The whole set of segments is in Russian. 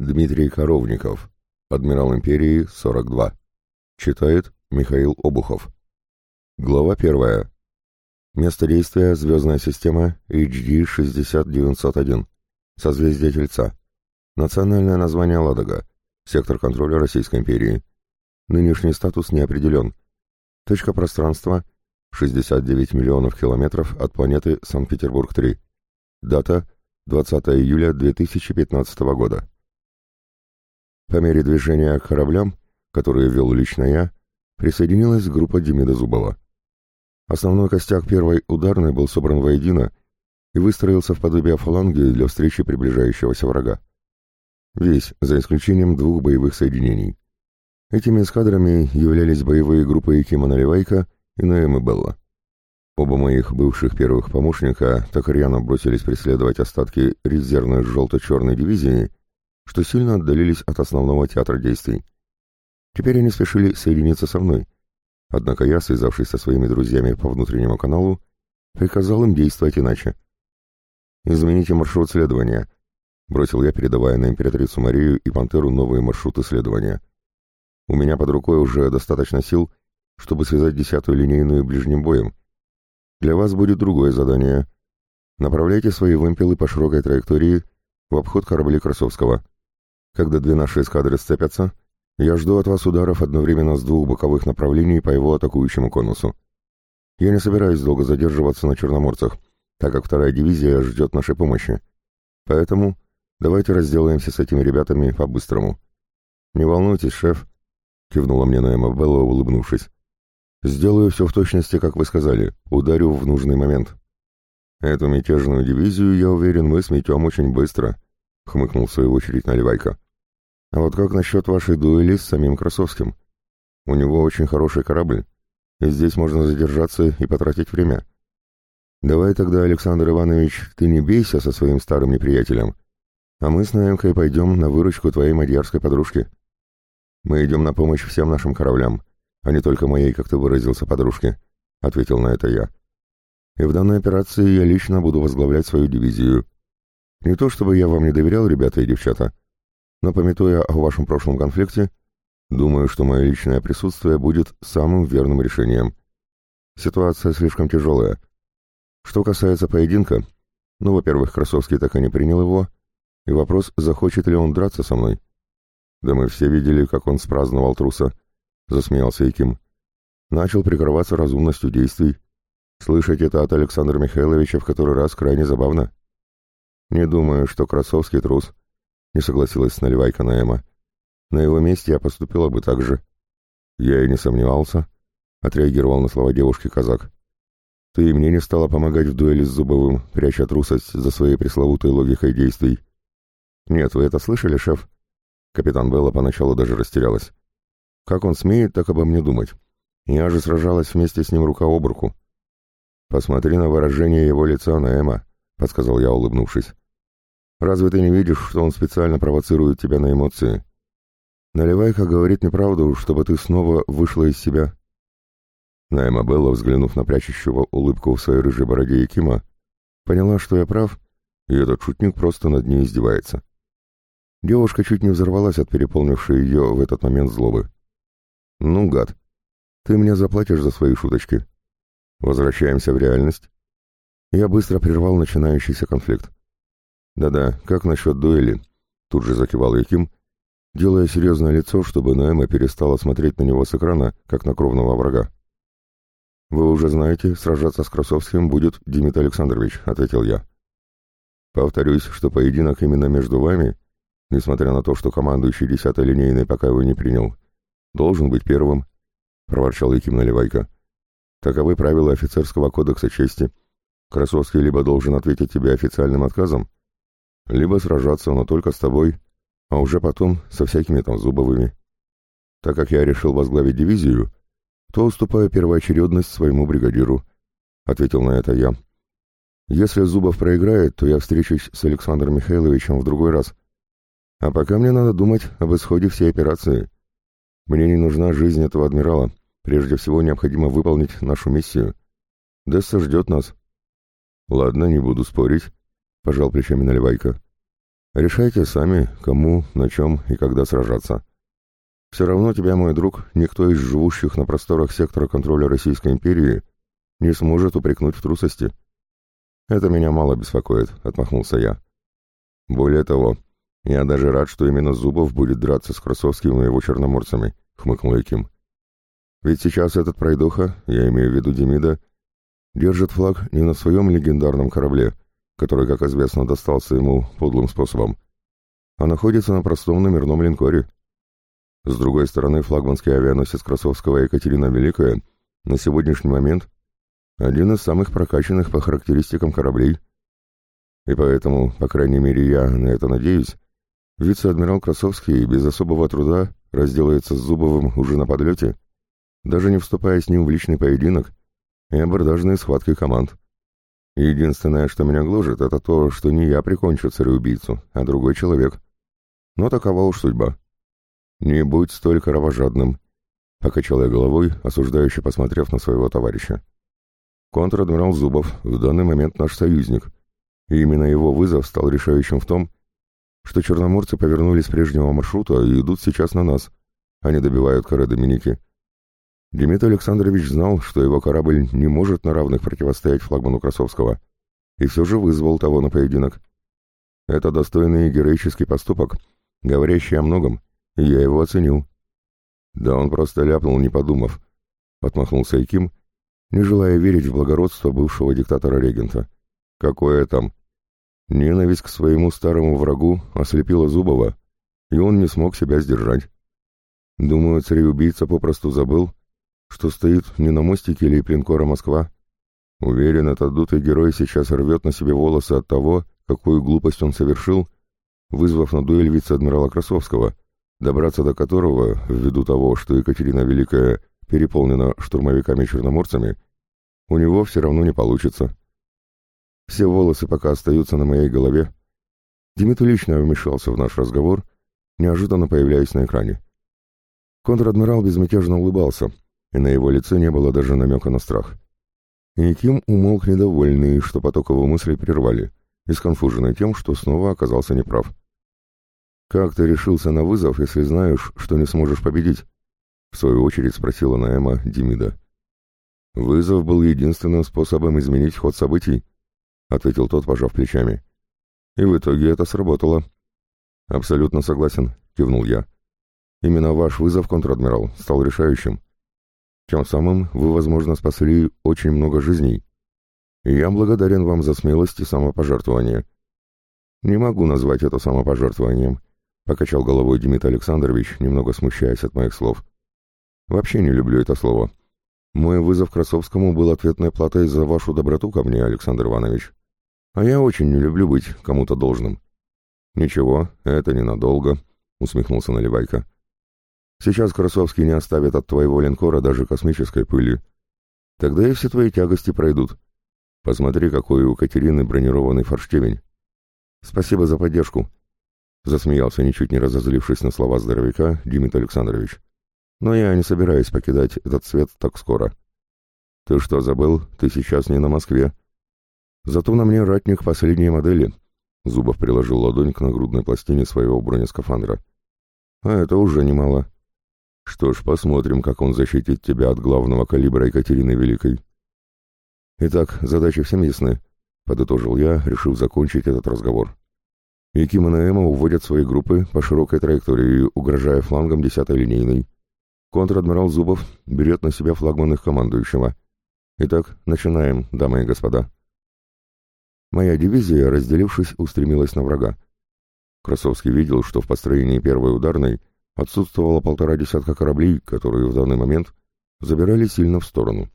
Дмитрий Коровников. Адмирал империи, 42. Читает Михаил Обухов. Глава первая. Место действия – звездная система HD 60901. Созвездие Тельца. Национальное название Ладога. Сектор контроля Российской империи. Нынешний статус не определен. Точка пространства – 69 миллионов километров от планеты Санкт-Петербург-3. Дата – 20 июля 2015 года. По мере движения к кораблям, которые вел лично я, присоединилась группа Демида Зубова. Основной костяк первой ударной был собран воедино и выстроился в подобие фаланги для встречи приближающегося врага. Весь, за исключением двух боевых соединений. Этими эскадрами являлись боевые группы Якима Наливайка и Наэмы Белла. Оба моих бывших первых помощника так рьяно бросились преследовать остатки резервной желто-черной дивизии, что сильно отдалились от основного театра действий. Теперь они спешили соединиться со мной. Однако я, связавшись со своими друзьями по внутреннему каналу, приказал им действовать иначе. «Измените маршрут следования», — бросил я, передавая на императрицу Марию и Пантеру новые маршруты следования. «У меня под рукой уже достаточно сил, чтобы связать десятую линейную ближним боем. Для вас будет другое задание. Направляйте свои вымпелы по широкой траектории в обход кораблей Красовского. Когда две наши эскадры сцепятся, я жду от вас ударов одновременно с двух боковых направлений по его атакующему конусу. Я не собираюсь долго задерживаться на Черноморцах, так как вторая дивизия ждет нашей помощи. Поэтому давайте разделаемся с этими ребятами по-быстрому. Не волнуйтесь, шеф, кивнула мне Наэма Белла, улыбнувшись. Сделаю все в точности, как вы сказали, ударю в нужный момент. Эту мятежную дивизию, я уверен, мы сметем очень быстро, хмыкнул в свою очередь Наливайка. А вот как насчет вашей дуэли с самим Красовским? У него очень хороший корабль, и здесь можно задержаться и потратить время. Давай тогда, Александр Иванович, ты не бейся со своим старым неприятелем, а мы с Наемкой пойдем на выручку твоей мадьярской подружки. Мы идем на помощь всем нашим кораблям, а не только моей, как ты выразился, подружке, — ответил на это я. И в данной операции я лично буду возглавлять свою дивизию. Не то чтобы я вам не доверял, ребята и девчата, — но, пометуя о вашем прошлом конфликте, думаю, что мое личное присутствие будет самым верным решением. Ситуация слишком тяжелая. Что касается поединка, ну, во-первых, Красовский так и не принял его, и вопрос, захочет ли он драться со мной. Да мы все видели, как он спраздновал труса, — засмеялся Яким. Начал прикрываться разумностью действий. Слышать это от Александра Михайловича в который раз крайне забавно. Не думаю, что Красовский трус, — не согласилась с Наливайка Наэма. На его месте я поступила бы так же. Я и не сомневался, отреагировал на слова девушки казак. Ты и мне не стала помогать в дуэли с Зубовым, пряча трусость за своей пресловутой логикой действий. Нет, вы это слышали, шеф? Капитан Белла поначалу даже растерялась. Как он смеет так обо мне думать? Я же сражалась вместе с ним рука об руку. Посмотри на выражение его лица, Наэма, подсказал я, улыбнувшись. Разве ты не видишь, что он специально провоцирует тебя на эмоции? Наливайка говорит неправду, чтобы ты снова вышла из себя. Найма Белла, взглянув на прячущего улыбку в своей рыжей бороде Якима, поняла, что я прав, и этот шутник просто над ней издевается. Девушка чуть не взорвалась от переполнившей ее в этот момент злобы. «Ну, гад, ты мне заплатишь за свои шуточки. Возвращаемся в реальность». Я быстро прервал начинающийся конфликт. «Да-да, как насчет дуэли?» Тут же закивал Яким, делая серьезное лицо, чтобы Наэма перестала смотреть на него с экрана, как на кровного врага. «Вы уже знаете, сражаться с Красовским будет Димит Александрович», — ответил я. «Повторюсь, что поединок именно между вами, несмотря на то, что командующий десятой линейной пока его не принял, должен быть первым», — проворчал Яким Наливайко. «Таковы правила офицерского кодекса чести. Красовский либо должен ответить тебе официальным отказом, либо сражаться, но только с тобой, а уже потом со всякими там Зубовыми. Так как я решил возглавить дивизию, то уступаю первоочередность своему бригадиру», — ответил на это я. «Если Зубов проиграет, то я встречусь с Александром Михайловичем в другой раз. А пока мне надо думать об исходе всей операции. Мне не нужна жизнь этого адмирала. Прежде всего необходимо выполнить нашу миссию. Десса ждет нас». «Ладно, не буду спорить», пожал плечами Наливайко. Решайте сами, кому, на чем и когда сражаться. Все равно тебя, мой друг, никто из живущих на просторах сектора контроля Российской империи не сможет упрекнуть в трусости. Это меня мало беспокоит, отмахнулся я. Более того, я даже рад, что именно Зубов будет драться с Красовским и его черноморцами, хмыкнул Яким. Ведь сейчас этот пройдоха, я имею в виду Демида, держит флаг не на своем легендарном корабле, который, как известно, достался ему подлым способом, а находится на простом номерном линкоре. С другой стороны, флагманский авианосец Красовского Екатерина Великая на сегодняшний момент один из самых прокачанных по характеристикам кораблей. И поэтому, по крайней мере, я на это надеюсь, вице-адмирал Красовский без особого труда разделается с Зубовым уже на подлете, даже не вступая с ним в личный поединок и абордажные схватки команд. Единственное, что меня гложет, это то, что не я прикончу цареубийцу, а другой человек. Но такова уж судьба. «Не будь столь кровожадным», — покачал я головой, осуждающе посмотрев на своего товарища. «Контр-адмирал Зубов в данный момент наш союзник, и именно его вызов стал решающим в том, что черноморцы повернулись с прежнего маршрута и идут сейчас на нас, а не добивают коры Доминики. Демид Александрович знал, что его корабль не может на равных противостоять флагману Красовского, и все же вызвал того на поединок. Это достойный и героический поступок, говорящий о многом, и я его оценил. Да он просто ляпнул, не подумав, — отмахнулся Яким, не желая верить в благородство бывшего диктатора-регента. Какое там? Ненависть к своему старому врагу ослепила Зубова, и он не смог себя сдержать. Думаю, цареубийца попросту забыл, что стоит не на мостике или плинкора Москва. Уверен, этот дутый герой сейчас рвет на себе волосы от того, какую глупость он совершил, вызвав на дуэль вице-адмирала Красовского, добраться до которого, ввиду того, что Екатерина Великая переполнена штурмовиками-черноморцами, у него все равно не получится. Все волосы пока остаются на моей голове. Демид лично вмешался в наш разговор, неожиданно появляясь на экране. Контр-адмирал безмятежно улыбался, и на его лице не было даже намека на страх. И Ким умолк недовольный, что поток его мыслей прервали, и сконфуженный тем, что снова оказался неправ. «Как ты решился на вызов, если знаешь, что не сможешь победить?» В свою очередь спросила Наэма Демида. «Вызов был единственным способом изменить ход событий», — ответил тот, пожав плечами. «И в итоге это сработало». «Абсолютно согласен», — кивнул я. «Именно ваш вызов, контр-адмирал, стал решающим. Тем самым вы, возможно, спасли очень много жизней. И я благодарен вам за смелость и самопожертвование. Не могу назвать это самопожертвованием, покачал головой Дмитрий Александрович, немного смущаясь от моих слов. Вообще не люблю это слово. Мой вызов Красовскому был ответной платой за вашу доброту ко мне, Александр Иванович. А я очень не люблю быть кому-то должным. Ничего, это ненадолго, усмехнулся Наливайко. Сейчас Красовский не оставит от твоего линкора даже космической пыли. Тогда и все твои тягости пройдут. Посмотри, какой у Катерины бронированный форштевень. Спасибо за поддержку. Засмеялся, ничуть не разозлившись на слова здоровяка, Димит Александрович. Но я не собираюсь покидать этот свет так скоро. Ты что, забыл? Ты сейчас не на Москве. Зато на мне ратник последней модели. Зубов приложил ладонь к нагрудной пластине своего бронескафандра. А это уже немало. Что ж, посмотрим, как он защитит тебя от главного калибра Екатерины Великой. Итак, задачи всем ясны, подытожил я, решив закончить этот разговор. Яким и Наэма уводят свои группы по широкой траектории, угрожая флангом 10-й линейной. Контр-адмирал Зубов берет на себя флагман их командующего. Итак, начинаем, дамы и господа. Моя дивизия, разделившись, устремилась на врага. Красовский видел, что в построении первой ударной – отсутствовало полтора десятка кораблей, которые в данный момент забирали сильно в сторону.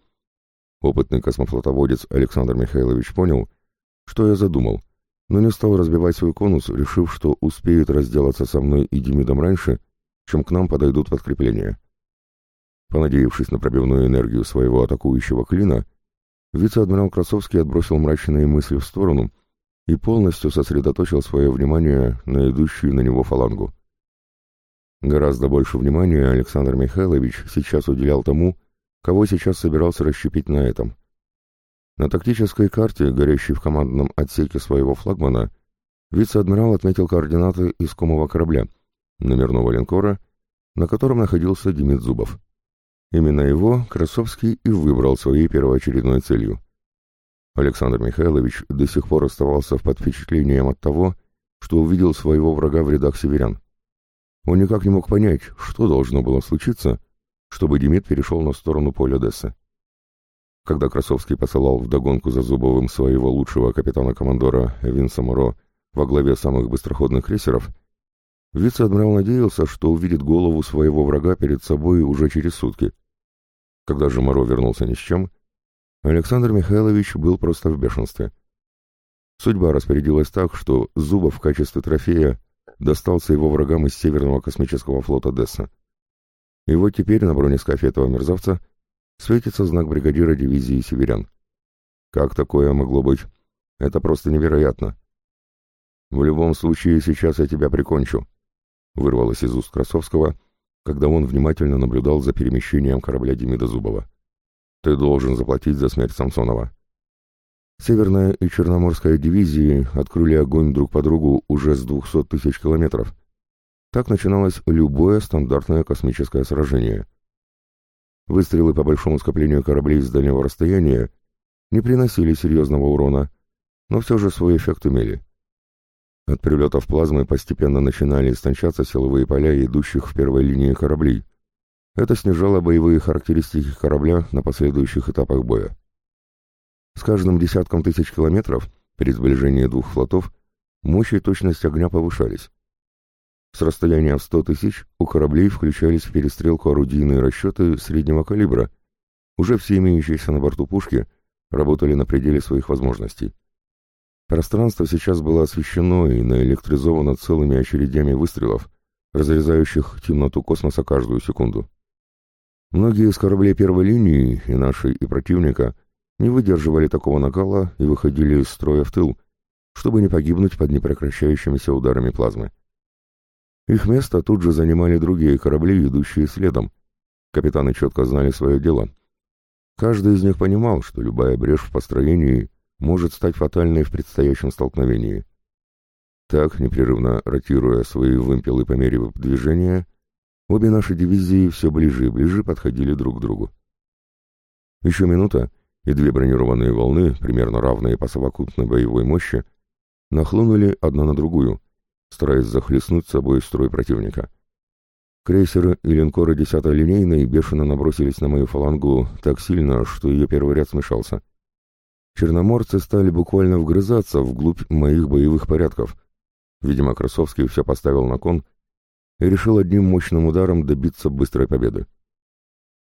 Опытный космофлотоводец Александр Михайлович понял, что я задумал, но не стал разбивать свой конус, решив, что успеет разделаться со мной и Демидом раньше, чем к нам подойдут подкрепления. Понадеявшись на пробивную энергию своего атакующего клина, вице-адмирал Красовский отбросил мрачные мысли в сторону и полностью сосредоточил свое внимание на идущую на него фалангу. Гораздо больше внимания Александр Михайлович сейчас уделял тому, кого сейчас собирался расщепить на этом. На тактической карте, горящей в командном отсеке своего флагмана, Вице-адмирал отметил координаты искомого корабля, номерного линкора, на котором находился Демид Зубов. Именно его Красовский и выбрал своей первоочередной целью. Александр Михайлович до сих пор оставался под впечатлением от того, что увидел своего врага в рядах северян. Он никак не мог понять, что должно было случиться, чтобы Демид перешел на сторону поля Дессы. Когда Красовский посылал вдогонку за Зубовым своего лучшего капитана-командора Винса Моро во главе самых быстроходных крейсеров, вице-адмирал надеялся, что увидит голову своего врага перед собой уже через сутки. Когда же Моро вернулся ни с чем, Александр Михайлович был просто в бешенстве. Судьба распорядилась так, что Зубов в качестве трофея достался его врагам из Северного космического флота Десса. И вот теперь на бронескафе этого мерзавца светится знак бригадира дивизии «Северян». Как такое могло быть? Это просто невероятно. «В любом случае, сейчас я тебя прикончу», — вырвалось из уст Красовского, когда он внимательно наблюдал за перемещением корабля Демида Зубова. «Ты должен заплатить за смерть Самсонова». Северная и Черноморская дивизии открыли огонь друг по другу уже с 200 тысяч километров. Так начиналось любое стандартное космическое сражение. Выстрелы по большому скоплению кораблей с дальнего расстояния не приносили серьезного урона, но все же свой эффект имели. От прилетов плазмы постепенно начинали истончаться силовые поля идущих в первой линии кораблей. Это снижало боевые характеристики корабля на последующих этапах боя. С каждым десятком тысяч километров при сближении двух флотов мощь и точность огня повышались. С расстояния в 100 тысяч у кораблей включались в перестрелку орудийные расчеты среднего калибра. Уже все имеющиеся на борту пушки работали на пределе своих возможностей. Пространство сейчас было освещено и наэлектризовано целыми очередями выстрелов, разрезающих темноту космоса каждую секунду. Многие из кораблей первой линии, и нашей, и противника, не выдерживали такого накала и выходили из строя в тыл, чтобы не погибнуть под непрекращающимися ударами плазмы. Их место тут же занимали другие корабли, идущие следом. Капитаны четко знали свое дело. Каждый из них понимал, что любая брешь в построении может стать фатальной в предстоящем столкновении. Так, непрерывно ротируя свои вымпелы по мере движения, обе наши дивизии все ближе и ближе подходили друг к другу. Еще минута, и две бронированные волны, примерно равные по совокупной боевой мощи, нахлынули одна на другую, стараясь захлестнуть собой строй противника. Крейсеры и линкоры десятой линейной бешено набросились на мою фалангу так сильно, что ее первый ряд смешался. Черноморцы стали буквально вгрызаться вглубь моих боевых порядков. Видимо, Красовский все поставил на кон и решил одним мощным ударом добиться быстрой победы.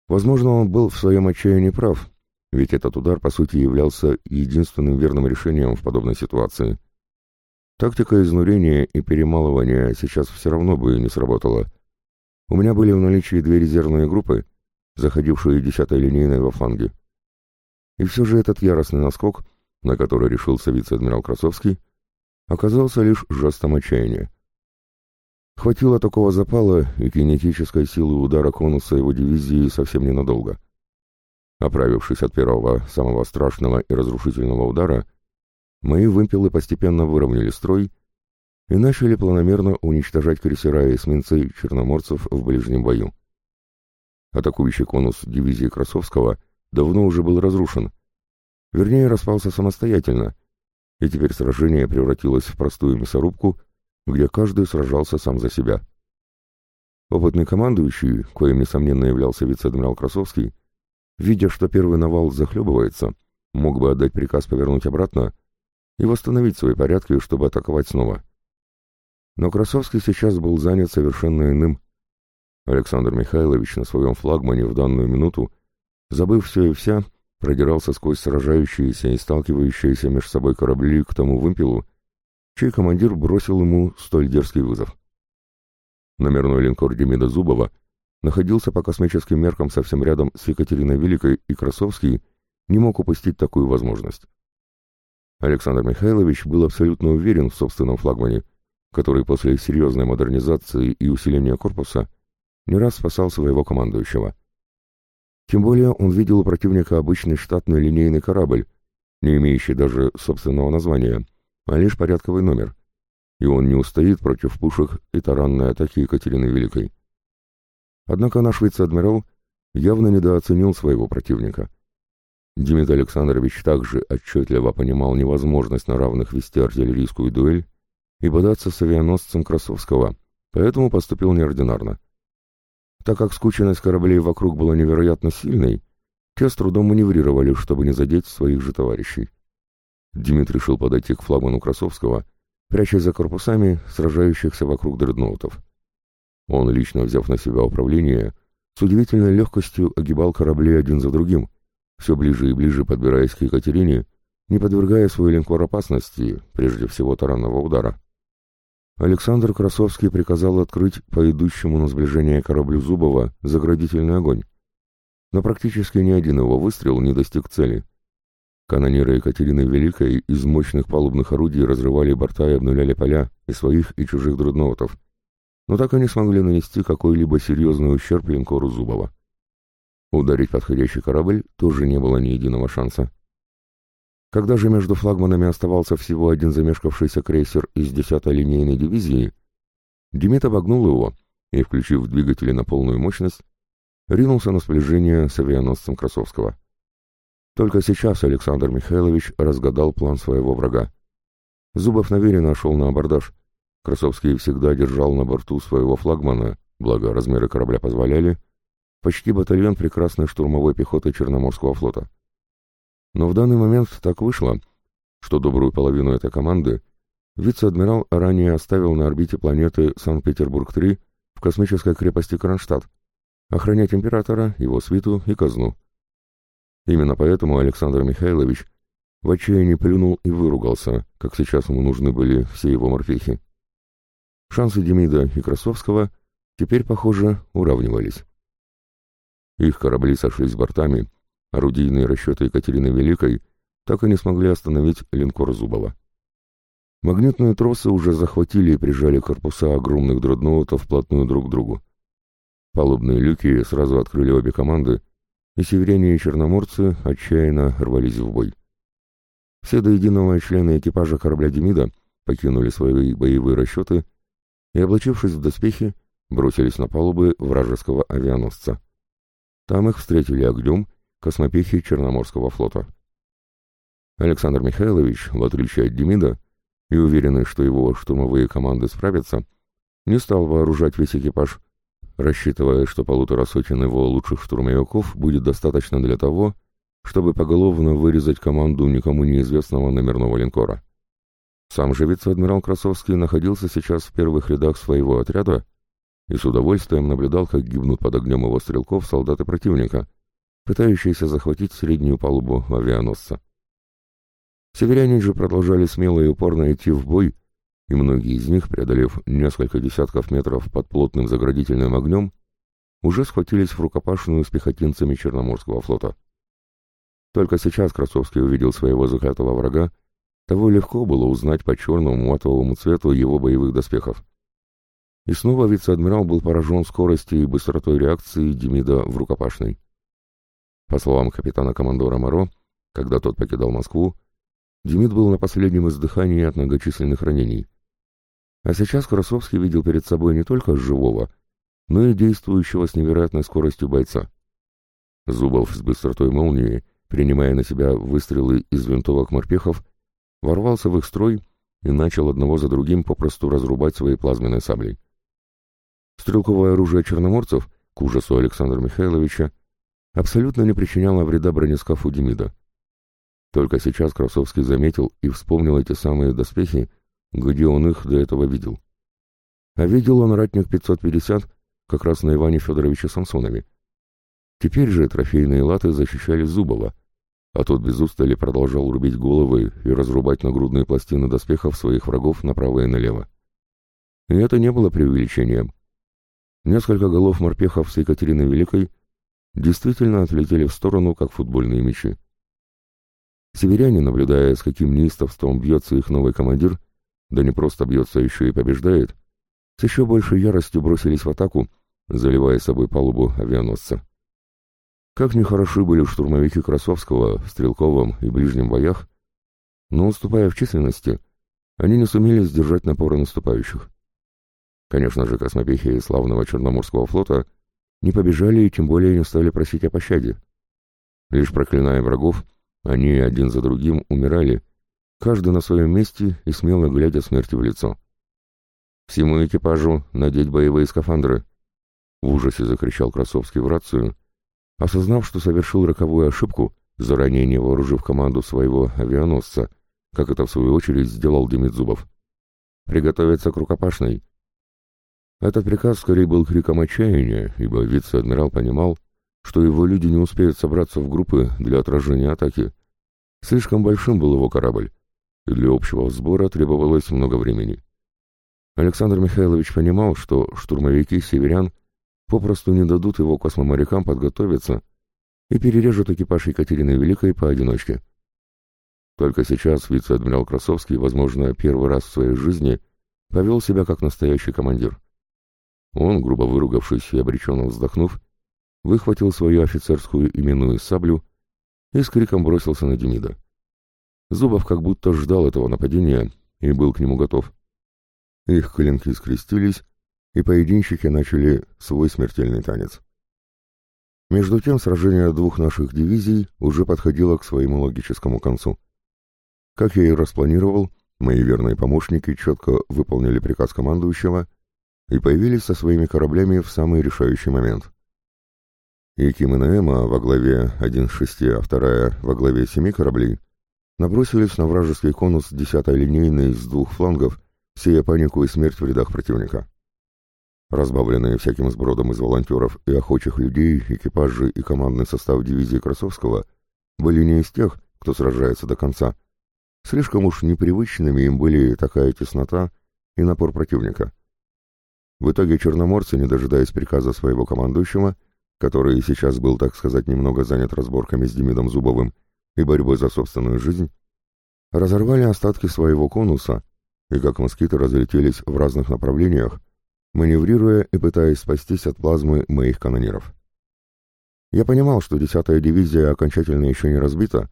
Возможно, он был в своем отчаянии прав, ведь этот удар, по сути, являлся единственным верным решением в подобной ситуации. Тактика изнурения и перемалывания сейчас все равно бы не сработала. У меня были в наличии две резервные группы, заходившие десятой линейной во фланге. И все же этот яростный наскок, на который решился вице-адмирал Красовский, оказался лишь жестом отчаяния. Хватило такого запала и кинетической силы удара конуса его дивизии совсем ненадолго. Оправившись от первого, самого страшного и разрушительного удара, мои вымпелы постепенно выровняли строй и начали планомерно уничтожать крейсера и эсминцы черноморцев в ближнем бою. Атакующий конус дивизии Красовского давно уже был разрушен, вернее распался самостоятельно, и теперь сражение превратилось в простую мясорубку, где каждый сражался сам за себя. Опытный командующий, коим несомненно являлся вице-адмирал Красовский, видя, что первый навал захлебывается, мог бы отдать приказ повернуть обратно и восстановить свои порядки, чтобы атаковать снова. Но Красовский сейчас был занят совершенно иным. Александр Михайлович на своем флагмане в данную минуту, забыв все и вся, продирался сквозь сражающиеся и сталкивающиеся между собой корабли к тому вымпелу, чей командир бросил ему столь дерзкий вызов. Номерной линкор Демида Зубова — находился по космическим меркам совсем рядом с Екатериной Великой, и Красовский не мог упустить такую возможность. Александр Михайлович был абсолютно уверен в собственном флагмане, который после серьезной модернизации и усиления корпуса не раз спасал своего командующего. Тем более он видел у противника обычный штатный линейный корабль, не имеющий даже собственного названия, а лишь порядковый номер, и он не устоит против пушек и таранной атаки Екатерины Великой. Однако наш вице-адмирал явно недооценил своего противника. Демид Александрович также отчетливо понимал невозможность на равных вести артиллерийскую дуэль и бодаться с авианосцем Красовского, поэтому поступил неординарно. Так как скученность кораблей вокруг была невероятно сильной, те с трудом маневрировали, чтобы не задеть своих же товарищей. Демид решил подойти к флагману Красовского, прячась за корпусами сражающихся вокруг дредноутов. Он, лично взяв на себя управление, с удивительной легкостью огибал корабли один за другим, все ближе и ближе подбираясь к Екатерине, не подвергая свой линкор опасности, прежде всего таранного удара. Александр Красовский приказал открыть по идущему на сближение кораблю Зубова заградительный огонь. Но практически ни один его выстрел не достиг цели. Канониры Екатерины Великой из мощных палубных орудий разрывали борта и обнуляли поля и своих, и чужих дредноутов, но так и не смогли нанести какой-либо серьезный ущерб линкору Зубова. Ударить подходящий корабль тоже не было ни единого шанса. Когда же между флагманами оставался всего один замешкавшийся крейсер из 10-й линейной дивизии, Демид обогнул его и, включив двигатели на полную мощность, ринулся на сближение с авианосцем Красовского. Только сейчас Александр Михайлович разгадал план своего врага. Зубов намеренно шел на абордаж. Красовский всегда держал на борту своего флагмана, благо размеры корабля позволяли, почти батальон прекрасной штурмовой пехоты Черноморского флота. Но в данный момент так вышло, что добрую половину этой команды вице-адмирал ранее оставил на орбите планеты Санкт-Петербург-3 в космической крепости Кронштадт, охранять императора, его свиту и казну. Именно поэтому Александр Михайлович в отчаянии плюнул и выругался, как сейчас ему нужны были все его морпехи. Шансы Демида и Красовского теперь, похоже, уравнивались. Их корабли сошлись бортами, орудийные расчеты Екатерины Великой так и не смогли остановить линкор Зубова. Магнитные тросы уже захватили и прижали корпуса огромных дредноутов вплотную друг к другу. Палубные люки сразу открыли обе команды, и северяне и черноморцы отчаянно рвались в бой. Все до единого члены экипажа корабля Демида покинули свои боевые расчеты и, облачившись в доспехи, бросились на палубы вражеского авианосца. Там их встретили огнем космопехи Черноморского флота. Александр Михайлович, в отличие от Демида, и уверенный, что его штурмовые команды справятся, не стал вооружать весь экипаж, рассчитывая, что полутора сотен его лучших штурмовиков будет достаточно для того, чтобы поголовно вырезать команду никому неизвестного номерного линкора. Сам же вице-адмирал Красовский находился сейчас в первых рядах своего отряда и с удовольствием наблюдал, как гибнут под огнем его стрелков солдаты противника, пытающиеся захватить среднюю палубу авианосца. Северяне же продолжали смело и упорно идти в бой, и многие из них, преодолев несколько десятков метров под плотным заградительным огнем, уже схватились в рукопашную с пехотинцами Черноморского флота. Только сейчас Красовский увидел своего заклятого врага, того легко было узнать по черному матовому цвету его боевых доспехов. И снова вице-адмирал был поражен скоростью и быстротой реакции Демида в рукопашной. По словам капитана-командора Моро, когда тот покидал Москву, Демид был на последнем издыхании от многочисленных ранений. А сейчас Красовский видел перед собой не только живого, но и действующего с невероятной скоростью бойца. Зубов с быстротой молнии, принимая на себя выстрелы из винтовок морпехов, ворвался в их строй и начал одного за другим попросту разрубать своей плазменной саблей. Стрелковое оружие черноморцев, к ужасу Александра Михайловича, абсолютно не причиняло вреда бронескафу Демида. Только сейчас Красовский заметил и вспомнил эти самые доспехи, где он их до этого видел. А видел он ратник 550 как раз на Иване Федоровиче Самсонове. Теперь же трофейные латы защищали Зубова, а тот без устали продолжал рубить головы и разрубать нагрудные пластины доспехов своих врагов направо и налево. И это не было преувеличением. Несколько голов морпехов с Екатериной Великой действительно отлетели в сторону, как футбольные мячи. Северяне, наблюдая, с каким неистовством бьется их новый командир, да не просто бьется, еще и побеждает, с еще большей яростью бросились в атаку, заливая собой палубу авианосца. Как нехороши были штурмовики Красовского в стрелковом и ближнем боях, но уступая в численности, они не сумели сдержать напоры наступающих. Конечно же, космопехи славного Черноморского флота не побежали и тем более не стали просить о пощаде. Лишь проклиная врагов, они один за другим умирали, каждый на своем месте и смело глядя смерти в лицо. «Всему экипажу надеть боевые скафандры!» В ужасе закричал Красовский в рацию, осознав, что совершил роковую ошибку, заранее не вооружив команду своего авианосца, как это в свою очередь сделал Демидзубов. «Приготовиться к рукопашной!» Этот приказ скорее был криком отчаяния, ибо вице-адмирал понимал, что его люди не успеют собраться в группы для отражения атаки. Слишком большим был его корабль, и для общего сбора требовалось много времени. Александр Михайлович понимал, что штурмовики северян попросту не дадут его космоморякам подготовиться и перережут экипаж Екатерины Великой поодиночке. Только сейчас вице-адмирал Красовский, возможно, первый раз в своей жизни повел себя как настоящий командир. Он, грубо выругавшись и обреченно вздохнув, выхватил свою офицерскую именную саблю и с криком бросился на Демида. Зубов как будто ждал этого нападения и был к нему готов. Их клинки скрестились, и поединщики начали свой смертельный танец. Между тем сражение двух наших дивизий уже подходило к своему логическому концу. Как я и распланировал, мои верные помощники четко выполнили приказ командующего и появились со своими кораблями в самый решающий момент. Яким и Наэма во главе 1 6, а вторая во главе 7 кораблей набросились на вражеский конус 10-й линейной с двух флангов, сея панику и смерть в рядах противника. Разбавленные всяким сбродом из волонтеров и охочих людей, экипажи и командный состав дивизии Красовского были не из тех, кто сражается до конца. Слишком уж непривычными им были такая теснота и напор противника. В итоге черноморцы, не дожидаясь приказа своего командующего, который сейчас был, так сказать, немного занят разборками с Демидом Зубовым и борьбой за собственную жизнь, разорвали остатки своего конуса и как москиты разлетелись в разных направлениях, маневрируя и пытаясь спастись от плазмы моих канониров. Я понимал, что 10-я дивизия окончательно еще не разбита,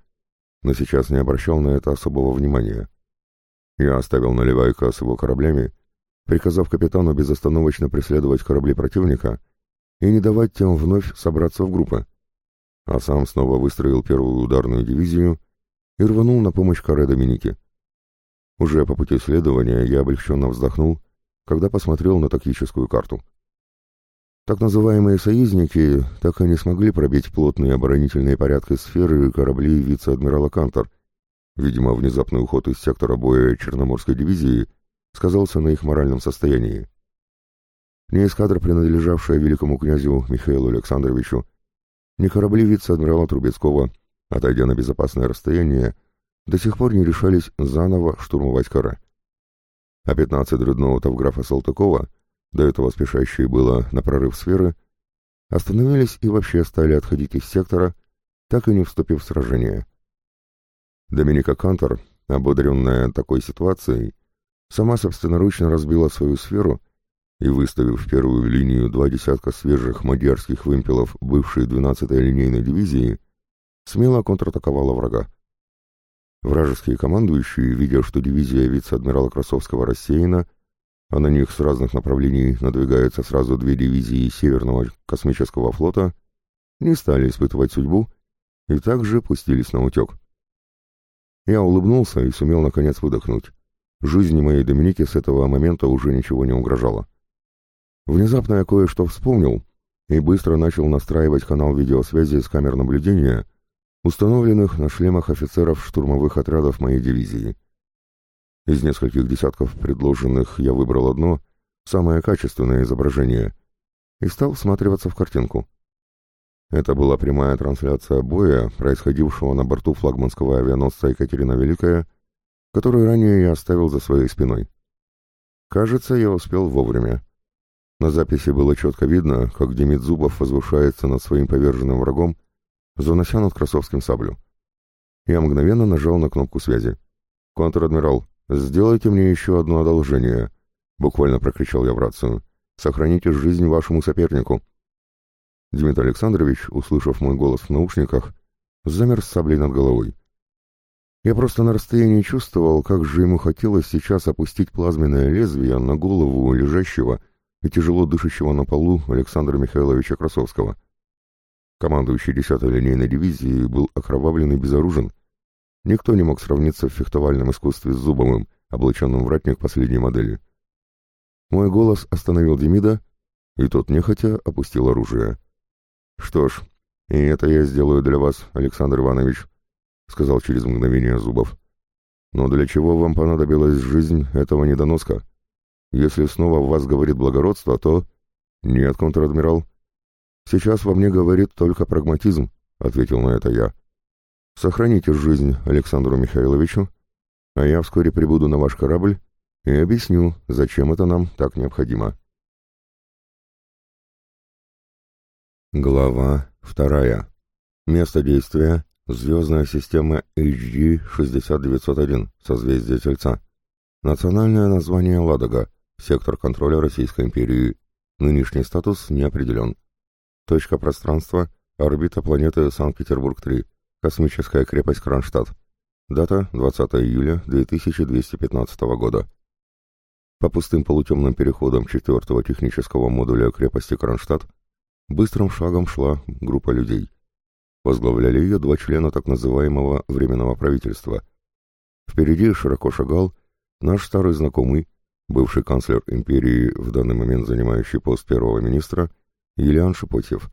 но сейчас не обращал на это особого внимания. Я оставил наливайка с его кораблями, приказав капитану безостановочно преследовать корабли противника — и не давать тем вновь собраться в группы, а сам снова выстроил первую ударную дивизию и рванул на помощь Каре Доминики. Уже по пути следования я облегченно вздохнул, когда посмотрел на тактическую карту. Так называемые союзники так и не смогли пробить плотные оборонительные порядки сферы корабли вице-адмирала Кантор. Видимо, внезапный уход из сектора боя Черноморской дивизии сказался на их моральном состоянии. Ни эскадра, принадлежавшая великому князю Михаилу Александровичу, ни корабли вице-адмирала Трубецкого, отойдя на безопасное расстояние, до сих пор не решались заново штурмовать Кара. А 15 дредноутов графа Салтыкова, до этого спешащие было на прорыв сферы, остановились и вообще стали отходить из сектора, так и не вступив в сражение. Доминика Кантор, ободренная такой ситуацией, сама собственноручно разбила свою сферу и, выставив в первую линию два десятка свежих мадьярских вымпелов бывшей 12-й линейной дивизии, смело контратаковала врага. Вражеские командующие, видя, что дивизия вице-адмирала Красовского рассеяна, а на них с разных направлений надвигаются сразу две дивизии Северного космического флота, не стали испытывать судьбу и также пустились на утек. Я улыбнулся и сумел наконец выдохнуть. Жизни моей Доминики с этого момента уже ничего не угрожало. Внезапно я кое-что вспомнил и быстро начал настраивать канал видеосвязи с камер наблюдения, установленных на шлемах офицеров штурмовых отрядов моей дивизии. Из нескольких десятков предложенных я выбрал одно, самое качественное изображение, и стал всматриваться в картинку. Это была прямая трансляция боя, происходившего на борту флагманского авианосца Екатерина Великая, который ранее я оставил за своей спиной. Кажется, я успел вовремя. На записи было четко видно, как Демид Зубов возвышается над своим поверженным врагом, занося над Красовским саблю. Я мгновенно нажал на кнопку связи. «Контр-адмирал, сделайте мне еще одно одолжение», — буквально прокричал я в рацию. «Сохраните жизнь вашему сопернику». Дмитрий Александрович, услышав мой голос в наушниках, замер с саблей над головой. Я просто на расстоянии чувствовал, как же ему хотелось сейчас опустить плазменное лезвие на голову лежащего и тяжело дышащего на полу Александра Михайловича Красовского. Командующий 10-й линейной дивизии был окровавлен и безоружен. Никто не мог сравниться в фехтовальном искусстве с Зубовым, облаченным вратник последней модели. Мой голос остановил Демида, и тот нехотя опустил оружие. «Что ж, и это я сделаю для вас, Александр Иванович», — сказал через мгновение Зубов. «Но для чего вам понадобилась жизнь этого недоноска? Если снова в вас говорит благородство, то...» «Нет, контр-адмирал. Сейчас во мне говорит только прагматизм», — ответил на это я. «Сохраните жизнь Александру Михайловичу, а я вскоре прибуду на ваш корабль и объясню, зачем это нам так необходимо». Глава вторая. Место действия — звездная система HD-6901, созвездие Тельца. Национальное название Ладога, сектор контроля Российской империи. Нынешний статус не определен. Точка пространства — орбита планеты Санкт-Петербург-3, космическая крепость Кронштадт. Дата — 20 июля 2215 года. По пустым полутемным переходам четвертого технического модуля крепости Кронштадт быстрым шагом шла группа людей. Возглавляли ее два члена так называемого Временного правительства. Впереди широко шагал наш старый знакомый, бывший канцлер империи, в данный момент занимающий пост первого министра, Елиан Шипотьев.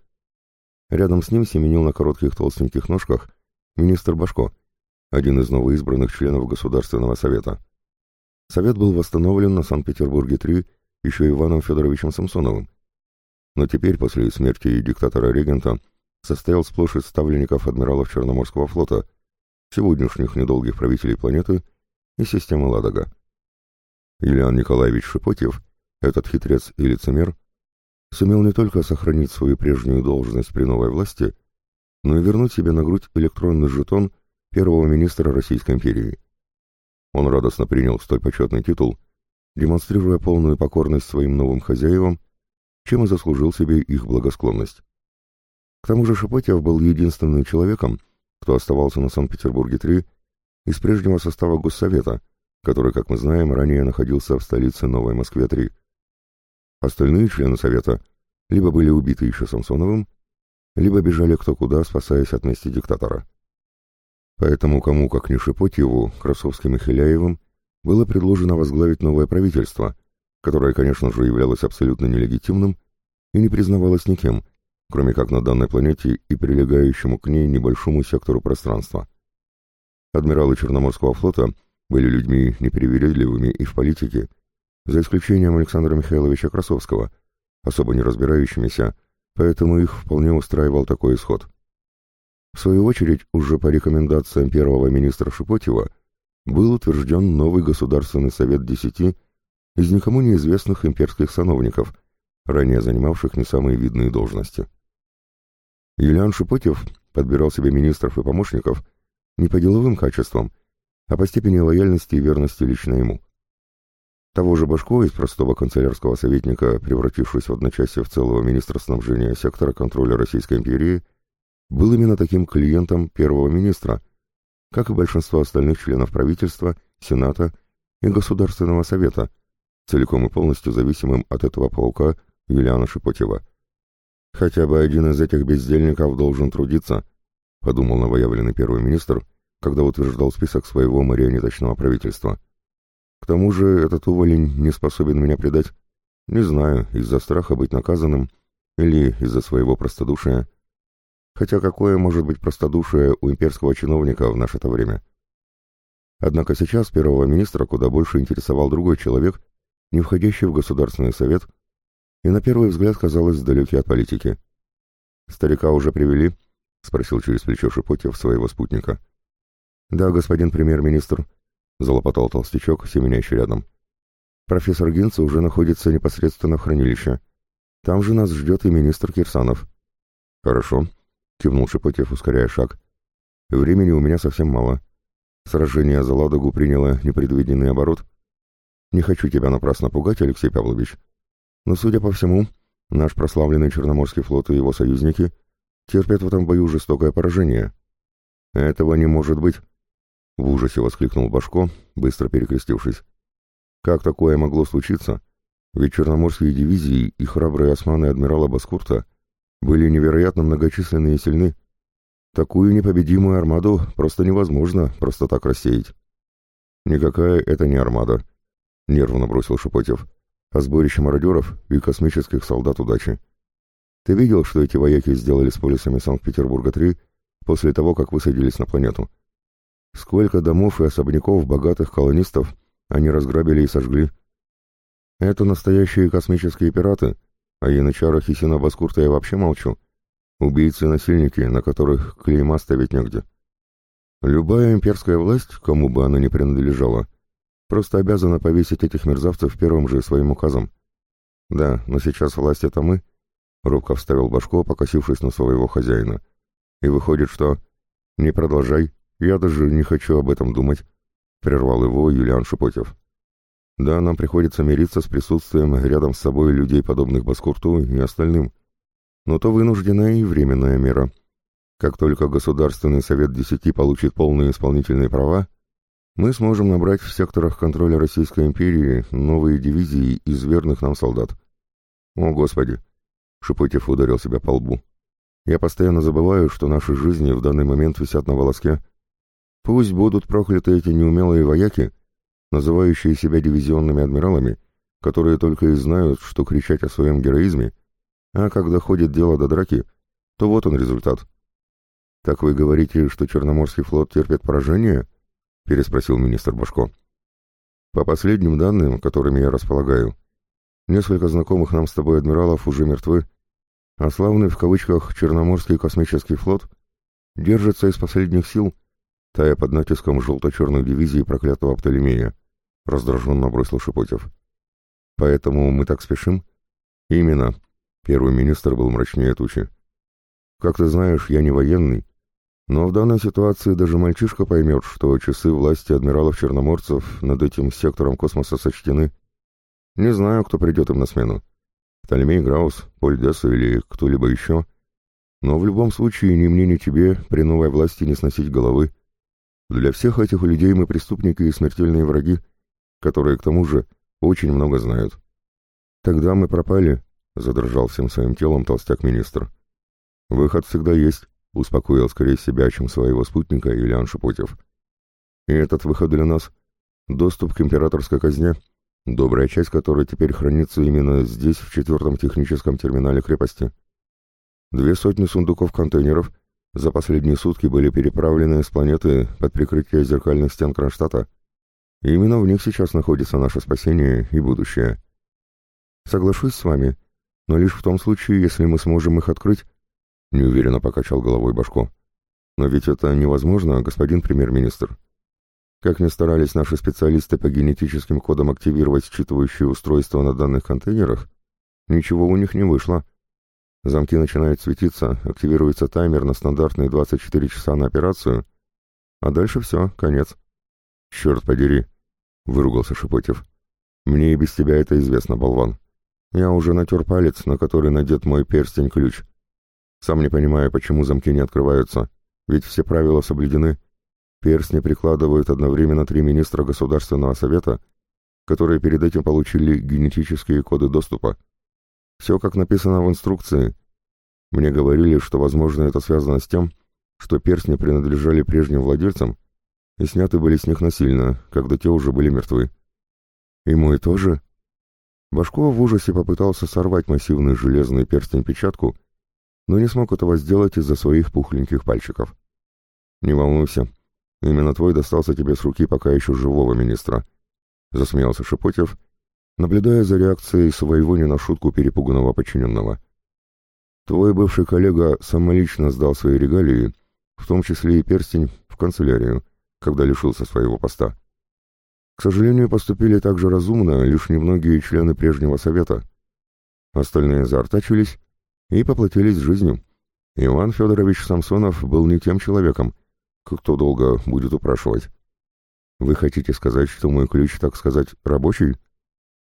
Рядом с ним семенил на коротких толстеньких ножках министр Башко, один из новоизбранных членов Государственного совета. Совет был восстановлен на Санкт-Петербурге-3 еще Иваном Федоровичем Самсоновым, но теперь, после смерти диктатора-регента, состоял сплошь из ставленников адмиралов Черноморского флота, сегодняшних недолгих правителей планеты и системы Ладога. Ильян Николаевич Шипотьев, этот хитрец и лицемер, сумел не только сохранить свою прежнюю должность при новой власти, но и вернуть себе на грудь электронный жетон первого министра Российской империи. Он радостно принял столь почетный титул, демонстрируя полную покорность своим новым хозяевам чем и заслужил себе их благосклонность. К тому же Шипотьев был единственным человеком, кто оставался на Санкт-Петербурге-3 из прежнего состава Госсовета, который, как мы знаем, ранее находился в столице Новой Москве-3. Остальные члены Совета либо были убиты еще Самсоновым, либо бежали кто куда, спасаясь от мести диктатора. Поэтому кому, как не Шипотьеву, Красовским и Хиляевым, было предложено возглавить новое правительство – которое, конечно же, являлось абсолютно нелегитимным и не признавалось никем, кроме как на данной планете и прилегающему к ней небольшому сектору пространства. Адмиралы Черноморского флота были людьми непривередливыми и в политике, за исключением Александра Михайловича Красовского, особо не разбирающимися, поэтому их вполне устраивал такой исход. В свою очередь, уже по рекомендациям первого министра Шипотева был утвержден новый Государственный совет десяти из никому неизвестных имперских сановников, ранее занимавших не самые видные должности. Юлиан Шипотев подбирал себе министров и помощников не по деловым качествам, а по степени лояльности и верности лично ему. Того же Башко из простого канцелярского советника, превратившись в одночасье в целого министра снабжения сектора контроля Российской империи, был именно таким клиентом первого министра, как и большинство остальных членов правительства, Сената и Государственного совета, целиком и полностью зависимым от этого паука Юлиана Шипотева. «Хотя бы один из этих бездельников должен трудиться», — подумал новоявленный первый министр, когда утверждал список своего марионеточного правительства. «К тому же этот уволень не способен меня предать. Не знаю, из-за страха быть наказанным или из-за своего простодушия. Хотя какое может быть простодушие у имперского чиновника в наше-то время?» Однако сейчас первого министра куда больше интересовал другой человек, не входящий в Государственный совет, и на первый взгляд казалось далекий от политики. «Старика уже привели?» — спросил через плечо Шипотев своего спутника. «Да, господин премьер-министр», — залопотал толстячок, семенящий рядом. «Профессор Гинц уже находится непосредственно в хранилище. Там же нас ждет и министр Кирсанов». «Хорошо», — кивнул Шипотев, ускоряя шаг. «Времени у меня совсем мало. Сражение за Ладогу приняло непредвиденный оборот, не хочу тебя напрасно пугать, Алексей Павлович, но, судя по всему, наш прославленный Черноморский флот и его союзники терпят в этом бою жестокое поражение. Этого не может быть, В ужасе воскликнул Башко, быстро перекрестившись. Как такое могло случиться? Ведь черноморские дивизии и храбрые османы адмирала Баскурта были невероятно многочисленны и сильны. Такую непобедимую армаду просто невозможно просто так рассеять. «Никакая это не армада», — нервно бросил Шепотев, «а сборище мародеров и космических солдат удачи. Ты видел, что эти вояки сделали с полисами Санкт-Петербурга-3 после того, как высадились на планету? Сколько домов и особняков богатых колонистов они разграбили и сожгли? Это настоящие космические пираты, а янычара Хисина Баскурта я вообще молчу. Убийцы и насильники, на которых клейма ставить негде. Любая имперская власть, кому бы она ни принадлежала, просто обязана повесить этих мерзавцев первым же своим указом. Да, но сейчас власть это мы, — робко вставил Башко, покосившись на своего хозяина. И выходит, что... Не продолжай, я даже не хочу об этом думать, — прервал его Юлиан Шепотев. Да, нам приходится мириться с присутствием рядом с собой людей, подобных Баскурту и остальным. Но то вынужденная и временная мера. Как только Государственный Совет Десяти получит полные исполнительные права, мы сможем набрать в секторах контроля Российской империи новые дивизии из верных нам солдат. О, Господи! Шепотев ударил себя по лбу. Я постоянно забываю, что наши жизни в данный момент висят на волоске. Пусть будут прокляты эти неумелые вояки, называющие себя дивизионными адмиралами, которые только и знают, что кричать о своем героизме, а когда доходит дело до драки, то вот он результат. «Так вы говорите, что Черноморский флот терпит поражение?» — переспросил министр Башко. «По последним данным, которыми я располагаю, несколько знакомых нам с тобой адмиралов уже мертвы, а славный в кавычках Черноморский космический флот держится из последних сил, тая под натиском желто-черной дивизии проклятого Птолемея, — раздраженно бросил Шепотев. «Поэтому мы так спешим?» «Именно», — первый министр был мрачнее тучи. «Как ты знаешь, я не военный, но в данной ситуации даже мальчишка поймет, что часы власти адмиралов-черноморцев над этим сектором космоса сочтены. Не знаю, кто придет им на смену. Птолемей Граус, Поль Десса или кто-либо еще. Но в любом случае ни мне, ни тебе при новой власти не сносить головы. Для всех этих людей мы преступники и смертельные враги, которые, к тому же, очень много знают. Тогда мы пропали, — задрожал всем своим телом толстяк-министр. Выход всегда есть, — успокоил скорее себя, чем своего спутника Ильян Шепотев. И этот выход для нас — доступ к императорской казне, добрая часть которой теперь хранится именно здесь, в четвертом техническом терминале крепости. Две сотни сундуков-контейнеров — за последние сутки были переправлены с планеты под прикрытие зеркальных стен Кронштадта. И именно в них сейчас находится наше спасение и будущее. Соглашусь с вами, но лишь в том случае, если мы сможем их открыть, неуверенно покачал головой Башко. Но ведь это невозможно, господин премьер-министр. Как ни старались наши специалисты по генетическим кодам активировать считывающие устройства на данных контейнерах, ничего у них не вышло. Замки начинают светиться, активируется таймер на стандартные 24 часа на операцию, а дальше все, конец. «Черт подери!» — выругался Шепотев. «Мне и без тебя это известно, болван. Я уже натер палец, на который надет мой перстень-ключ. Сам не понимаю, почему замки не открываются, ведь все правила соблюдены. Перстни прикладывают одновременно три министра Государственного Совета, которые перед этим получили генетические коды доступа. Все как написано в инструкции. Мне говорили, что, возможно, это связано с тем, что перстни принадлежали прежним владельцам и сняты были с них насильно, когда те уже были мертвы. И мой тоже? Башко в ужасе попытался сорвать массивный железный перстень-печатку, но не смог этого сделать из-за своих пухленьких пальчиков. «Не волнуйся, именно твой достался тебе с руки пока еще живого министра», — засмеялся Шепотев, — наблюдая за реакцией своего не на шутку перепуганного подчиненного. «Твой бывший коллега самолично сдал свои регалии, в том числе и перстень, в канцелярию, когда лишился своего поста. К сожалению, поступили так же разумно лишь немногие члены прежнего совета. Остальные заортачились и поплатились жизнью. Иван Федорович Самсонов был не тем человеком, кто долго будет упрашивать. Вы хотите сказать, что мой ключ, так сказать, рабочий?»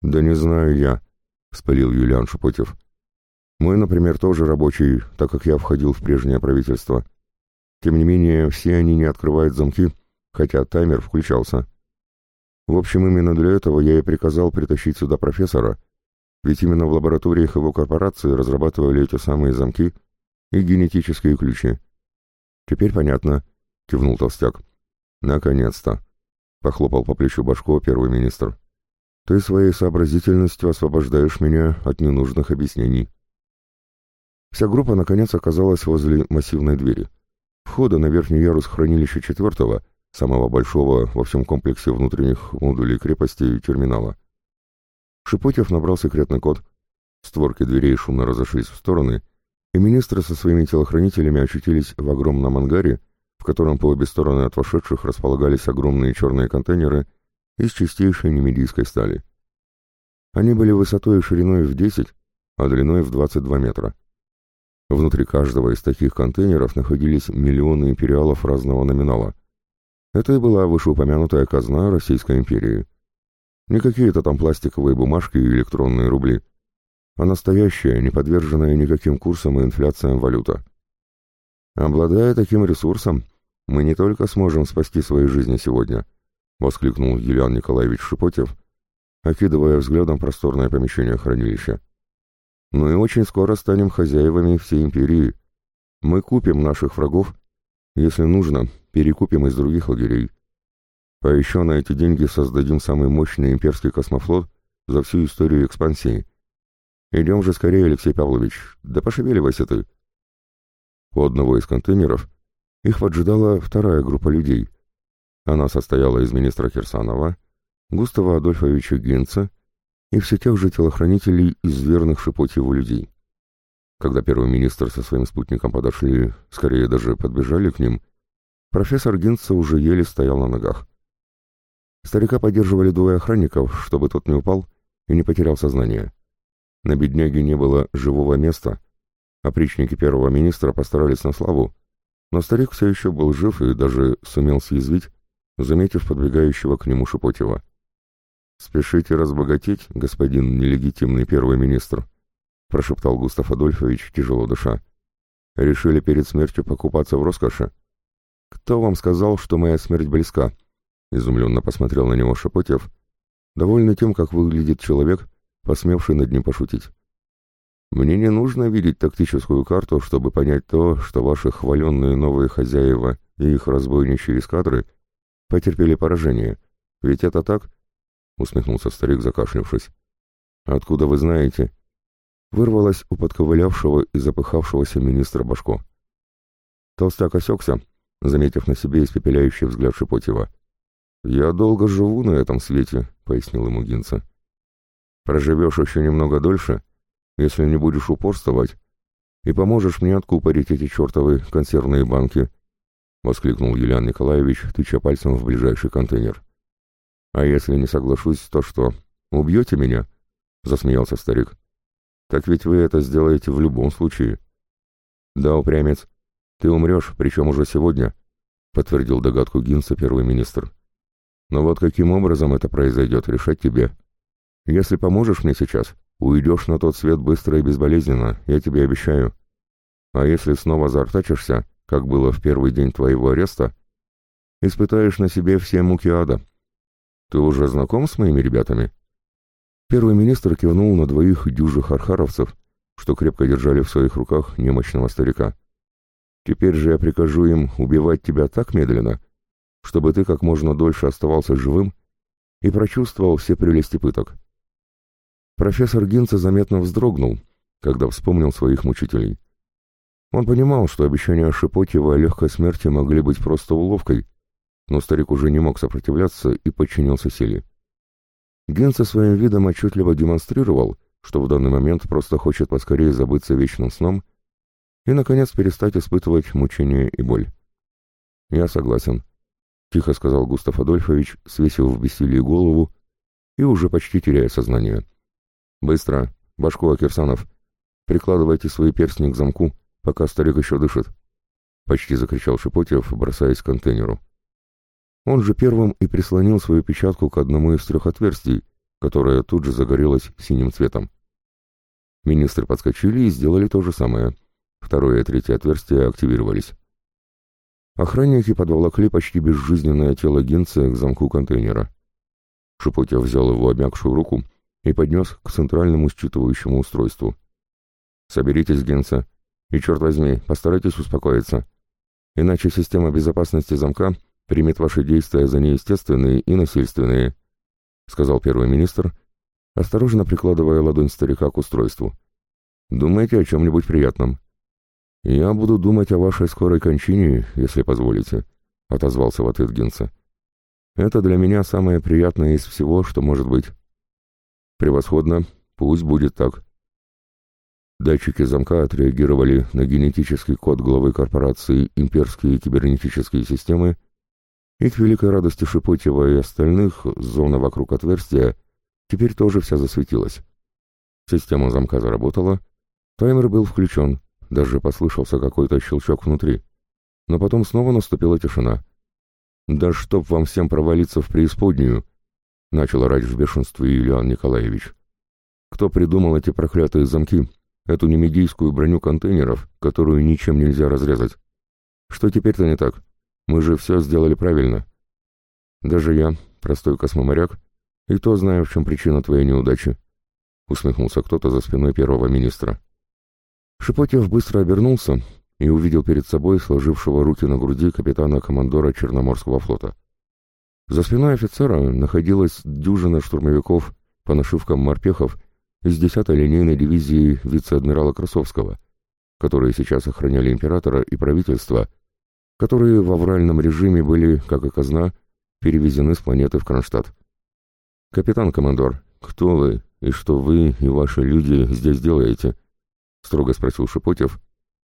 «Да не знаю я», — вспылил Юлиан Шепотев. «Мой, например, тоже рабочий, так как я входил в прежнее правительство. Тем не менее, все они не открывают замки, хотя таймер включался. В общем, именно для этого я и приказал притащить сюда профессора, ведь именно в лабораториях его корпорации разрабатывали эти самые замки и генетические ключи. «Теперь понятно», — кивнул толстяк. «Наконец-то», — похлопал по плечу башко первый министр. «Ты своей сообразительностью освобождаешь меня от ненужных объяснений». Вся группа, наконец, оказалась возле массивной двери. Входа на верхний ярус хранилища четвертого, самого большого во всем комплексе внутренних модулей крепости и терминала. Шипотев набрал секретный код, створки дверей шумно разошлись в стороны, и министры со своими телохранителями очутились в огромном ангаре, в котором по обе стороны от вошедших располагались огромные черные контейнеры из чистейшей немедийской стали. Они были высотой и шириной в 10, а длиной в 22 метра. Внутри каждого из таких контейнеров находились миллионы империалов разного номинала. Это и была вышеупомянутая казна Российской империи. Не какие-то там пластиковые бумажки и электронные рубли, а настоящая, не подверженная никаким курсам и инфляциям валюта. Обладая таким ресурсом, мы не только сможем спасти свои жизни сегодня, воскликнул Юлиан Николаевич Шипотев, окидывая взглядом просторное помещение хранилища. Но и очень скоро станем хозяевами всей империи. Мы купим наших врагов, если нужно, перекупим из других лагерей. А еще на эти деньги создадим самый мощный имперский космофлот за всю историю экспансии. Идем же скорее, Алексей Павлович, да пошевеливайся ты. У одного из контейнеров их поджидала вторая группа людей. Она состояла из министра Кирсанова, Густава Адольфовича Генца и все тех же телохранителей из верных Шипотьеву людей. Когда первый министр со своим спутником подошли, скорее даже подбежали к ним, профессор Гинца уже еле стоял на ногах. Старика поддерживали двое охранников, чтобы тот не упал и не потерял сознание. На бедняге не было живого места, опричники первого министра постарались на славу, но старик все еще был жив и даже сумел съязвить, заметив подбегающего к нему Шипотева. «Спешите разбогатеть, господин нелегитимный первый министр», прошептал Густав Адольфович, тяжело дыша. «Решили перед смертью покупаться в роскоши?» «Кто вам сказал, что моя смерть близка?» Изумленно посмотрел на него Шепотев, довольный тем, как выглядит человек, посмевший над ним пошутить. Мне не нужно видеть тактическую карту, чтобы понять то, что ваши хваленные новые хозяева и их разбойничьи эскадры потерпели поражение. Ведь это так? Усмехнулся старик, закашлявшись. Откуда вы знаете? Вырвалось у подковылявшего и запыхавшегося министра Башко. Толстяк осекся, заметив на себе испепеляющий взгляд Шипотева. «Я долго живу на этом свете», — пояснил ему Гинца. «Проживешь еще немного дольше, если не будешь упорствовать, и поможешь мне откупорить эти чертовы консервные банки», — воскликнул Юлиан Николаевич, тыча пальцем в ближайший контейнер. «А если не соглашусь, то что, убьете меня?» — засмеялся старик. «Так ведь вы это сделаете в любом случае». «Да, упрямец, ты умрешь, причем уже сегодня», — подтвердил догадку Гинса первый министр. «Но вот каким образом это произойдет, решать тебе. Если поможешь мне сейчас, Уйдешь на тот свет быстро и безболезненно, я тебе обещаю. А если снова заортачишься, как было в первый день твоего ареста, испытаешь на себе все муки ада. Ты уже знаком с моими ребятами?» Первый министр кивнул на двоих дюжих архаровцев, что крепко держали в своих руках немощного старика. «Теперь же я прикажу им убивать тебя так медленно, чтобы ты как можно дольше оставался живым и прочувствовал все прелести пыток. Профессор Гинца заметно вздрогнул, когда вспомнил своих мучителей. Он понимал, что обещания Шипотьева о легкой смерти могли быть просто уловкой, но старик уже не мог сопротивляться и подчинился силе. Гинца своим видом отчетливо демонстрировал, что в данный момент просто хочет поскорее забыться вечным сном и, наконец, перестать испытывать мучения и боль. «Я согласен», — тихо сказал Густав Адольфович, свесив в бессилии голову и уже почти теряя сознание. «Быстро! Башку, Кирсанов! Прикладывайте свои перстни к замку, пока старик еще дышит!» Почти закричал Шипотьев, бросаясь к контейнеру. Он же первым и прислонил свою печатку к одному из трех отверстий, которое тут же загорелось синим цветом. Министры подскочили и сделали то же самое. Второе и третье отверстия активировались. охранники подволокли почти безжизненное тело Гинца к замку контейнера. Шипотя взял его обмякшую руку и поднес к центральному считывающему устройству. «Соберитесь, Генца, и, черт возьми, постарайтесь успокоиться. Иначе система безопасности замка примет ваши действия за неестественные и насильственные», — сказал первый министр, осторожно прикладывая ладонь старика к устройству. «Думайте о чем-нибудь приятном». «Я буду думать о вашей скорой кончине, если позволите», — отозвался в ответ Генца. «Это для меня самое приятное из всего, что может быть». «Превосходно. Пусть будет так». Датчики замка отреагировали на генетический код главы корпорации «Имперские кибернетические системы», и к великой радости Шипотева и остальных зона вокруг отверстия теперь тоже вся засветилась. Система замка заработала, таймер был включен, даже послышался какой-то щелчок внутри. Но потом снова наступила тишина. «Да чтоб вам всем провалиться в преисподнюю!» — начал орать в бешенстве Ильян Николаевич. «Кто придумал эти проклятые замки, эту немедийскую броню контейнеров, которую ничем нельзя разрезать? Что теперь-то не так? Мы же все сделали правильно. Даже я, простой космоморяк, и то знаю, в чем причина твоей неудачи», — усмехнулся кто-то за спиной первого министра. Шипотев быстро обернулся и увидел перед собой сложившего руки на груди капитана-командора Черноморского флота. За спиной офицера находилась дюжина штурмовиков по нашивкам морпехов из 10-й линейной дивизии вице-адмирала Красовского, которые сейчас охраняли императора и правительство, которые в авральном режиме были, как и казна, перевезены с планеты в Кронштадт. «Капитан-командор, кто вы и что вы и ваши люди здесь делаете?» — строго спросил Шепотев,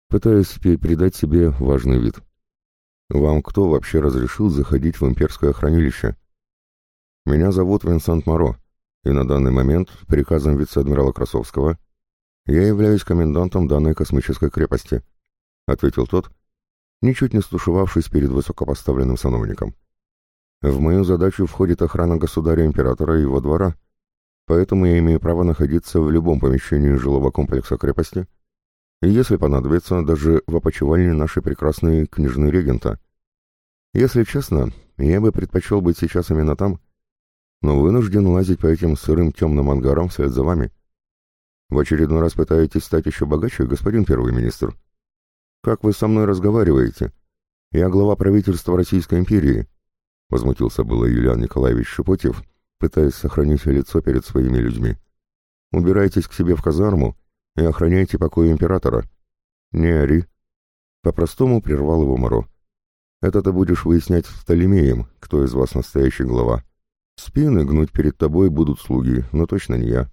пытаясь придать себе важный вид. «Вам кто вообще разрешил заходить в имперское хранилище?» «Меня зовут Винсент Моро, и на данный момент, приказом вице-адмирала Красовского, я являюсь комендантом данной космической крепости», — ответил тот, ничуть не стушевавшись перед высокопоставленным сановником. «В мою задачу входит охрана государя-императора и его двора», — поэтому я имею право находиться в любом помещении жилого комплекса крепости, и, если понадобится, даже в опочивальне нашей прекрасной княжны регента. Если честно, я бы предпочел быть сейчас именно там, но вынужден лазить по этим сырым темным ангарам вслед за вами. В очередной раз пытаетесь стать еще богаче, господин первый министр? Как вы со мной разговариваете? Я глава правительства Российской империи, — возмутился было Юлиан Николаевич Шепотев, — пытаясь сохранить лицо перед своими людьми. «Убирайтесь к себе в казарму и охраняйте покой императора». «Не ори». По-простому прервал его Моро. «Это ты будешь выяснять с Толемеем, кто из вас настоящий глава. Спины гнуть перед тобой будут слуги, но точно не я».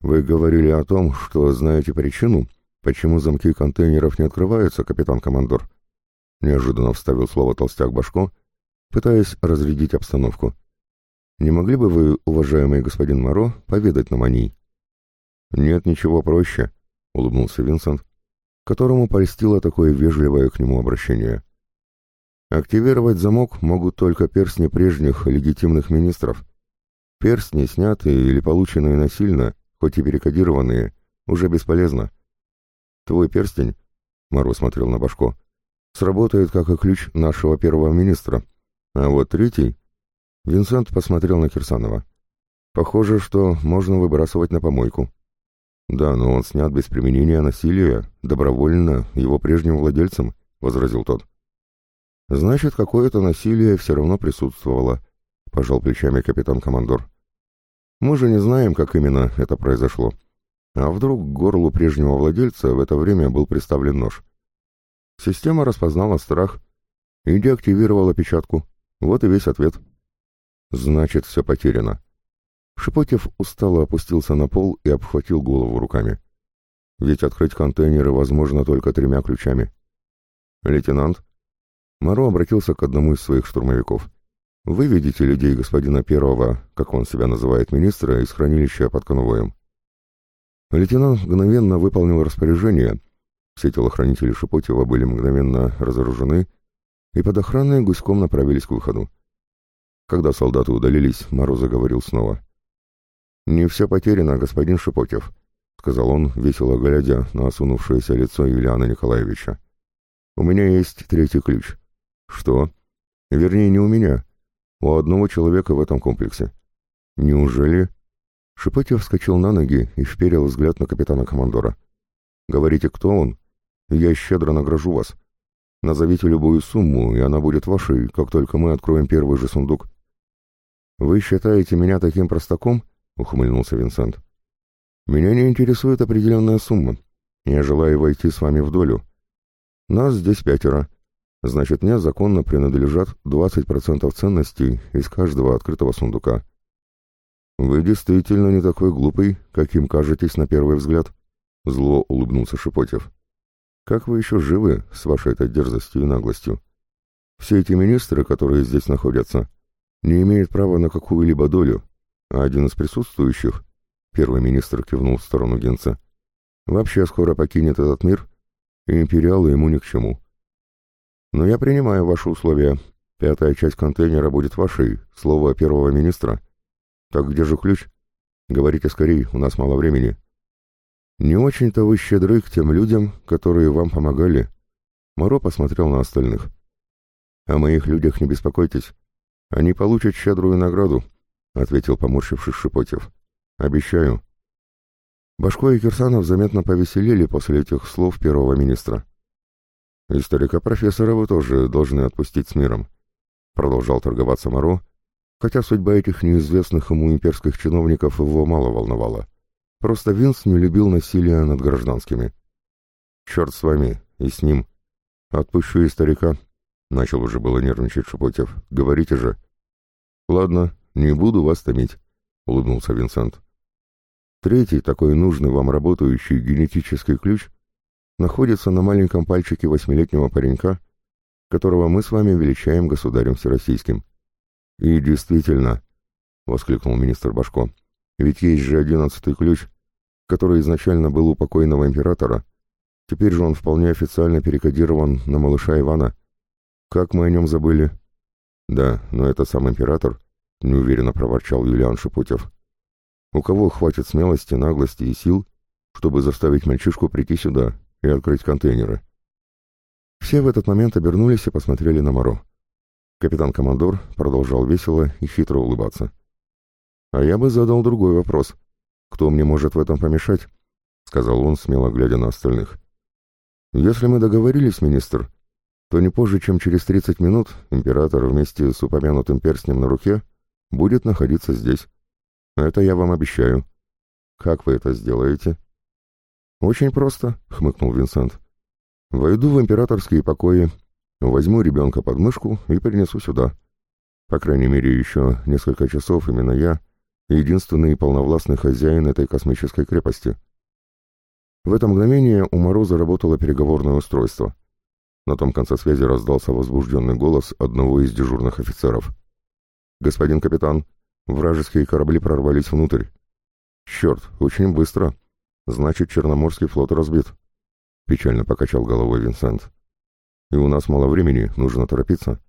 «Вы говорили о том, что знаете причину, почему замки контейнеров не открываются, капитан-командор?» Неожиданно вставил слово толстяк Башко, пытаясь разрядить обстановку. Не могли бы вы, уважаемый господин Моро, поведать нам о ней?» «Нет ничего проще», — улыбнулся Винсент, которому польстило такое вежливое к нему обращение. «Активировать замок могут только перстни прежних легитимных министров. Перстни, снятые или полученные насильно, хоть и перекодированные, уже бесполезно. Твой перстень, — Моро смотрел на Башко, — сработает как и ключ нашего первого министра, а вот третий Винсент посмотрел на Кирсанова. «Похоже, что можно выбрасывать на помойку». «Да, но он снят без применения насилия, добровольно, его прежним владельцем», — возразил тот. «Значит, какое-то насилие все равно присутствовало», — пожал плечами капитан-командор. «Мы же не знаем, как именно это произошло. А вдруг к горлу прежнего владельца в это время был приставлен нож? Система распознала страх и деактивировала печатку. Вот и весь ответ». Значит, все потеряно. Шипотев устало опустился на пол и обхватил голову руками. Ведь открыть контейнеры возможно только тремя ключами. Лейтенант. Моро обратился к одному из своих штурмовиков. Вы видите людей господина первого, как он себя называет, министра, из хранилища под конвоем. Лейтенант мгновенно выполнил распоряжение. Все телохранители Шипотева были мгновенно разоружены и под охраной гуськом направились к выходу. Когда солдаты удалились, Мороз заговорил снова. «Не все потеряно, господин Шипотев», — сказал он, весело глядя на осунувшееся лицо Юлиана Николаевича. «У меня есть третий ключ. Что? Вернее, не у меня. У одного человека в этом комплексе. Неужели? Шипотев вскочил на ноги и вперил взгляд на капитана-командора. «Говорите, кто он? Я щедро награжу вас. Назовите любую сумму, и она будет вашей, как только мы откроем первый же сундук». «Вы считаете меня таким простаком?» — ухмыльнулся Винсент. «Меня не интересует определенная сумма. Я желаю войти с вами в долю. Нас здесь пятеро. Значит, мне законно принадлежат 20% ценностей из каждого открытого сундука. «Вы действительно не такой глупый, каким кажетесь на первый взгляд», — зло улыбнулся Шипотев. «Как вы еще живы с вашей этой дерзостью и наглостью? Все эти министры, которые здесь находятся, не имеют права на какую-либо долю, а один из присутствующих, первый министр кивнул в сторону Генца, вообще скоро покинет этот мир, и империалы ему ни к чему. Но я принимаю ваши условия. Пятая часть контейнера будет вашей, слово первого министра — «Так где же ключ? Говорите скорей, у нас мало времени». «Не очень-то вы щедры к тем людям, которые вам помогали». Моро посмотрел на остальных. «О моих людях не беспокойтесь. Они получат щедрую награду», — ответил поморщившись Шипотев. «Обещаю». Башко и Кирсанов заметно повеселели после этих слов первого министра. «И старика-профессора вы тоже должны отпустить с миром», — продолжал торговаться Моро, хотя судьба этих неизвестных ему имперских чиновников его мало волновала. Просто Винс не любил насилия над гражданскими. «Черт с вами и с ним. Отпущу и старика», — начал уже было нервничать Шепотев. «Говорите же». «Ладно, не буду вас томить», — улыбнулся Винсент. Третий, такой нужный вам работающий генетический ключ, находится на маленьком пальчике восьмилетнего паренька, которого мы с вами величаем государем всероссийским. «И действительно», — воскликнул министр Башко, — «ведь есть же одиннадцатый ключ, который изначально был у покойного императора. Теперь же он вполне официально перекодирован на малыша Ивана. Как мы о нем забыли?» «Да, но это сам император», — неуверенно проворчал Юлиан Шипутев. «У кого хватит смелости, наглости и сил, чтобы заставить мальчишку прийти сюда и открыть контейнеры?» Все в этот момент обернулись и посмотрели на Моро. Капитан-командор продолжал весело и хитро улыбаться. «А я бы задал другой вопрос. Кто мне может в этом помешать?» — сказал он, смело глядя на остальных. «Если мы договорились, министр, то не позже, чем через 30 минут император вместе с упомянутым перстнем на руке будет находиться здесь. Это я вам обещаю. Как вы это сделаете?» «Очень просто», — хмыкнул Винсент. «Войду в императорские покои, Возьму ребенка под мышку и перенесу сюда. По крайней мере, еще несколько часов именно я — единственный полновластный хозяин этой космической крепости. В это мгновение у Мороза работало переговорное устройство. На том конце связи раздался возбужденный голос одного из дежурных офицеров. «Господин капитан, вражеские корабли прорвались внутрь». «Черт, очень быстро. Значит, Черноморский флот разбит», — печально покачал головой Винсент. И у нас мало времени, нужно торопиться.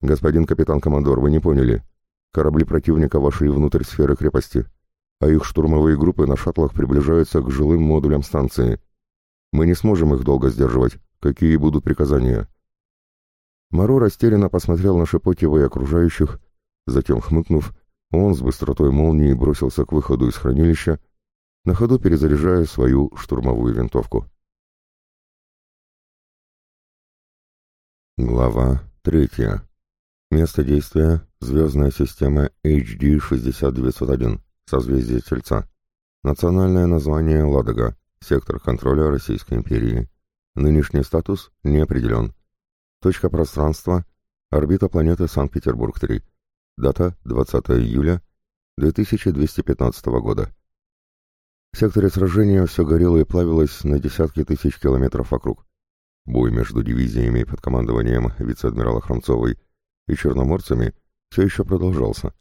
Господин капитан-командор, вы не поняли. Корабли противника вошли внутрь сферы крепости, а их штурмовые группы на шаттлах приближаются к жилым модулям станции. Мы не сможем их долго сдерживать. Какие будут приказания?» Моро растерянно посмотрел на Шепотева и окружающих, затем, хмыкнув, он с быстротой молнии бросился к выходу из хранилища, на ходу перезаряжая свою штурмовую винтовку. Глава 3. Место действия – звездная система HD-6901, созвездие Тельца. Национальное название – Ладога, сектор контроля Российской империи. Нынешний статус не определен. Точка пространства – орбита планеты Санкт-Петербург-3. Дата – 20 июля 2215 года. В секторе сражения все горело и плавилось на десятки тысяч километров вокруг. Бой между дивизиями под командованием вице-адмирала Хромцовой и черноморцами все еще продолжался.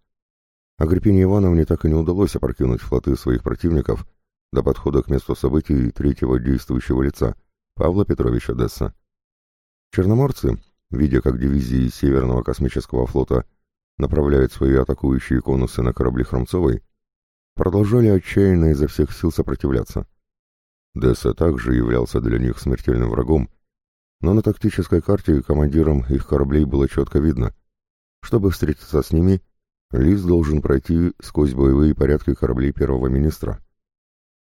Агриппине Ивановне так и не удалось опрокинуть флоты своих противников до подхода к месту событий третьего действующего лица, Павла Петровича Десса. Черноморцы, видя, как дивизии Северного космического флота направляют свои атакующие конусы на корабли Хромцовой, продолжали отчаянно изо всех сил сопротивляться. Десса также являлся для них смертельным врагом, но на тактической карте командирам их кораблей было четко видно. Чтобы встретиться с ними, Лис должен пройти сквозь боевые порядки кораблей первого министра.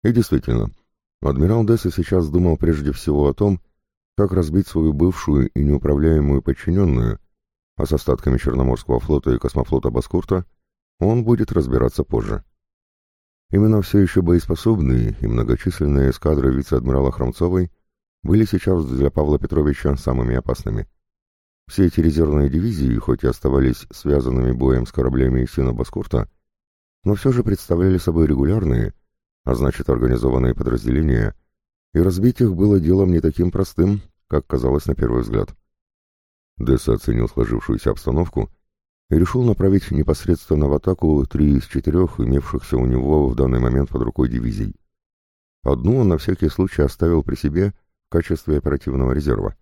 И действительно, адмирал Десса сейчас думал прежде всего о том, как разбить свою бывшую и неуправляемую подчиненную, а с остатками Черноморского флота и космофлота Баскурта он будет разбираться позже. Именно все еще боеспособные и многочисленные эскадры вице-адмирала Хромцовой были сейчас для Павла Петровича самыми опасными. Все эти резервные дивизии, хоть и оставались связанными боем с кораблями Сина Баскурта, но все же представляли собой регулярные, а значит организованные подразделения, и разбить их было делом не таким простым, как казалось на первый взгляд. Десса оценил сложившуюся обстановку решил направить непосредственно в атаку три из четырех имевшихся у него в данный момент под рукой дивизий. Одну он на всякий случай оставил при себе в качестве оперативного резерва.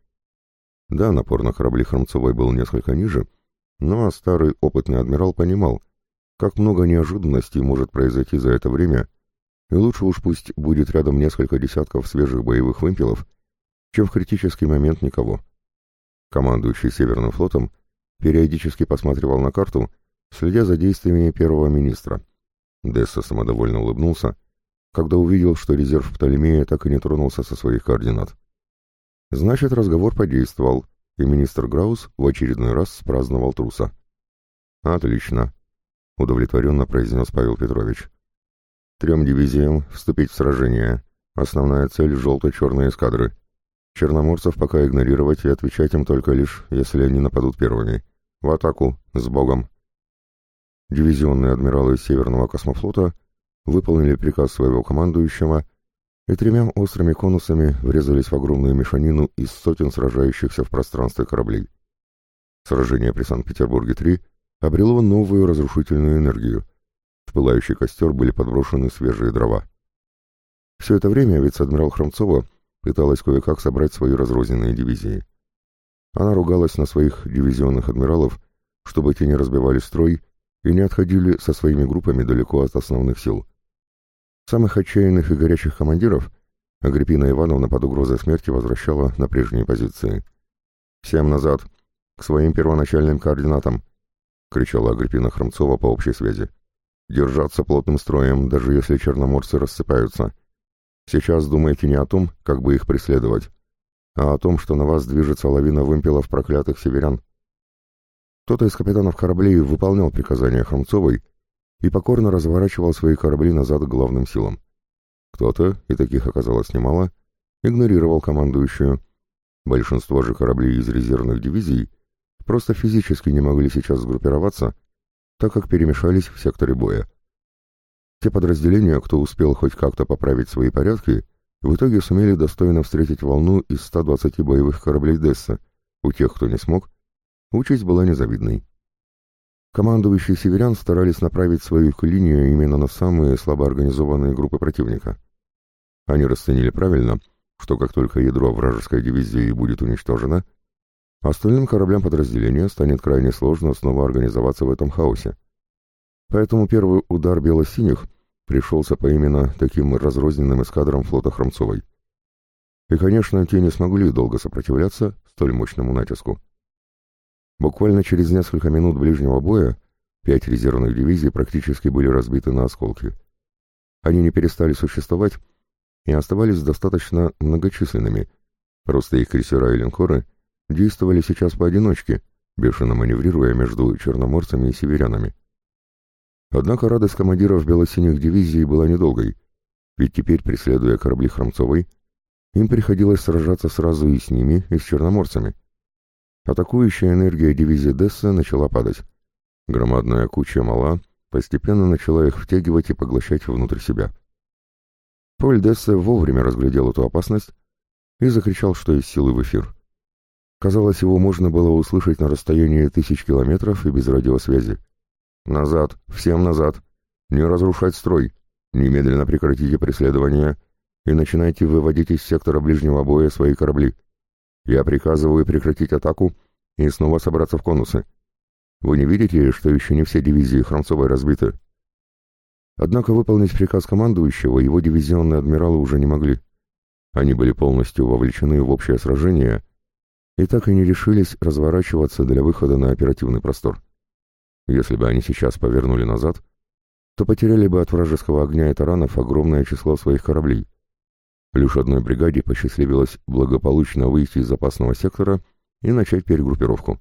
Да, напор на корабли Хромцовой был несколько ниже, но старый опытный адмирал понимал, как много неожиданностей может произойти за это время, и лучше уж пусть будет рядом несколько десятков свежих боевых вымпелов, чем в критический момент никого. Командующий Северным флотом периодически посматривал на карту, следя за действиями первого министра. Десса самодовольно улыбнулся, когда увидел, что резерв Птолемея так и не тронулся со своих координат. Значит, разговор подействовал, и министр Граус в очередной раз спраздновал труса. «Отлично», — удовлетворенно произнес Павел Петрович. «Трем дивизиям вступить в сражение. Основная цель — желто-черные эскадры. Черноморцев пока игнорировать и отвечать им только лишь, если они нападут первыми. В атаку, с Богом. Дивизионные адмиралы Северного космофлота выполнили приказ своего командующего и тремя острыми конусами врезались в огромную мешанину из сотен сражающихся в пространстве кораблей. Сражение при Санкт-Петербурге-3 обрело новую разрушительную энергию. В пылающий костер были подброшены свежие дрова. Все это время вице-адмирал Хромцова пыталась кое-как собрать свои разрозненные дивизии. Она ругалась на своих дивизионных адмиралов, чтобы те не разбивали строй и не отходили со своими группами далеко от основных сил. Самых отчаянных и горячих командиров Агриппина Ивановна под угрозой смерти возвращала на прежние позиции. «Всем назад! К своим первоначальным координатам!» — кричала Агриппина Хромцова по общей связи. «Держаться плотным строем, даже если черноморцы рассыпаются!» Сейчас думаете не о том, как бы их преследовать, а о том, что на вас движется лавина вымпелов проклятых северян. Кто-то из капитанов кораблей выполнял приказания Хромцовой и покорно разворачивал свои корабли назад к главным силам. Кто-то, и таких оказалось немало, игнорировал командующую. Большинство же кораблей из резервных дивизий просто физически не могли сейчас сгруппироваться, так как перемешались в секторе боя. Те подразделения, кто успел хоть как-то поправить свои порядки, в итоге сумели достойно встретить волну из 120 боевых кораблей Десса. У тех, кто не смог, участь была незавидной. Командующие северян старались направить свою линию именно на самые слабо организованные группы противника. Они расценили правильно, что как только ядро вражеской дивизии будет уничтожено, остальным кораблям подразделения станет крайне сложно снова организоваться в этом хаосе. Поэтому первый удар бело-синих пришелся по именно таким разрозненным эскадрам флота Хромцовой. И, конечно, те не смогли долго сопротивляться столь мощному натиску. Буквально через несколько минут ближнего боя пять резервных дивизий практически были разбиты на осколки. Они не перестали существовать и оставались достаточно многочисленными, просто их крейсера и линкоры действовали сейчас поодиночке, бешено маневрируя между черноморцами и северянами. Однако радость командиров белосиних дивизий была недолгой, ведь теперь, преследуя корабли Хромцовой, им приходилось сражаться сразу и с ними, и с черноморцами. Атакующая энергия дивизии Десса начала падать. Громадная куча мала постепенно начала их втягивать и поглощать внутрь себя. Поль Десса вовремя разглядел эту опасность и закричал, что из силы в эфир. Казалось, его можно было услышать на расстоянии тысяч километров и без радиосвязи. «Назад! Всем назад! Не разрушать строй! Немедленно прекратите преследование и начинайте выводить из сектора ближнего боя свои корабли. Я приказываю прекратить атаку и снова собраться в конусы. Вы не видите, что еще не все дивизии Хромцовой разбиты?» Однако выполнить приказ командующего его дивизионные адмиралы уже не могли. Они были полностью вовлечены в общее сражение и так и не решились разворачиваться для выхода на оперативный простор. Если бы они сейчас повернули назад, то потеряли бы от вражеского огня и таранов огромное число своих кораблей. Лишь одной бригаде посчастливилось благополучно выйти из запасного сектора и начать перегруппировку.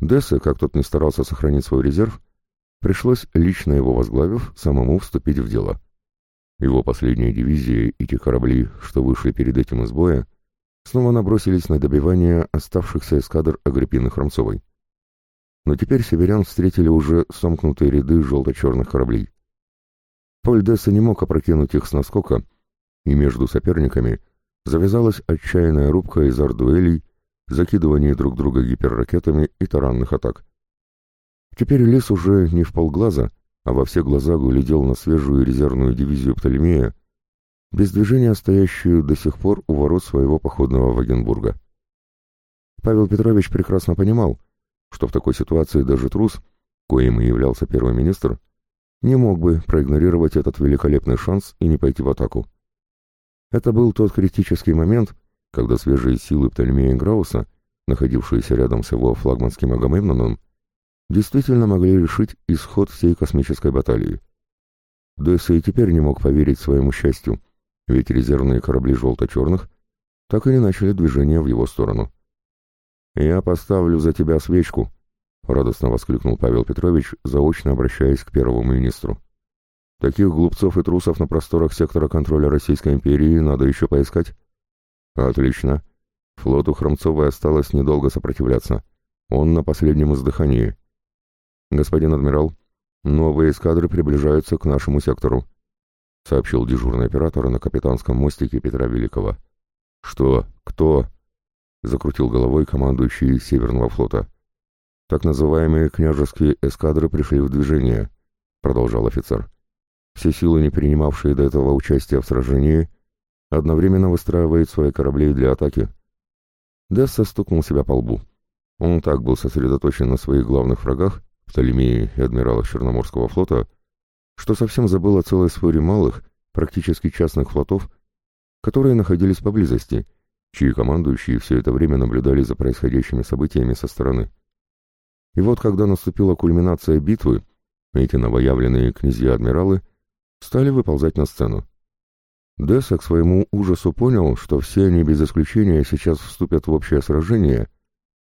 Дессе, как тот не старался сохранить свой резерв, пришлось, лично его возглавив, самому вступить в дело. Его последние дивизии и те корабли, что вышли перед этим из боя, снова набросились на добивание оставшихся эскадр Агриппины Хромцовой. Но теперь северян встретили уже сомкнутые ряды желто-черных кораблей. Поль Десса не мог опрокинуть их с наскока, и между соперниками завязалась отчаянная рубка из ардуэлей, закидывание друг друга гиперракетами и таранных атак. Теперь лес уже не в полглаза, а во все глаза глядел на свежую резервную дивизию Птолемея, без движения стоящую до сих пор у ворот своего походного Вагенбурга. Павел Петрович прекрасно понимал, что в такой ситуации даже трус, коим и являлся первый министр, не мог бы проигнорировать этот великолепный шанс и не пойти в атаку. Это был тот критический момент, когда свежие силы Птолемея Грауса, находившиеся рядом с его флагманским Агамемноном, действительно могли решить исход всей космической баталии. Десса и теперь не мог поверить своему счастью, ведь резервные корабли желто-черных так и не начали движение в его сторону. «Я поставлю за тебя свечку», — радостно воскликнул Павел Петрович, заочно обращаясь к первому министру. «Таких глупцов и трусов на просторах сектора контроля Российской империи надо еще поискать». «Отлично. Флоту Хромцовой осталось недолго сопротивляться. Он на последнем издыхании. Господин адмирал, новые эскадры приближаются к нашему сектору», — сообщил дежурный оператор на капитанском мостике Петра Великого. «Что? Кто?» Закрутил головой командующий Северного флота. Так называемые княжеские эскадры пришли в движение, продолжал офицер. Все силы, не принимавшие до этого участия в сражении, одновременно выстраивают свои корабли для атаки. Десса стукнул себя по лбу. Он так был сосредоточен на своих главных врагах, Птолемеи и адмиралах Черноморского флота, что совсем забыл о целой сфере малых, практически частных флотов, которые находились поблизости — чьи командующие все это время наблюдали за происходящими событиями со стороны. И вот когда наступила кульминация битвы, эти новоявленные князья-адмиралы стали выползать на сцену. Десса к своему ужасу понял, что все они без исключения сейчас вступят в общее сражение,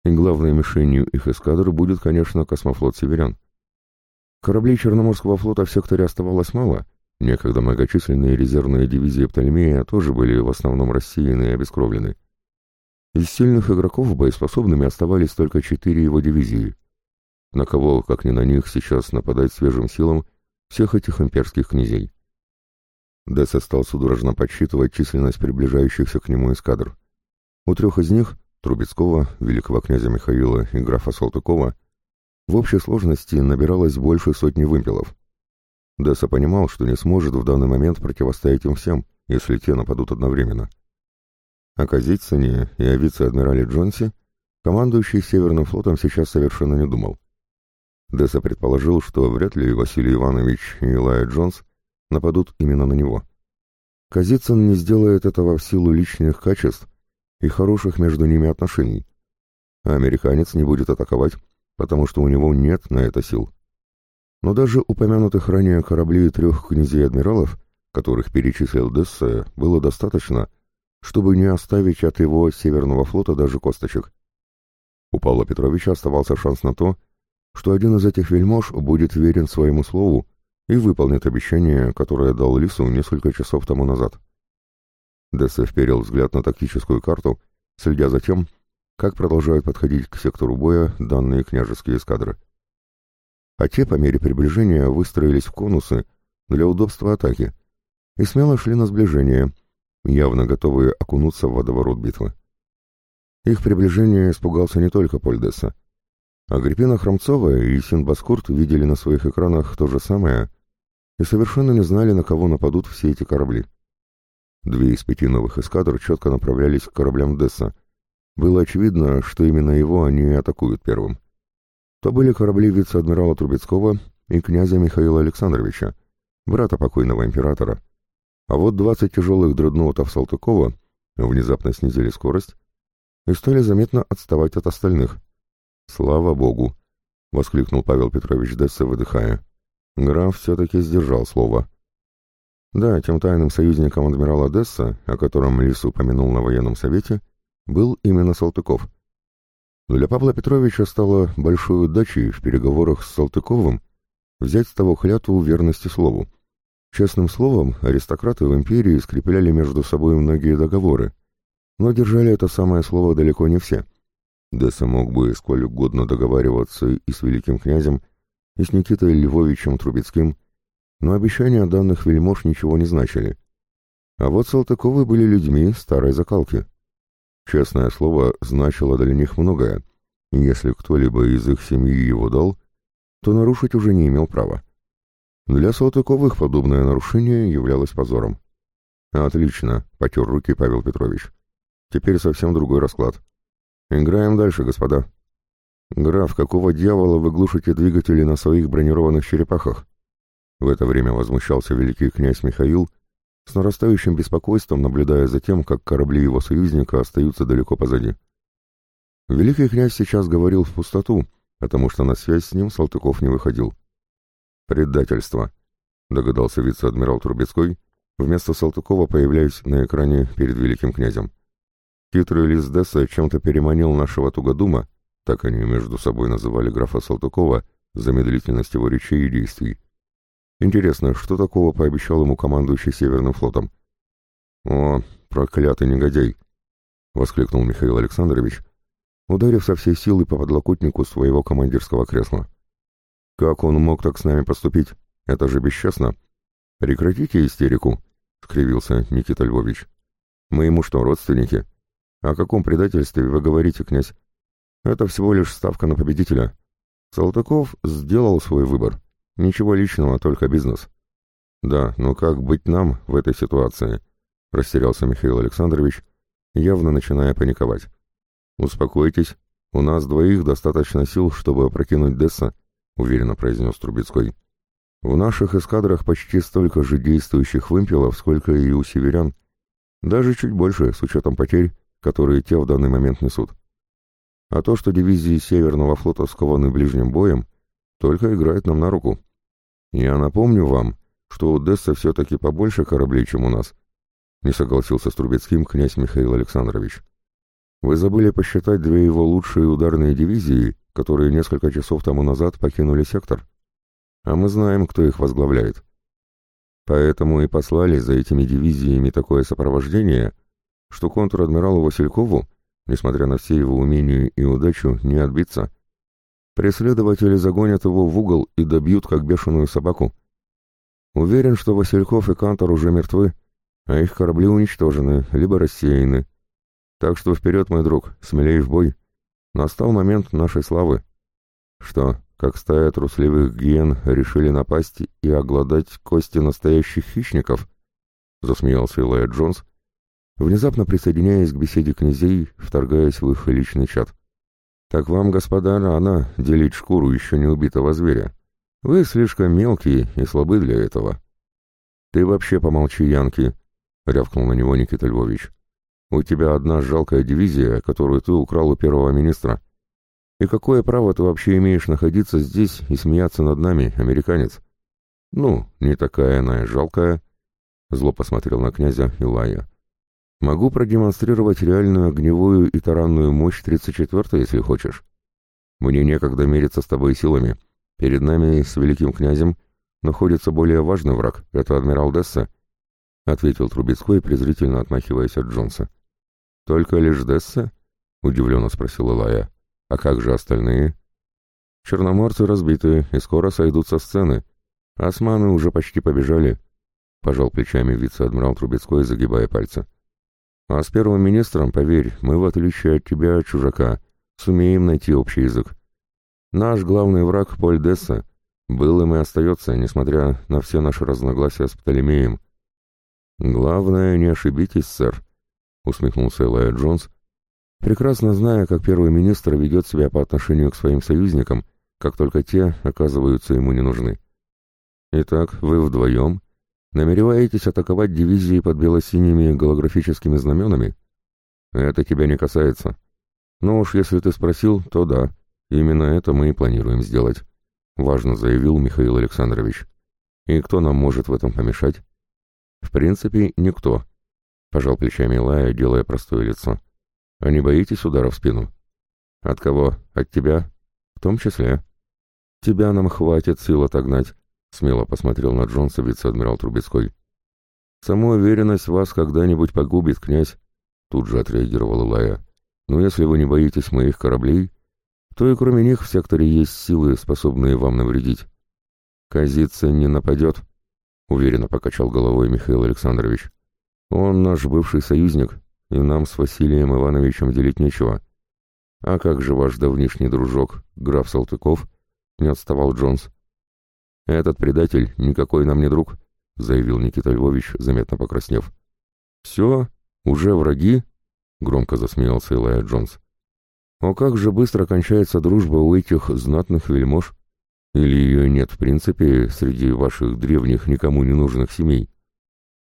и главной мишенью их эскадры будет, конечно, космофлот «Северян». Кораблей Черноморского флота в секторе оставалось мало, Некогда многочисленные резервные дивизии Птолемея тоже были в основном рассеяны и обескровлены. Из сильных игроков боеспособными оставались только четыре его дивизии. На кого, как ни на них, сейчас нападать свежим силам всех этих имперских князей. Десса стал судорожно подсчитывать численность приближающихся к нему эскадр. У трех из них, Трубецкого, великого князя Михаила и графа Салтыкова, в общей сложности набиралось больше сотни вымпелов. Десса понимал, что не сможет в данный момент противостоять им всем, если те нападут одновременно. О Казицыне и о вице-адмирале Джонсе командующий Северным флотом сейчас совершенно не думал. Десса предположил, что вряд ли Василий Иванович и Илая Джонс нападут именно на него. Казицын не сделает этого в силу личных качеств и хороших между ними отношений, а американец не будет атаковать, потому что у него нет на это сил. Но даже упомянутых ранее кораблей трех князей-адмиралов, которых перечислил Дессе, было достаточно, чтобы не оставить от его Северного флота даже косточек. У Павла Петровича оставался шанс на то, что один из этих вельмож будет верен своему слову и выполнит обещание, которое дал Лису несколько часов тому назад. Дессе вперил взгляд на тактическую карту, следя за тем, как продолжают подходить к сектору боя данные княжеские эскадры а те по мере приближения выстроились в конусы для удобства атаки и смело шли на сближение, явно готовые окунуться в водоворот битвы. Их приближение испугался не только Польдеса. Агриппина Хромцова и Синбаскурт видели на своих экранах то же самое и совершенно не знали, на кого нападут все эти корабли. Две из пяти новых эскадр четко направлялись к кораблям Десса. Было очевидно, что именно его они атакуют первым то были корабли вице-адмирала Трубецкого и князя Михаила Александровича, брата покойного императора. А вот 20 тяжелых дредноутов Салтыкова внезапно снизили скорость и стали заметно отставать от остальных. «Слава Богу!» — воскликнул Павел Петрович Десса, выдыхая. Граф все-таки сдержал слово. Да, тем тайным союзником адмирала Десса, о котором Лис упомянул на военном совете, был именно Салтыков. Для Павла Петровича стало большой удачей в переговорах с Салтыковым взять с того клятву верности слову. Честным словом, аристократы в империи скрепляли между собой многие договоры, но держали это самое слово далеко не все. Десса мог бы сколь угодно договариваться и с великим князем, и с Никитой Львовичем Трубецким, но обещания данных вельмож ничего не значили. А вот Салтыковы были людьми старой закалки. Честное слово значило для них многое, и если кто-либо из их семьи его дал, то нарушить уже не имел права. Для Салтыковых подобное нарушение являлось позором. «Отлично», — потер руки Павел Петрович. «Теперь совсем другой расклад. Играем дальше, господа». «Граф, какого дьявола вы глушите двигатели на своих бронированных черепахах?» В это время возмущался великий князь Михаил, с нарастающим беспокойством наблюдая за тем, как корабли его союзника остаются далеко позади. Великий князь сейчас говорил в пустоту, потому что на связь с ним Салтыков не выходил. «Предательство», — догадался вице-адмирал Трубецкой, вместо Салтыкова появляясь на экране перед великим князем. Хитрый лис Десса чем-то переманил нашего Тугодума, так они между собой называли графа Салтыкова, за медлительность его речей и действий, Интересно, что такого пообещал ему командующий Северным флотом? «О, проклятый негодяй!» — воскликнул Михаил Александрович, ударив со всей силы по подлокотнику своего командирского кресла. «Как он мог так с нами поступить? Это же бесчестно!» «Прекратите истерику!» — скривился Никита Львович. «Мы ему что, родственники? О каком предательстве вы говорите, князь? Это всего лишь ставка на победителя. Салтыков сделал свой выбор. Ничего личного, только бизнес. Да, но как быть нам в этой ситуации? Растерялся Михаил Александрович, явно начиная паниковать. Успокойтесь, у нас двоих достаточно сил, чтобы опрокинуть Десса, уверенно произнес Трубецкой. В наших эскадрах почти столько же действующих вымпелов, сколько и у северян. Даже чуть больше, с учетом потерь, которые те в данный момент несут. А то, что дивизии Северного флота скованы ближним боем, только играет нам на руку. Я напомню вам, что у Десса все-таки побольше кораблей, чем у нас, не согласился с Трубецким князь Михаил Александрович. Вы забыли посчитать две его лучшие ударные дивизии, которые несколько часов тому назад покинули сектор. А мы знаем, кто их возглавляет. Поэтому и послали за этими дивизиями такое сопровождение, что контр-адмиралу Василькову, несмотря на все его умения и удачу, не отбиться, Преследователи загонят его в угол и добьют, как бешеную собаку. Уверен, что Васильков и Кантор уже мертвы, а их корабли уничтожены, либо рассеяны. Так что вперед, мой друг, смелей в бой. Настал момент нашей славы. Что, как стая трусливых гиен решили напасть и огладать кости настоящих хищников? Засмеялся Илая Джонс, внезапно присоединяясь к беседе князей, вторгаясь в их личный чат. Так вам, господа, рано делить шкуру еще не убитого зверя. Вы слишком мелкие и слабы для этого. Ты вообще помолчи, Янки, — рявкнул на него Никита Львович. У тебя одна жалкая дивизия, которую ты украл у первого министра. И какое право ты вообще имеешь находиться здесь и смеяться над нами, американец? Ну, не такая она и жалкая, — зло посмотрел на князя Илая. Могу продемонстрировать реальную огневую и таранную мощь 34-й, если хочешь. Мне некогда мериться с тобой силами. Перед нами с великим князем находится более важный враг, это адмирал Десса, — ответил Трубецкой, презрительно отмахиваясь от Джонса. «Только лишь Десса?» — удивленно спросил Илая. «А как же остальные?» «Черноморцы разбиты и скоро сойдут со сцены. Османы уже почти побежали», — пожал плечами вице-адмирал Трубецкой, загибая пальцы. А с первым министром, поверь, мы, в отличие от тебя, чужака, сумеем найти общий язык. Наш главный враг Поль Десса был им и остается, несмотря на все наши разногласия с Птолемеем. «Главное, не ошибитесь, сэр», — усмехнулся Элайя Джонс, прекрасно зная, как первый министр ведет себя по отношению к своим союзникам, как только те оказываются ему не нужны. «Итак, вы вдвоем Намереваетесь атаковать дивизии под бело-синими голографическими знаменами? Это тебя не касается, «Ну уж если ты спросил, то да, именно это мы и планируем сделать», — важно заявил Михаил Александрович. «И кто нам может в этом помешать?» «В принципе, никто», — пожал плечами Лая, делая простое лицо. «А не боитесь удара в спину?» «От кого? От тебя?» «В том числе». «Тебя нам хватит сил отогнать», — смело посмотрел на Джонса вице-адмирал Трубецкой. «Самоуверенность вас когда-нибудь погубит, князь», — тут же отреагировал Илая. «Но если вы не боитесь моих кораблей, то и кроме них в секторе есть силы, способные вам навредить». «Казица не нападет», — уверенно покачал головой Михаил Александрович. «Он наш бывший союзник, и нам с Василием Ивановичем делить нечего». «А как же ваш давнишний дружок, граф Салтыков?» — не отставал Джонс. «Этот предатель никакой нам не друг», — заявил Никита Львович, заметно покраснев. «Все? Уже враги?» — громко засмеялся Элайя Джонс. «О, как же быстро кончается дружба у этих знатных вельмож? Или ее нет в принципе среди ваших древних никому не нужных семей?»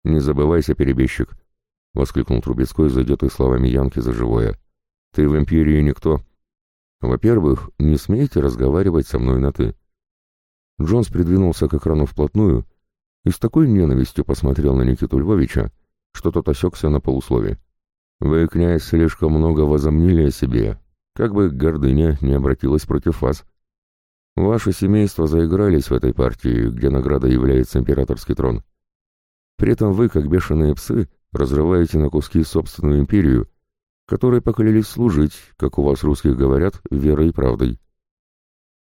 «Не забывайся, перебежчик», — воскликнул Трубецкой, задетый словами Янки за живое. «Ты в империи никто. Во-первых, не смейте разговаривать со мной на «ты». Джонс придвинулся к экрану вплотную и с такой ненавистью посмотрел на Никиту Львовича, что тот осекся на полуслове. «Вы, князь, слишком много возомнили о себе, как бы гордыня не обратилась против вас. Ваши семейства заигрались в этой партии, где награда является императорский трон. При этом вы, как бешеные псы, разрываете на куски собственную империю, которой поклялись служить, как у вас русских говорят, верой и правдой.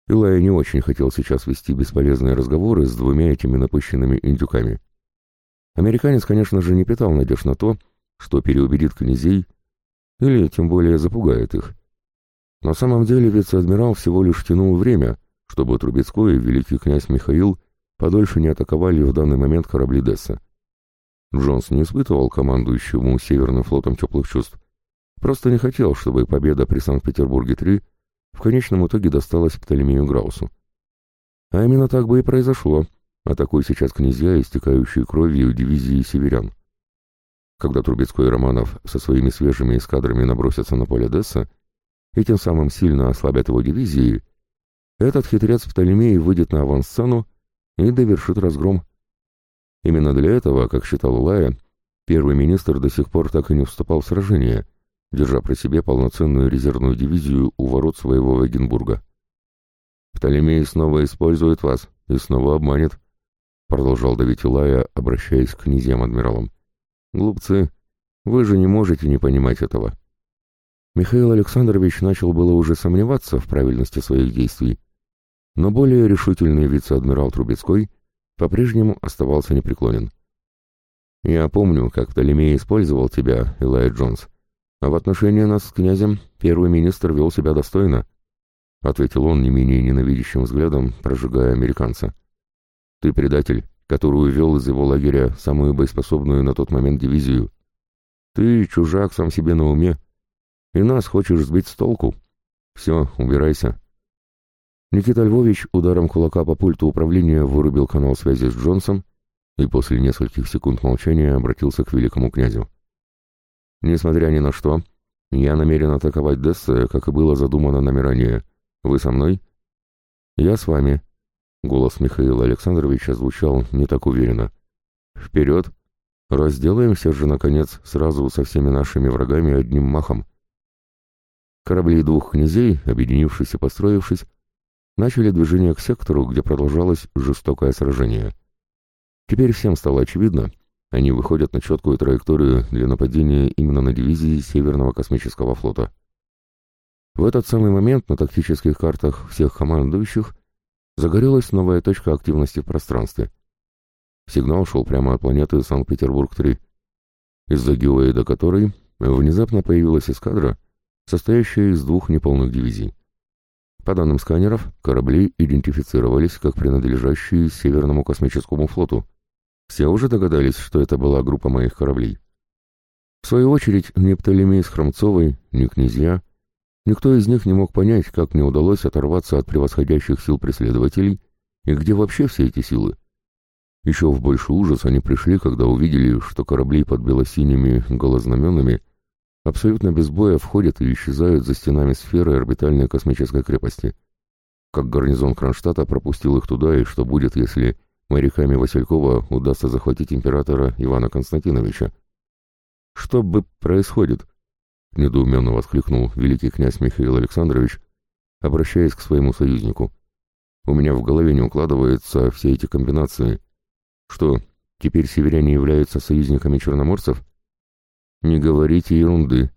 Илая не очень хотел сейчас вести бесполезные разговоры с двумя этими напыщенными индюками. Американец, конечно же, не питал надежд на то, что переубедит князей или тем более запугает их. На самом деле вице-адмирал всего лишь тянул время, чтобы Трубецкой и великий князь Михаил подольше не атаковали в данный момент корабли Десса. Джонс не испытывал командующему Северным флотом теплых чувств, просто не хотел, чтобы победа при Санкт-Петербурге-3 в конечном итоге досталось Птолемею Граусу. А именно так бы и произошло, атакуя сейчас князья, истекающие кровью дивизии северян. Когда Трубецкой и Романов со своими свежими эскадрами набросятся на поле Десса и тем самым сильно ослабят его дивизии, этот хитрец Птолемей выйдет на авансцену и довершит разгром. Именно для этого, как считал Лая, первый министр до сих пор так и не вступал в сражение — держа при себе полноценную резервную дивизию у ворот своего Вегенбурга. «Птолемей снова использует вас и снова обманет», — продолжал давить Илая, обращаясь к князьям-адмиралам. «Глупцы, вы же не можете не понимать этого». Михаил Александрович начал было уже сомневаться в правильности своих действий, но более решительный вице-адмирал Трубецкой по-прежнему оставался непреклонен. «Я помню, как Птолемей использовал тебя, Илая Джонс», а в отношении нас с князем первый министр вел себя достойно, — ответил он не менее ненавидящим взглядом, прожигая американца. «Ты предатель, который увел из его лагеря самую боеспособную на тот момент дивизию. Ты чужак сам себе на уме, и нас хочешь сбить с толку. Все, убирайся». Никита Львович ударом кулака по пульту управления вырубил канал связи с Джонсом и после нескольких секунд молчания обратился к великому князю. Несмотря ни на что, я намерен атаковать Десса, как и было задумано нами ранее. Вы со мной? Я с вами. Голос Михаила Александровича звучал не так уверенно. Вперед! Разделаемся же, наконец, сразу со всеми нашими врагами одним махом. Корабли двух князей, объединившись и построившись, начали движение к сектору, где продолжалось жестокое сражение. Теперь всем стало очевидно, они выходят на четкую траекторию для нападения именно на дивизии Северного космического флота. В этот самый момент на тактических картах всех командующих загорелась новая точка активности в пространстве. Сигнал шел прямо от планеты Санкт-Петербург-3, из-за геоида которой внезапно появилась эскадра, состоящая из двух неполных дивизий. По данным сканеров, корабли идентифицировались как принадлежащие Северному космическому флоту – все уже догадались, что это была группа моих кораблей. В свою очередь, ни Птолемей с Хромцовой, ни князья, никто из них не мог понять, как мне удалось оторваться от превосходящих сил преследователей и где вообще все эти силы. Еще в больший ужас они пришли, когда увидели, что корабли под белосиними голознаменами абсолютно без боя входят и исчезают за стенами сферы орбитальной космической крепости. Как гарнизон Кронштадта пропустил их туда, и что будет, если моряками Василькова удастся захватить императора Ивана Константиновича? Что бы происходит? Недоуменно воскликнул великий князь Михаил Александрович, обращаясь к своему союзнику. У меня в голове не укладываются все эти комбинации. Что, теперь северяне являются союзниками черноморцев? Не говорите ерунды.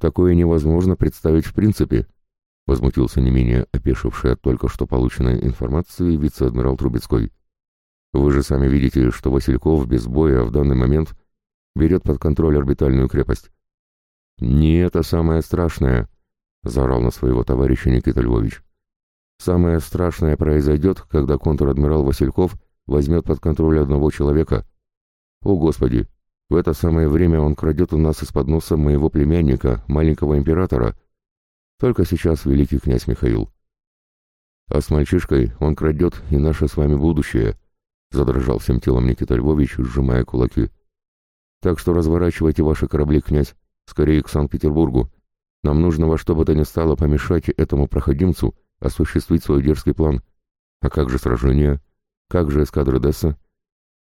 Такое невозможно представить в принципе, возмутился не менее опешивший от только что полученной информации вице-адмирал Трубецкой. Вы же сами видите, что Васильков без боя в данный момент берет под контроль орбитальную крепость. «Не это самое страшное», — заорал на своего товарища Никита Львович. «Самое страшное произойдет, когда контр-адмирал Васильков возьмет под контроль одного человека. О, Господи! В это самое время он крадет у нас из-под носа моего племянника, маленького императора. Только сейчас великий князь Михаил. А с мальчишкой он крадет и наше с вами будущее», — задрожал всем телом Никита Львович, сжимая кулаки. «Так что разворачивайте ваши корабли, князь, скорее к Санкт-Петербургу. Нам нужно во что бы то ни стало помешать этому проходимцу осуществить свой дерзкий план. А как же сражение? Как же эскадра Десса?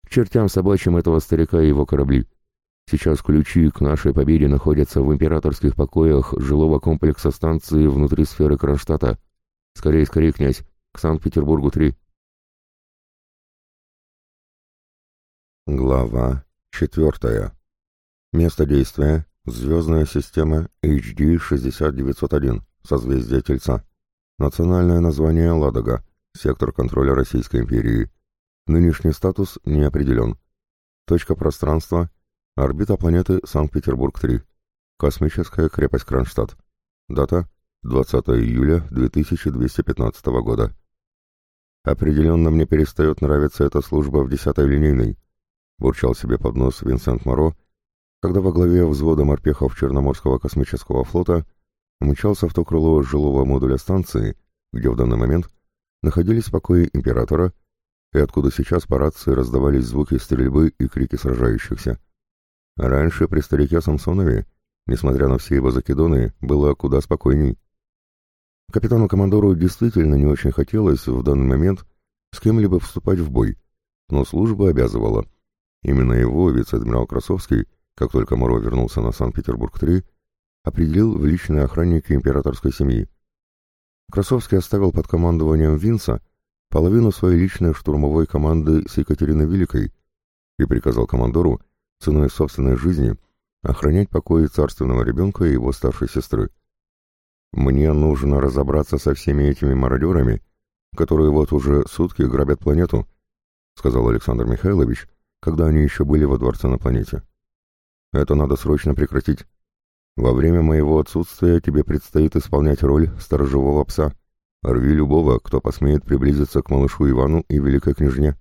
К чертям собачьим этого старика и его корабли. Сейчас ключи к нашей победе находятся в императорских покоях жилого комплекса станции внутри сферы Кронштадта. Скорее, скорее, князь, к Санкт-Петербургу-3. Глава четвертая. Место действия Звездная система HD 6901, созвездие Тельца. Национальное название Ладога, сектор контроля Российской империи. Нынешний статус не определен. Точка пространства – орбита планеты Санкт-Петербург-3. Космическая крепость Кронштадт. Дата – 20 июля 2215 года. Определенно мне перестает нравиться эта служба в десятой линейной. Бурчал себе под нос Винсент Моро, когда во главе взвода морпехов Черноморского космического флота мчался в то крыло жилого модуля станции, где в данный момент находились покои императора, и откуда сейчас по рации раздавались звуки стрельбы и крики сражающихся. раньше при старике Самсонове, несмотря на все его закидоны, было куда спокойней. Капитану-командору действительно не очень хотелось в данный момент с кем-либо вступать в бой, но служба обязывала. Именно его вице-адмирал Красовский как только Моро вернулся на Санкт-Петербург-3, определил в личные охранники императорской семьи. Красовский оставил под командованием Винса половину своей личной штурмовой команды с Екатериной Великой и приказал командору ценой собственной жизни охранять покои царственного ребенка и его старшей сестры. «Мне нужно разобраться со всеми этими мародерами, которые вот уже сутки грабят планету», сказал Александр Михайлович, когда они еще были во дворце на планете. Это надо срочно прекратить. Во время моего отсутствия тебе предстоит исполнять роль сторожевого пса. Рви любого, кто посмеет приблизиться к малышу Ивану и великой княжне.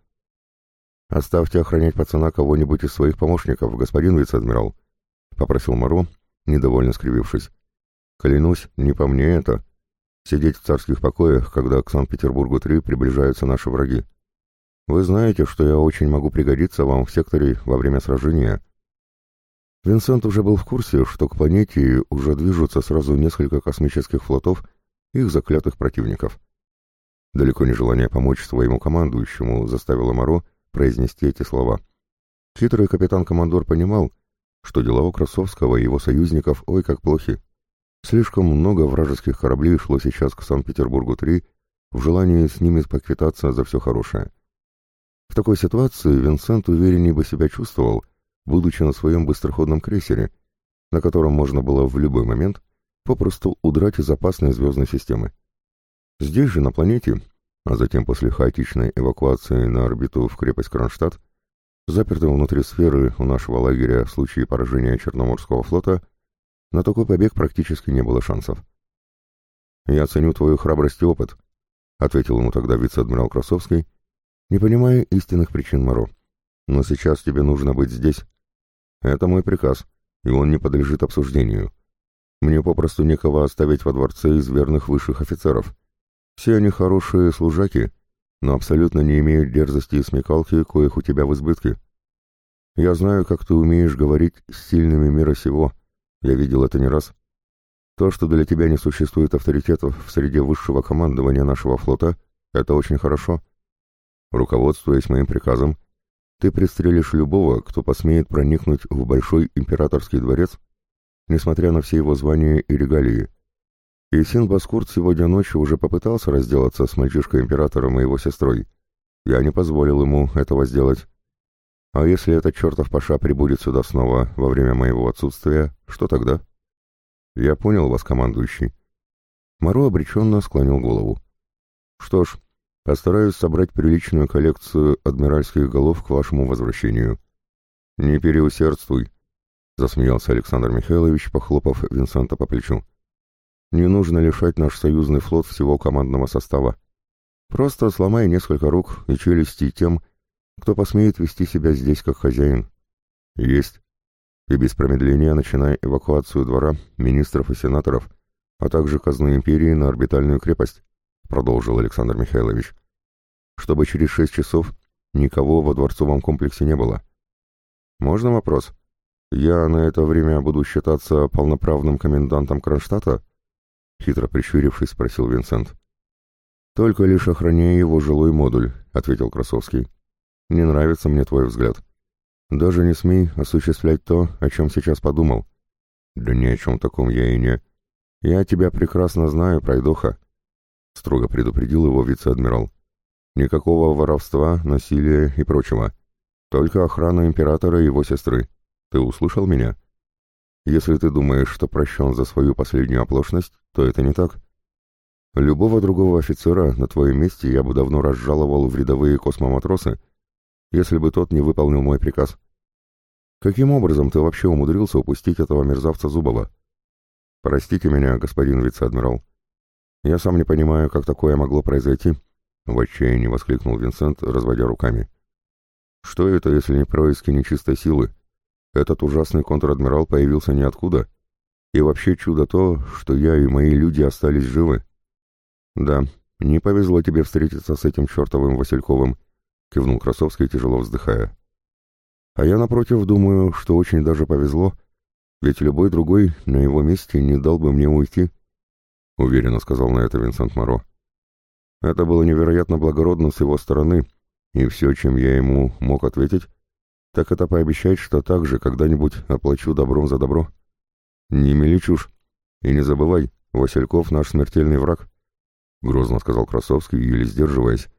Оставьте охранять пацана кого-нибудь из своих помощников, господин вице-адмирал, — попросил Моро, недовольно скривившись. Клянусь, не по мне это. Сидеть в царских покоях, когда к Санкт-Петербургу-3 приближаются наши враги. Вы знаете, что я очень могу пригодиться вам в секторе во время сражения, — Винсент уже был в курсе, что к планете уже движутся сразу несколько космических флотов их заклятых противников. Далеко не желание помочь своему командующему заставило Моро произнести эти слова. Хитрый капитан-командор понимал, что дела у Красовского и его союзников ой как плохи. Слишком много вражеских кораблей шло сейчас к Санкт-Петербургу-3 в желании с ними поквитаться за все хорошее. В такой ситуации Винсент увереннее бы себя чувствовал, будучи на своем быстроходном крейсере, на котором можно было в любой момент попросту удрать из опасной звездной системы. Здесь же, на планете, а затем после хаотичной эвакуации на орбиту в крепость Кронштадт, запертым внутри сферы у нашего лагеря в случае поражения Черноморского флота, на такой побег практически не было шансов. «Я ценю твою храбрость и опыт», — ответил ему тогда вице-адмирал Красовский, не понимая истинных причин Моро. «Но сейчас тебе нужно быть здесь, это мой приказ, и он не подлежит обсуждению. Мне попросту некого оставить во дворце из верных высших офицеров. Все они хорошие служаки, но абсолютно не имеют дерзости и смекалки, коих у тебя в избытке. Я знаю, как ты умеешь говорить с сильными мира сего, Я видел это не раз. То, что для тебя не существует авторитетов в среде высшего командования нашего флота, это очень хорошо. Руководствуясь моим приказом, ты пристрелишь любого, кто посмеет проникнуть в Большой Императорский дворец, несмотря на все его звания и регалии. И Син Баскурт сегодня ночью уже попытался разделаться с мальчишкой-императором и его сестрой. Я не позволил ему этого сделать. А если этот чертов Паша прибудет сюда снова во время моего отсутствия, что тогда? Я понял вас, командующий. Моро обреченно склонил голову. Что ж, постараюсь собрать приличную коллекцию адмиральских голов к вашему возвращению. Не переусердствуй, засмеялся Александр Михайлович, похлопав Винсента по плечу. Не нужно лишать наш союзный флот всего командного состава. Просто сломай несколько рук и челюсти тем, кто посмеет вести себя здесь как хозяин. Есть. И без промедления начинай эвакуацию двора, министров и сенаторов, а также казну империи на орбитальную крепость, продолжил Александр Михайлович. Чтобы через шесть часов никого во дворцовом комплексе не было. Можно вопрос? Я на это время буду считаться полноправным комендантом Кронштадта? Хитро прищурившись, спросил Винсент. «Только лишь охраняя его жилой модуль», — ответил Красовский. «Не нравится мне твой взгляд. Даже не смей осуществлять то, о чем сейчас подумал». «Да ни о чем таком я и не...» «Я тебя прекрасно знаю, пройдоха», — строго предупредил его вице-адмирал. «Никакого воровства, насилия и прочего. Только охрана императора и его сестры. Ты услышал меня? Если ты думаешь, что прощен за свою последнюю оплошность, то это не так. Любого другого офицера на твоем месте я бы давно разжаловал в рядовые космоматросы, если бы тот не выполнил мой приказ. Каким образом ты вообще умудрился упустить этого мерзавца Зубова? Простите меня, господин вице-адмирал. Я сам не понимаю, как такое могло произойти, — в отчаянии воскликнул Винсент, разводя руками. Что это, если не происки нечистой силы? Этот ужасный контр-адмирал появился ниоткуда. И вообще чудо то, что я и мои люди остались живы. «Да, не повезло тебе встретиться с этим чертовым Васильковым», — кивнул Красовский, тяжело вздыхая. «А я, напротив, думаю, что очень даже повезло, ведь любой другой на его месте не дал бы мне уйти», — уверенно сказал на это Винсент Моро. «Это было невероятно благородно с его стороны, и все, чем я ему мог ответить, так это пообещать, что так же когда-нибудь оплачу добром за добро. Не мели чушь, и не забывай, Васильков наш смертельный враг». — грозно сказал Красовский, еле сдерживаясь.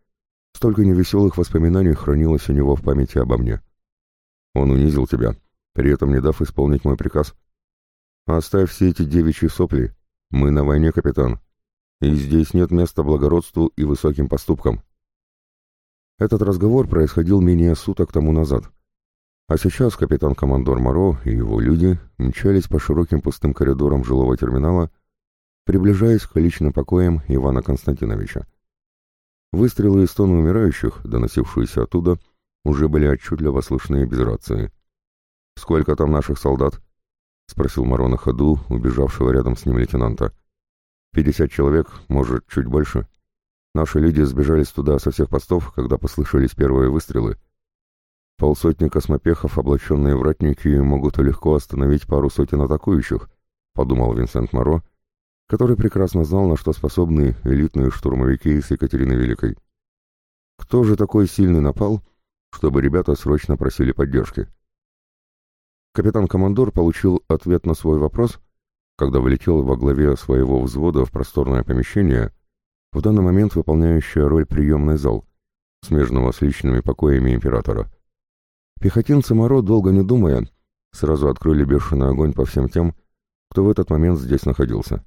Столько невеселых воспоминаний хранилось у него в памяти обо мне. Он унизил тебя, при этом не дав исполнить мой приказ. Оставь все эти девичьи сопли. Мы на войне, капитан. И здесь нет места благородству и высоким поступкам. Этот разговор происходил менее суток тому назад. А сейчас капитан-командор Моро и его люди мчались по широким пустым коридорам жилого терминала, приближаясь к личным покоям Ивана Константиновича. Выстрелы и стоны умирающих, доносившиеся оттуда, уже были отчетливо слышны без рации. «Сколько там наших солдат?» — спросил Маро на ходу, убежавшего рядом с ним лейтенанта. «Пятьдесят человек, может, чуть больше. Наши люди сбежались туда со всех постов, когда послышались первые выстрелы. Полсотни космопехов, облаченные вратники, могут легко остановить пару сотен атакующих», — подумал Винсент Маро, — который прекрасно знал, на что способны элитные штурмовики с Екатерины Великой. Кто же такой сильный напал, чтобы ребята срочно просили поддержки? Капитан-командор получил ответ на свой вопрос, когда влетел во главе своего взвода в просторное помещение, в данный момент выполняющее роль приемный зал, смежного с личными покоями императора. Пехотинцы Моро, долго не думая, сразу открыли бешеный огонь по всем тем, кто в этот момент здесь находился.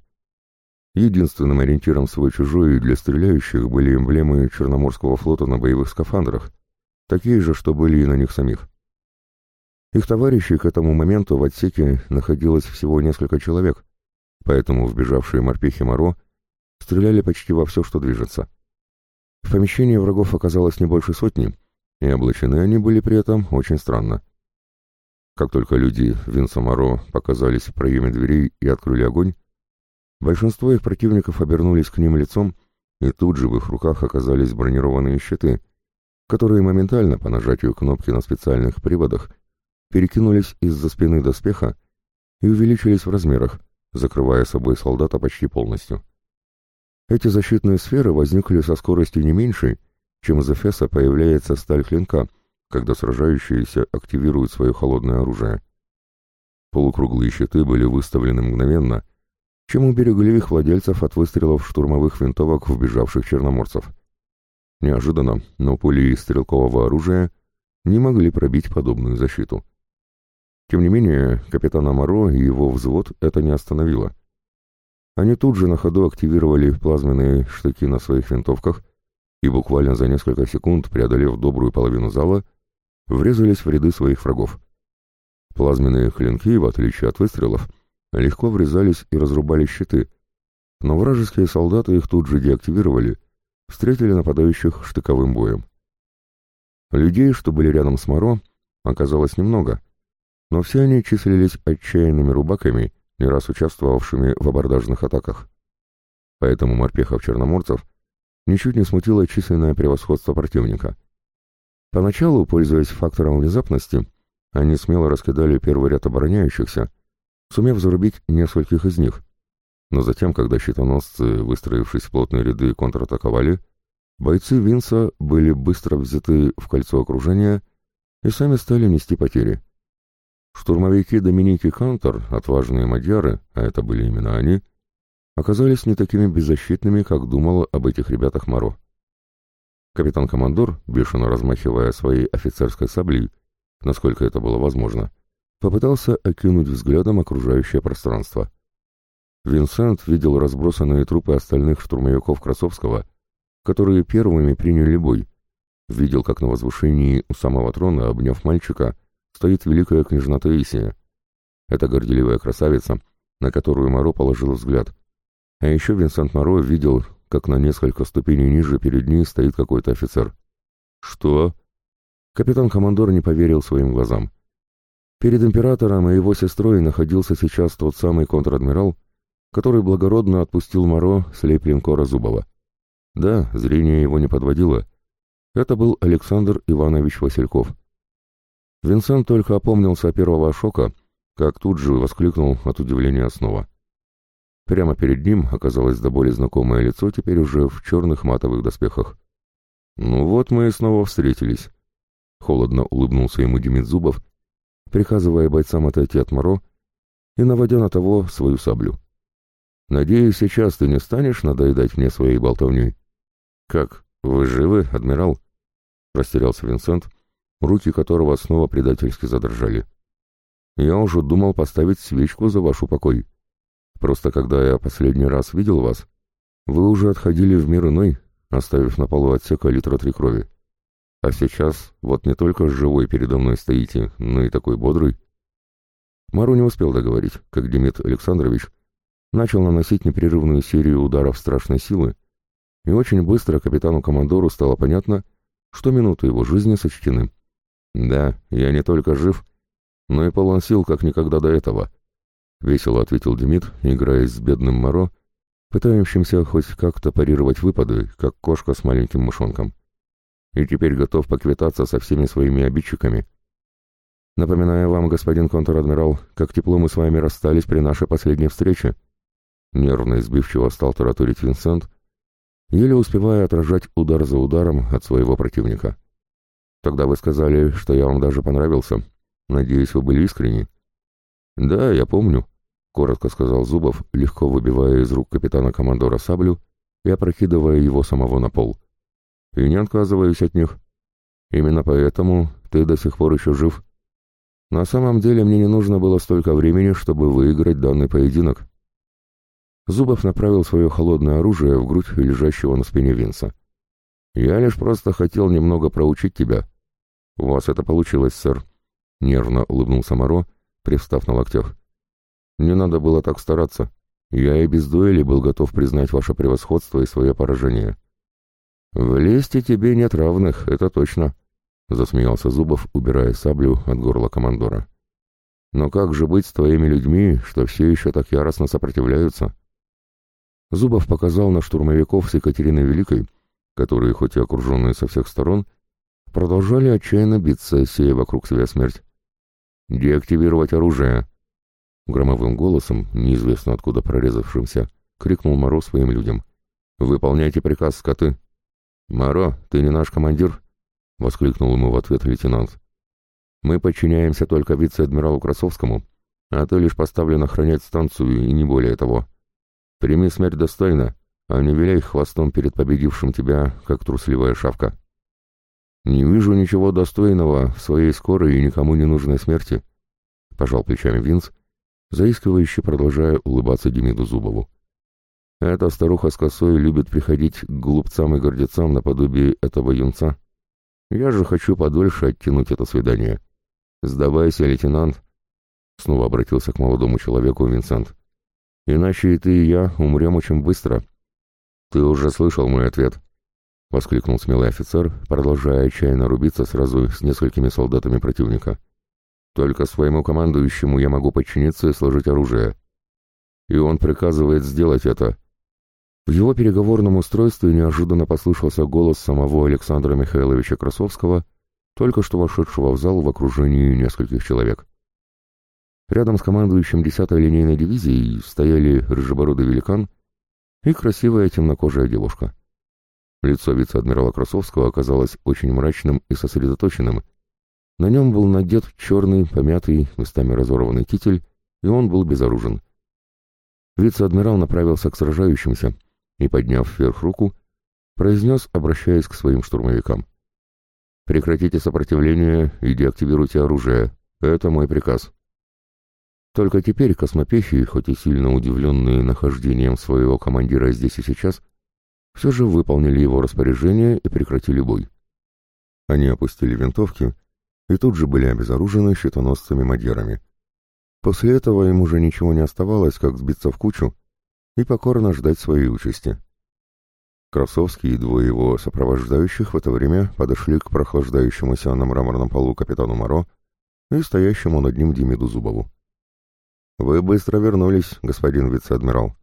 Единственным ориентиром свой-чужой для стреляющих были эмблемы Черноморского флота на боевых скафандрах, такие же, что были и на них самих. Их товарищей к этому моменту в отсеке находилось всего несколько человек, поэтому вбежавшие морпехи Моро стреляли почти во все, что движется. В помещении врагов оказалось не больше сотни, и облачены они были при этом очень странно. Как только люди Винса Моро показались в проеме дверей и открыли огонь, Большинство их противников обернулись к ним лицом, и тут же в их руках оказались бронированные щиты, которые моментально, по нажатию кнопки на специальных приводах, перекинулись из-за спины доспеха и увеличились в размерах, закрывая собой солдата почти полностью. Эти защитные сферы возникли со скоростью не меньшей, чем из Эфеса появляется сталь клинка, когда сражающиеся активируют свое холодное оружие. Полукруглые щиты были выставлены мгновенно, чем уберегли их владельцев от выстрелов штурмовых винтовок вбежавших черноморцев. Неожиданно, но пули из стрелкового оружия не могли пробить подобную защиту. Тем не менее, капитана Моро и его взвод это не остановило. Они тут же на ходу активировали плазменные штыки на своих винтовках и буквально за несколько секунд, преодолев добрую половину зала, врезались в ряды своих врагов. Плазменные клинки, в отличие от выстрелов, легко врезались и разрубали щиты, но вражеские солдаты их тут же деактивировали, встретили нападающих штыковым боем. Людей, что были рядом с Моро, оказалось немного, но все они числились отчаянными рубаками, не раз участвовавшими в абордажных атаках. Поэтому морпехов-черноморцев ничуть не смутило численное превосходство противника. Поначалу, пользуясь фактором внезапности, они смело раскидали первый ряд обороняющихся, сумев зарубить нескольких из них. Но затем, когда щитоносцы, выстроившись в плотные ряды, контратаковали, бойцы Винса были быстро взяты в кольцо окружения и сами стали нести потери. Штурмовики Доминики Кантор, отважные мадьяры, а это были именно они, оказались не такими беззащитными, как думала об этих ребятах Моро. Капитан-командор, бешено размахивая своей офицерской саблей, насколько это было возможно, попытался окинуть взглядом окружающее пространство. Винсент видел разбросанные трупы остальных штурмовиков Красовского, которые первыми приняли бой, видел, как на возвышении у самого трона, обняв мальчика, стоит великая княжна Таисия. Это горделивая красавица, на которую Моро положил взгляд. А еще Винсент Моро видел, как на несколько ступеней ниже перед ней стоит какой-то офицер. «Что?» Капитан-командор не поверил своим глазам. Перед императором и его сестрой находился сейчас тот самый контр-адмирал, который благородно отпустил Моро с лейб-линкора Зубова. Да, зрение его не подводило. Это был Александр Иванович Васильков. Винсент только опомнился первого шока, как тут же воскликнул от удивления снова. Прямо перед ним оказалось до боли знакомое лицо, теперь уже в черных матовых доспехах. «Ну вот мы и снова встретились», — холодно улыбнулся ему Демид Зубов, приказывая бойцам отойти от Моро и наводя на того свою саблю. «Надеюсь, сейчас ты не станешь надоедать мне своей болтовней?» «Как, вы живы, адмирал?» — растерялся Винсент, руки которого снова предательски задрожали. «Я уже думал поставить свечку за ваш упокой. Просто когда я последний раз видел вас, вы уже отходили в мир иной, оставив на полу отсека литра три крови. А сейчас вот не только живой передо мной стоите, но и такой бодрый». Мару не успел договорить, как Демид Александрович начал наносить непрерывную серию ударов страшной силы, и очень быстро капитану-командору стало понятно, что минуты его жизни сочтены. «Да, я не только жив, но и полон сил, как никогда до этого», — весело ответил Демид, играя с бедным Моро, пытающимся хоть как-то парировать выпады, как кошка с маленьким мышонком. И теперь готов поквитаться со всеми своими обидчиками. Напоминаю вам, господин контр-адмирал, как тепло мы с вами расстались при нашей последней встрече. Нервно и сбивчиво стал тараторить Винсент, еле успевая отражать удар за ударом от своего противника. Тогда вы сказали, что я вам даже понравился. Надеюсь, вы были искренни. Да, я помню, коротко сказал Зубов, легко выбивая из рук капитана-командора саблю и опрокидывая его самого на пол. И не отказываюсь от них. Именно поэтому ты до сих пор еще жив. На самом деле мне не нужно было столько времени, чтобы выиграть данный поединок. Зубов направил свое холодное оружие в грудь лежащего на спине Винса. «Я лишь просто хотел немного проучить тебя». «У вас это получилось, сэр», — нервно улыбнулся Моро, привстав на локтях. «Не надо было так стараться. Я и без дуэли был готов признать ваше превосходство и свое поражение». «В лесте тебе нет равных, это точно», — засмеялся Зубов, убирая саблю от горла командора. «Но как же быть с твоими людьми, что все еще так яростно сопротивляются?» Зубов показал на штурмовиков с Екатериной Великой, которые, хоть и окруженные со всех сторон, продолжали отчаянно биться, сея вокруг себя смерть. «Деактивировать оружие!» Громовым голосом, неизвестно откуда прорезавшимся, крикнул Моро своим людям. «Выполняйте приказ, скоты!» «Моро, ты не наш командир?» — воскликнул ему в ответ лейтенант. «Мы подчиняемся только вице-адмиралу Красовскому, а ты лишь поставлен охранять станцию и не более того. Прими смерть достойно, а не виляй хвостом перед победившим тебя, как трусливая шавка». «Не вижу ничего достойного в своей скорой и никому не нужной смерти», — пожал плечами Винс, заискивающе продолжая улыбаться Демиду Зубову. «Эта старуха с косой любит приходить к глупцам и гордецам наподобие этого юнца. Я же хочу подольше оттянуть это свидание. Сдавайся, лейтенант», — снова обратился к молодому человеку Винсент. «Иначе и ты, и я умрем очень быстро». «Ты уже слышал мой ответ», — воскликнул смелый офицер, продолжая отчаянно рубиться сразу с несколькими солдатами противника. «Только своему командующему я могу подчиниться и сложить оружие. И он приказывает сделать это». В его переговорном устройстве неожиданно послышался голос самого Александра Михайловича Красовского, только что вошедшего в зал в окружении нескольких человек. Рядом с командующим 10-й линейной дивизией стояли рыжебородый великан и красивая темнокожая девушка. Лицо вице-адмирала Красовского оказалось очень мрачным и сосредоточенным. На нем был надет черный, помятый, местами разорванный китель, и он был безоружен. Вице-адмирал направился к сражающимся и, подняв вверх руку, произнес, обращаясь к своим штурмовикам. «Прекратите сопротивление и деактивируйте оружие. Это мой приказ». Только теперь космопехи, хоть и сильно удивленные нахождением своего командира здесь и сейчас, все же выполнили его распоряжение и прекратили бой. Они опустили винтовки и тут же были обезоружены щитоносцами-мадьерами. После этого им уже ничего не оставалось, как сбиться в кучу и покорно ждать своей участи. Красовский и двое его сопровождающих в это время подошли к прохлаждающемуся на мраморном полу капитану Моро и стоящему над ним Демиду Зубову. «Вы быстро вернулись, господин вице-адмирал»,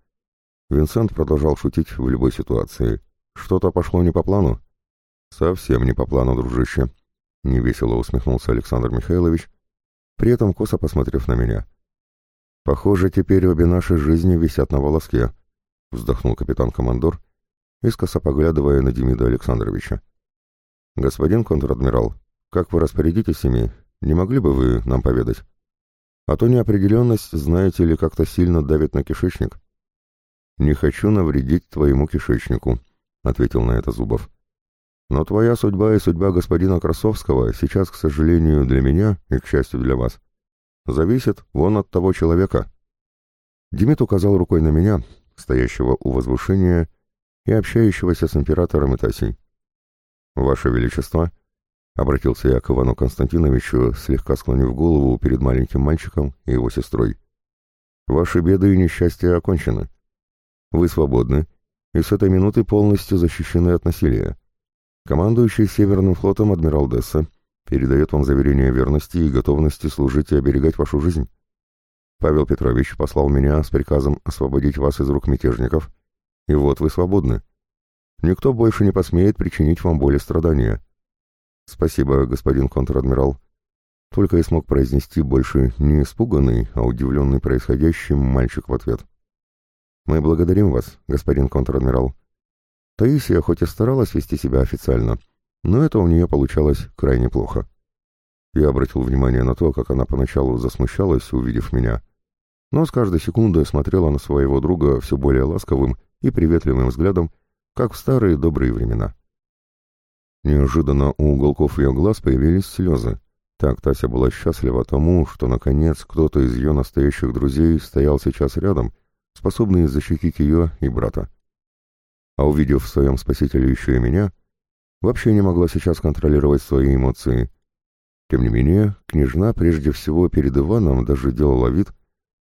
Винсент продолжал шутить в любой ситуации. «Что-то пошло не по плану?» «Совсем не по плану, дружище», — невесело усмехнулся Александр Михайлович, при этом косо посмотрев на меня. «Похоже, теперь обе наши жизни висят на волоске», — вздохнул капитан-командор, искоса поглядывая на Демида Александровича. «Господин контр-адмирал, как вы распорядитесь ими, не могли бы вы нам поведать? А то неопределенность, знаете ли, как-то сильно давит на кишечник». «Не хочу навредить твоему кишечнику», — ответил на это Зубов. «Но твоя судьба и судьба господина Красовского сейчас, к сожалению, для меня и, к счастью, для вас, зависит вон от того человека». Демид указал рукой на меня, стоящего у возвышения и общающегося с императором Итасей. «Ваше Величество», — обратился я к Ивану Константиновичу, слегка склонив голову перед маленьким мальчиком и его сестрой, — «ваши беды и несчастья окончены. Вы свободны и с этой минуты полностью защищены от насилия. Командующий Северным флотом адмирал Десса передает вам заверение верности и готовности служить и оберегать вашу жизнь. Павел Петрович послал меня с приказом освободить вас из рук мятежников, и вот вы свободны. Никто больше не посмеет причинить вам боль и страдания. Спасибо, господин контр-адмирал. Только и смог произнести больше не испуганный, а удивленный происходящим мальчик в ответ. «Мы благодарим вас, господин контр-адмирал». Таисия хоть и старалась вести себя официально, но это у нее получалось крайне плохо. Я обратил внимание на то, как она поначалу засмущалась, увидев меня, но с каждой секундой смотрела на своего друга все более ласковым и приветливым взглядом, как в старые добрые времена. Неожиданно у уголков ее глаз появились слезы. Так Тася была счастлива тому, что, наконец, кто-то из ее настоящих друзей стоял сейчас рядом — способные защитить ее и брата. А увидев в своем спасителе еще и меня, вообще не могла сейчас контролировать свои эмоции. Тем не менее, княжна прежде всего перед Иваном даже делала вид,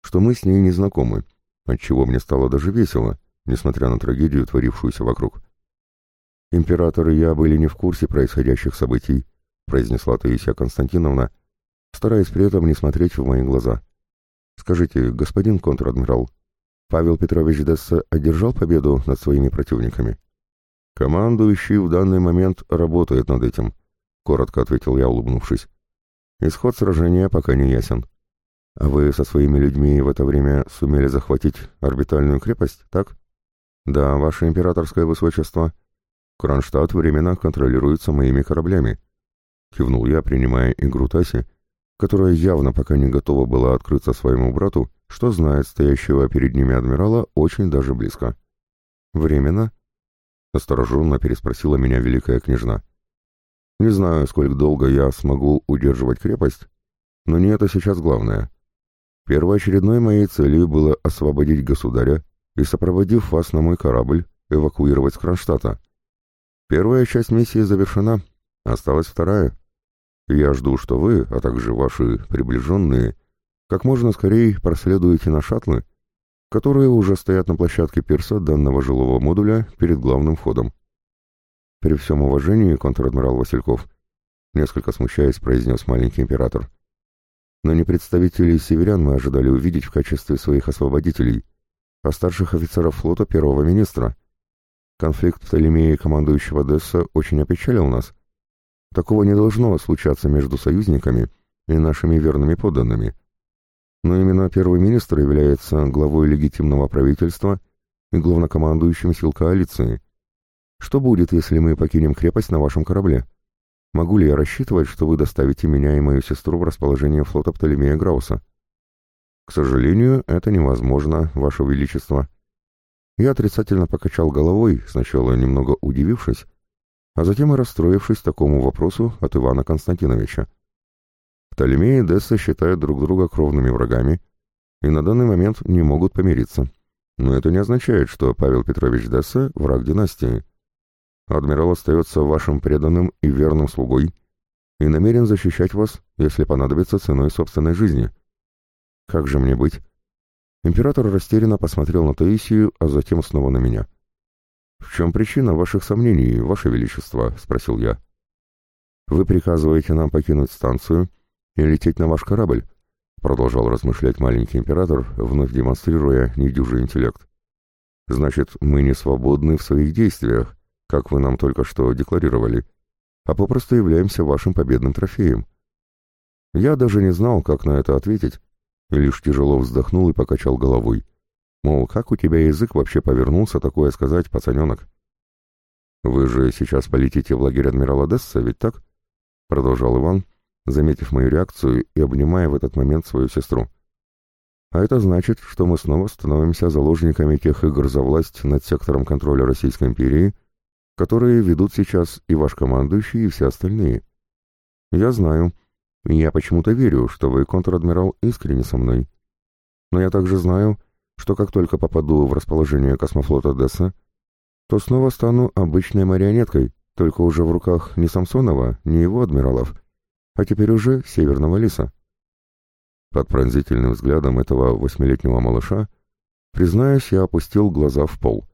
что мы с ней не знакомы, отчего мне стало даже весело, несмотря на трагедию, творившуюся вокруг. «Император и я были не в курсе происходящих событий», произнесла Таисия Константиновна, стараясь при этом не смотреть в мои глаза. «Скажите, господин контр-адмирал, Павел Петрович Десса одержал победу над своими противниками. «Командующий в данный момент работает над этим», — коротко ответил я, улыбнувшись. «Исход сражения пока не ясен. А вы со своими людьми в это время сумели захватить орбитальную крепость, так? Да, ваше императорское высочество. Кронштадт временно контролируется моими кораблями. Кивнул я, принимая игру Таси, которая явно пока не готова была открыться своему брату, что знает стоящего перед ними адмирала очень даже близко. «Временно?» — остороженно переспросила меня великая княжна. «Не знаю, сколько долго я смогу удерживать крепость, но не это сейчас главное. Первоочередной моей целью было освободить государя и, сопроводив вас на мой корабль, эвакуировать с Кронштадта. Первая часть миссии завершена, осталась вторая. Я жду, что вы, а также ваши приближенные, как можно скорее проследуете на шаттлы, которые уже стоят на площадке пирса данного жилого модуля перед главным входом. При всем уважении, контр-адмирал Васильков, несколько смущаясь, произнес маленький император. Но не представителей северян мы ожидали увидеть в качестве своих освободителей, а старших офицеров флота первого министра. Конфликт Птолемея и командующего Десса очень опечалил нас, Такого не должно случаться между союзниками и нашими верными подданными. Но именно первый министр является главой легитимного правительства и главнокомандующим сил коалиции. Что будет, если мы покинем крепость на вашем корабле? Могу ли я рассчитывать, что вы доставите меня и мою сестру в расположение флота Птолемея Грауса? К сожалению, это невозможно, ваше величество. Я отрицательно покачал головой, сначала немного удивившись, а затем и расстроившись такому вопросу от Ивана Константиновича. Птолемей и Десса считают друг друга кровными врагами и на данный момент не могут помириться. Но это не означает, что Павел Петрович Десса – враг династии. Адмирал остается вашим преданным и верным слугой и намерен защищать вас, если понадобится ценой собственной жизни. Как же мне быть? Император растерянно посмотрел на Таисию, а затем снова на меня. «В чем причина ваших сомнений, ваше величество?» — спросил я. «Вы приказываете нам покинуть станцию и лететь на ваш корабль?» — продолжал размышлять маленький император, вновь демонстрируя недюжий интеллект. «Значит, мы не свободны в своих действиях, как вы нам только что декларировали, а попросту являемся вашим победным трофеем». Я даже не знал, как на это ответить, лишь тяжело вздохнул и покачал головой. Мол, как у тебя язык вообще повернулся такое сказать, пацаненок? Вы же сейчас полетите в лагерь адмирала Десса, ведь так? Продолжал Иван, заметив мою реакцию и обнимая в этот момент свою сестру. А это значит, что мы снова становимся заложниками тех игр за власть над сектором контроля Российской империи, которые ведут сейчас и ваш командующий, и все остальные. Я знаю, я почему-то верю, что вы, контр-адмирал, искренне со мной. Но я также знаю, что как только попаду в расположение космофлота Десса, то снова стану обычной марионеткой, только уже в руках не Самсонова, не его адмиралов, а теперь уже Северного Лиса. Под пронзительным взглядом этого восьмилетнего малыша, признаюсь, я опустил глаза в пол.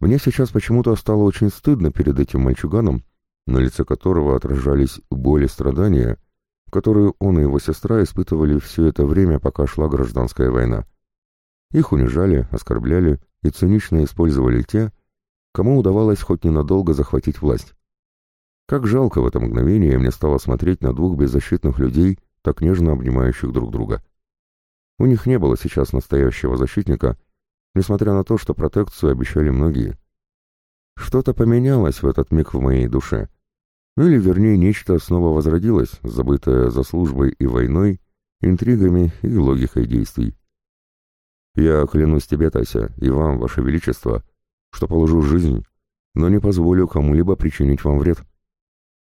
Мне сейчас почему-то стало очень стыдно перед этим мальчуганом, на лице которого отражались боль и страдания, которые он и его сестра испытывали все это время, пока шла гражданская война. Их унижали, оскорбляли и цинично использовали те, кому удавалось хоть ненадолго захватить власть. Как жалко в это мгновение мне стало смотреть на двух беззащитных людей, так нежно обнимающих друг друга. У них не было сейчас настоящего защитника, несмотря на то, что протекцию обещали многие. Что-то поменялось в этот миг в моей душе. Или, вернее, нечто снова возродилось, забытое за службой и войной, интригами и логикой действий. Я клянусь тебе, Тася, и вам, ваше величество, что положу жизнь, но не позволю кому-либо причинить вам вред.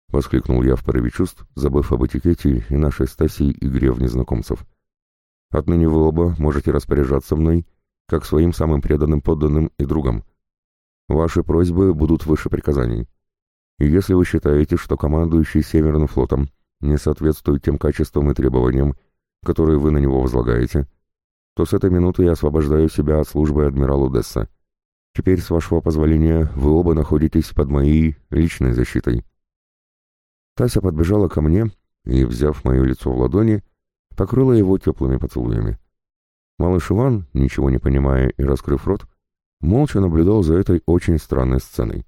Воскликнул я в порыве чувств, забыв об этикете и нашей Стасии игре в незнакомцев. Отныне вы оба можете распоряжаться мной, как своим самым преданным подданным и другом. Ваши просьбы будут выше приказаний. И если вы считаете, что командующий Северным флотом не соответствует тем качествам и требованиям, которые вы на него возлагаете, — то с этой минуты я освобождаю себя от службы адмиралу Десса. Теперь, с вашего позволения, вы оба находитесь под моей личной защитой». Тася подбежала ко мне и, взяв мое лицо в ладони, покрыла его теплыми поцелуями. Малыш Иван, ничего не понимая и раскрыв рот, молча наблюдал за этой очень странной сценой.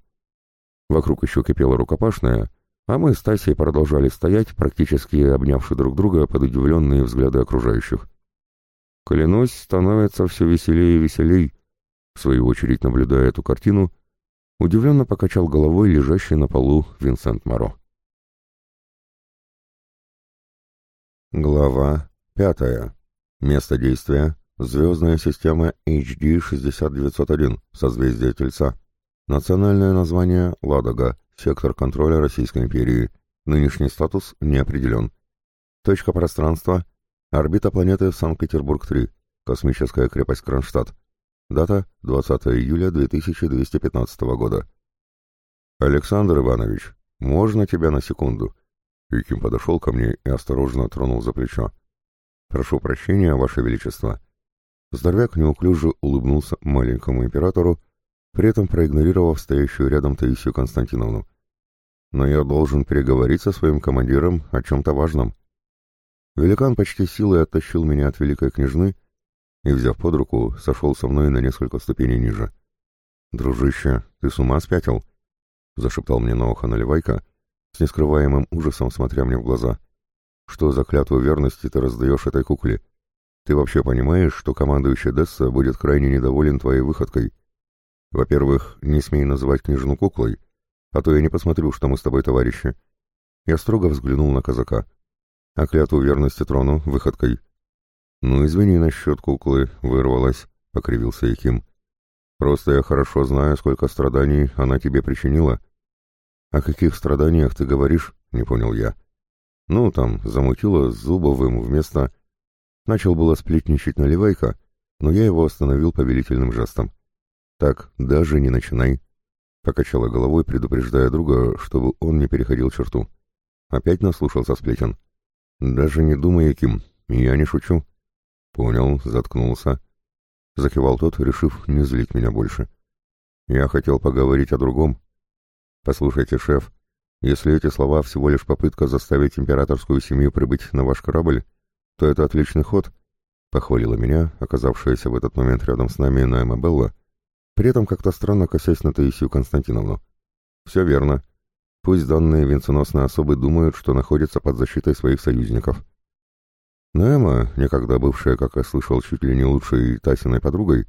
Вокруг еще кипела рукопашная, а мы с Тасей продолжали стоять, практически обнявши друг друга под удивленные взгляды окружающих. Клянусь, становится все веселее и веселей. В свою очередь, наблюдая эту картину, удивленно покачал головой лежащий на полу Винсент Моро. Глава пятая. Место действия. Звездная система HD-6901, созвездие Тельца. Национальное название – Ладога, сектор контроля Российской империи. Нынешний статус не определен. Точка пространства – орбита планеты Санкт-Петербург-3, космическая крепость Кронштадт. Дата – 20 июля 2215 года. «Александр Иванович, можно тебя на секунду?» Виким подошел ко мне и осторожно тронул за плечо. «Прошу прощения, Ваше Величество». Здоровяк неуклюже улыбнулся маленькому императору, при этом проигнорировав стоящую рядом Таисию Константиновну. «Но я должен переговорить со своим командиром о чем-то важном». Великан почти силой оттащил меня от великой княжны и, взяв под руку, сошел со мной на несколько ступеней ниже. «Дружище, ты с ума спятил?» — зашептал мне на ухо Наливайка, с нескрываемым ужасом смотря мне в глаза. «Что за клятву верности ты раздаешь этой кукле? Ты вообще понимаешь, что командующий Десса будет крайне недоволен твоей выходкой? Во-первых, не смей называть княжну куклой, а то я не посмотрю, что мы с тобой товарищи». Я строго взглянул на казака. «А клятву верности трону выходкой?» «Ну, извини насчет куклы, вырвалась», — покривился Яким. «Просто я хорошо знаю, сколько страданий она тебе причинила». «О каких страданиях ты говоришь?» — не понял я. «Ну, там, замутила Зубовым вместо...» Начал было сплетничать наливайка, но я его остановил повелительным жестом. «Так, даже не начинай», — покачала головой, предупреждая друга, чтобы он не переходил черту. Опять наслушался сплетен. «Даже не думай, Яким, я не шучу». «Понял, заткнулся», — закивал тот, решив не злить меня больше. «Я хотел поговорить о другом. Послушайте, шеф, если эти слова всего лишь попытка заставить императорскую семью прибыть на ваш корабль, то это отличный ход», — похвалила меня, оказавшаяся в этот момент рядом с нами Найма Белла, при этом как-то странно косясь на Таисию Константиновну. «Все верно. Пусть данные венценосные особы думают, что находятся под защитой своих союзников». Но Эмма, некогда бывшая, как я слышал, чуть ли не лучшей Тасиной подругой,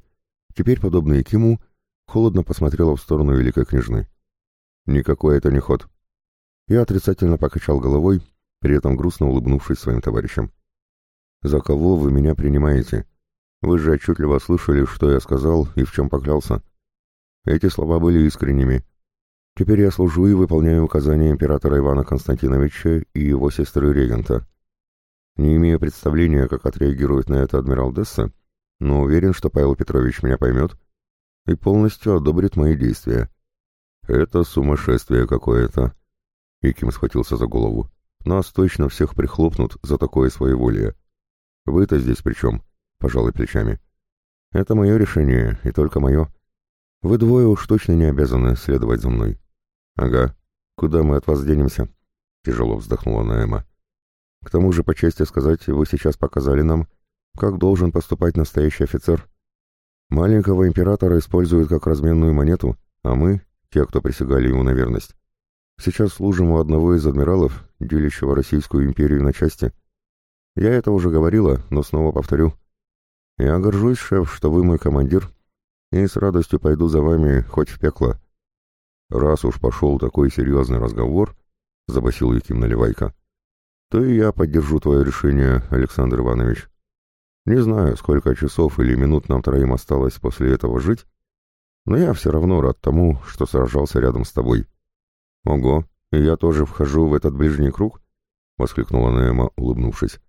теперь, подобная Киму, холодно посмотрела в сторону великой княжны. «Никакой это не ход». Я отрицательно покачал головой, при этом грустно улыбнувшись своим товарищам. «За кого вы меня принимаете? Вы же отчетливо слышали, что я сказал и в чем поклялся. Эти слова были искренними. Теперь я служу и выполняю указания императора Ивана Константиновича и его сестры-регента». Не имею представления, как отреагирует на это адмирал Десса, но уверен, что Павел Петрович меня поймет и полностью одобрит мои действия. Это сумасшествие какое-то. Яким схватился за голову. Нас точно всех прихлопнут за такое своеволие. Вы-то здесь при чем? Пожалуй, плечами. Это мое решение, и только мое. Вы двое уж точно не обязаны следовать за мной. Ага. Куда мы от вас денемся? Тяжело вздохнула Наэма. К тому же, по чести сказать, вы сейчас показали нам, как должен поступать настоящий офицер. Маленького императора используют как разменную монету, а мы, те, кто присягали ему на верность, сейчас служим у одного из адмиралов, делящего Российскую империю на части. Я это уже говорила, но снова повторю. Я горжусь, шеф, что вы мой командир, и с радостью пойду за вами хоть в пекло. Раз уж пошел такой серьезный разговор, — забасил Яким Наливайка, — то и я поддержу твое решение, Александр Иванович. Не знаю, сколько часов или минут нам троим осталось после этого жить, но я все равно рад тому, что сражался рядом с тобой. Ого, и я тоже вхожу в этот ближний круг? — воскликнула Наэма, улыбнувшись.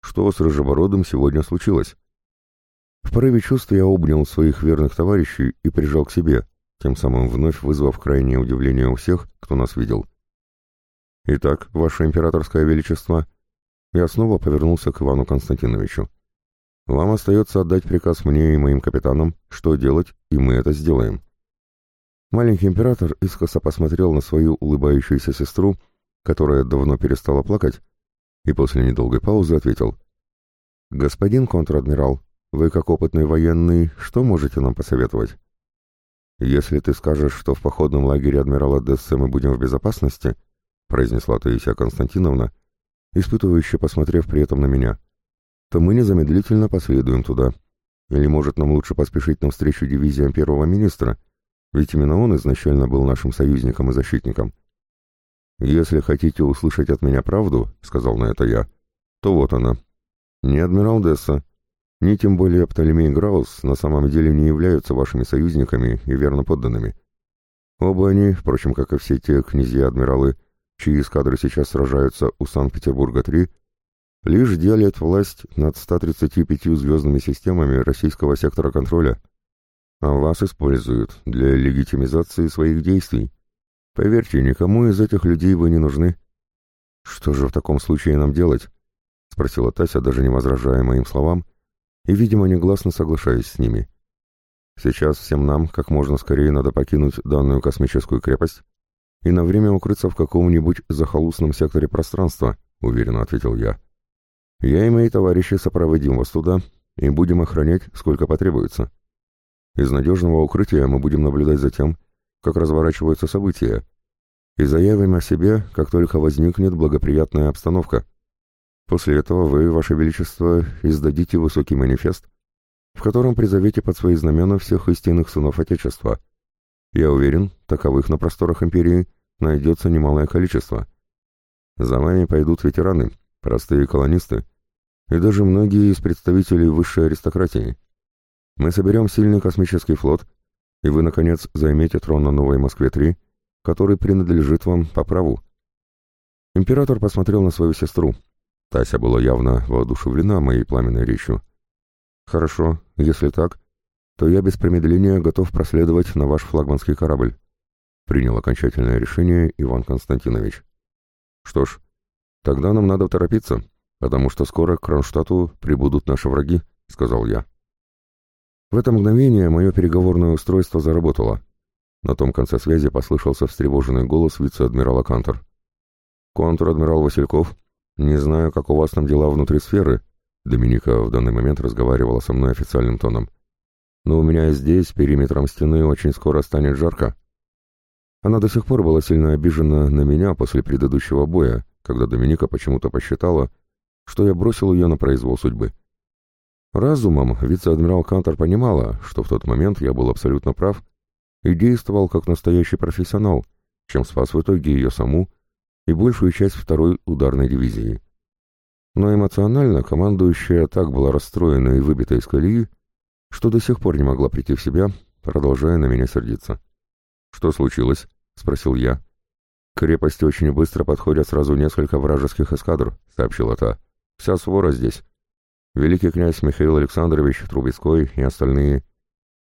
Что с Рыжебородым сегодня случилось? В порыве чувств я обнял своих верных товарищей и прижал к себе, тем самым вновь вызвав крайнее удивление у всех, кто нас видел. — «Итак, ваше императорское величество...» Я снова повернулся к Ивану Константиновичу. «Вам остается отдать приказ мне и моим капитанам, что делать, и мы это сделаем». Маленький император искоса посмотрел на свою улыбающуюся сестру, которая давно перестала плакать, и после недолгой паузы ответил. «Господин контр-адмирал, вы, как опытный военный, что можете нам посоветовать?» «Если ты скажешь, что в походном лагере адмирала Дессе мы будем в безопасности», — произнесла Таисия Константиновна, испытывающе посмотрев при этом на меня, то мы незамедлительно последуем туда. Или, может, нам лучше поспешить навстречу дивизиям первого министра, ведь именно он изначально был нашим союзником и защитником. «Если хотите услышать от меня правду, — сказал на это я, — то вот она. Не адмирал Десса, ни тем более Птолемей Граус на самом деле не являются вашими союзниками и верно подданными. Оба они, впрочем, как и все те князья-адмиралы, чьи эскадры сейчас сражаются у Санкт-Петербурга-3, лишь делят власть над 135 звездными системами российского сектора контроля, а вас используют для легитимизации своих действий. Поверьте, никому из этих людей вы не нужны. Что же в таком случае нам делать? — спросила Тася, даже не возражая моим словам, и, видимо, негласно соглашаясь с ними. Сейчас всем нам как можно скорее надо покинуть данную космическую крепость и на время укрыться в каком-нибудь захолустном секторе пространства, — уверенно ответил я. Я и мои товарищи сопроводим вас туда и будем охранять, сколько потребуется. Из надежного укрытия мы будем наблюдать за тем, как разворачиваются события, и заявим о себе, как только возникнет благоприятная обстановка. После этого вы, Ваше Величество, издадите высокий манифест, в котором призовете под свои знамена всех истинных сынов Отечества. Я уверен, таковых на просторах империи найдется немалое количество. За вами пойдут ветераны, простые колонисты и даже многие из представителей высшей аристократии. Мы соберем сильный космический флот, и вы, наконец, займете трон на Новой Москве-3, который принадлежит вам по праву. Император посмотрел на свою сестру. Тася была явно воодушевлена моей пламенной речью. «Хорошо, если так, то я без промедления готов проследовать на ваш флагманский корабль», принял окончательное решение Иван Константинович. «Что ж, тогда нам надо торопиться, потому что скоро к Кронштадту прибудут наши враги», — сказал я. В это мгновение мое переговорное устройство заработало. На том конце связи послышался встревоженный голос вице-адмирала Кантор. «Контр-адмирал Васильков, не знаю, как у вас там дела внутри сферы», Доминика в данный момент разговаривала со мной официальным тоном. «Но у меня здесь, периметром стены, очень скоро станет жарко». Она до сих пор была сильно обижена на меня после предыдущего боя, когда Доминика почему-то посчитала, что я бросил ее на произвол судьбы. Разумом вице-адмирал Кантор понимала, что в тот момент я был абсолютно прав и действовал как настоящий профессионал, чем спас в итоге ее саму и большую часть второй ударной дивизии. Но эмоционально командующая так была расстроена и выбита из колеи, что до сих пор не могла прийти в себя, продолжая на меня сердиться. «Что случилось?» — спросил я. «К крепости очень быстро подходят сразу несколько вражеских эскадр», — сообщила та. «Вся свора здесь. Великий князь Михаил Александрович, Трубецкой и остальные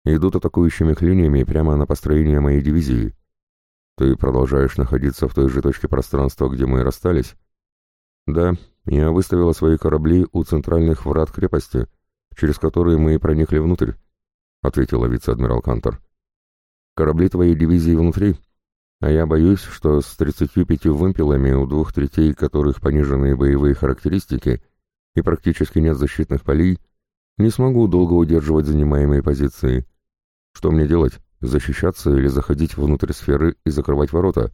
идут атакующими клиниями прямо на построение моей дивизии. Ты продолжаешь находиться в той же точке пространства, где мы и расстались? Да, я выставила свои корабли у центральных врат крепости, через которые мы и проникли внутрь, ответила вице-адмирал Кантор. Корабли твоей дивизии внутри, а я боюсь, что с 35 вымпелами, у двух третей которых пониженные боевые характеристики — и практически нет защитных полей, не смогу долго удерживать занимаемые позиции. Что мне делать? Защищаться или заходить внутрь сферы и закрывать ворота?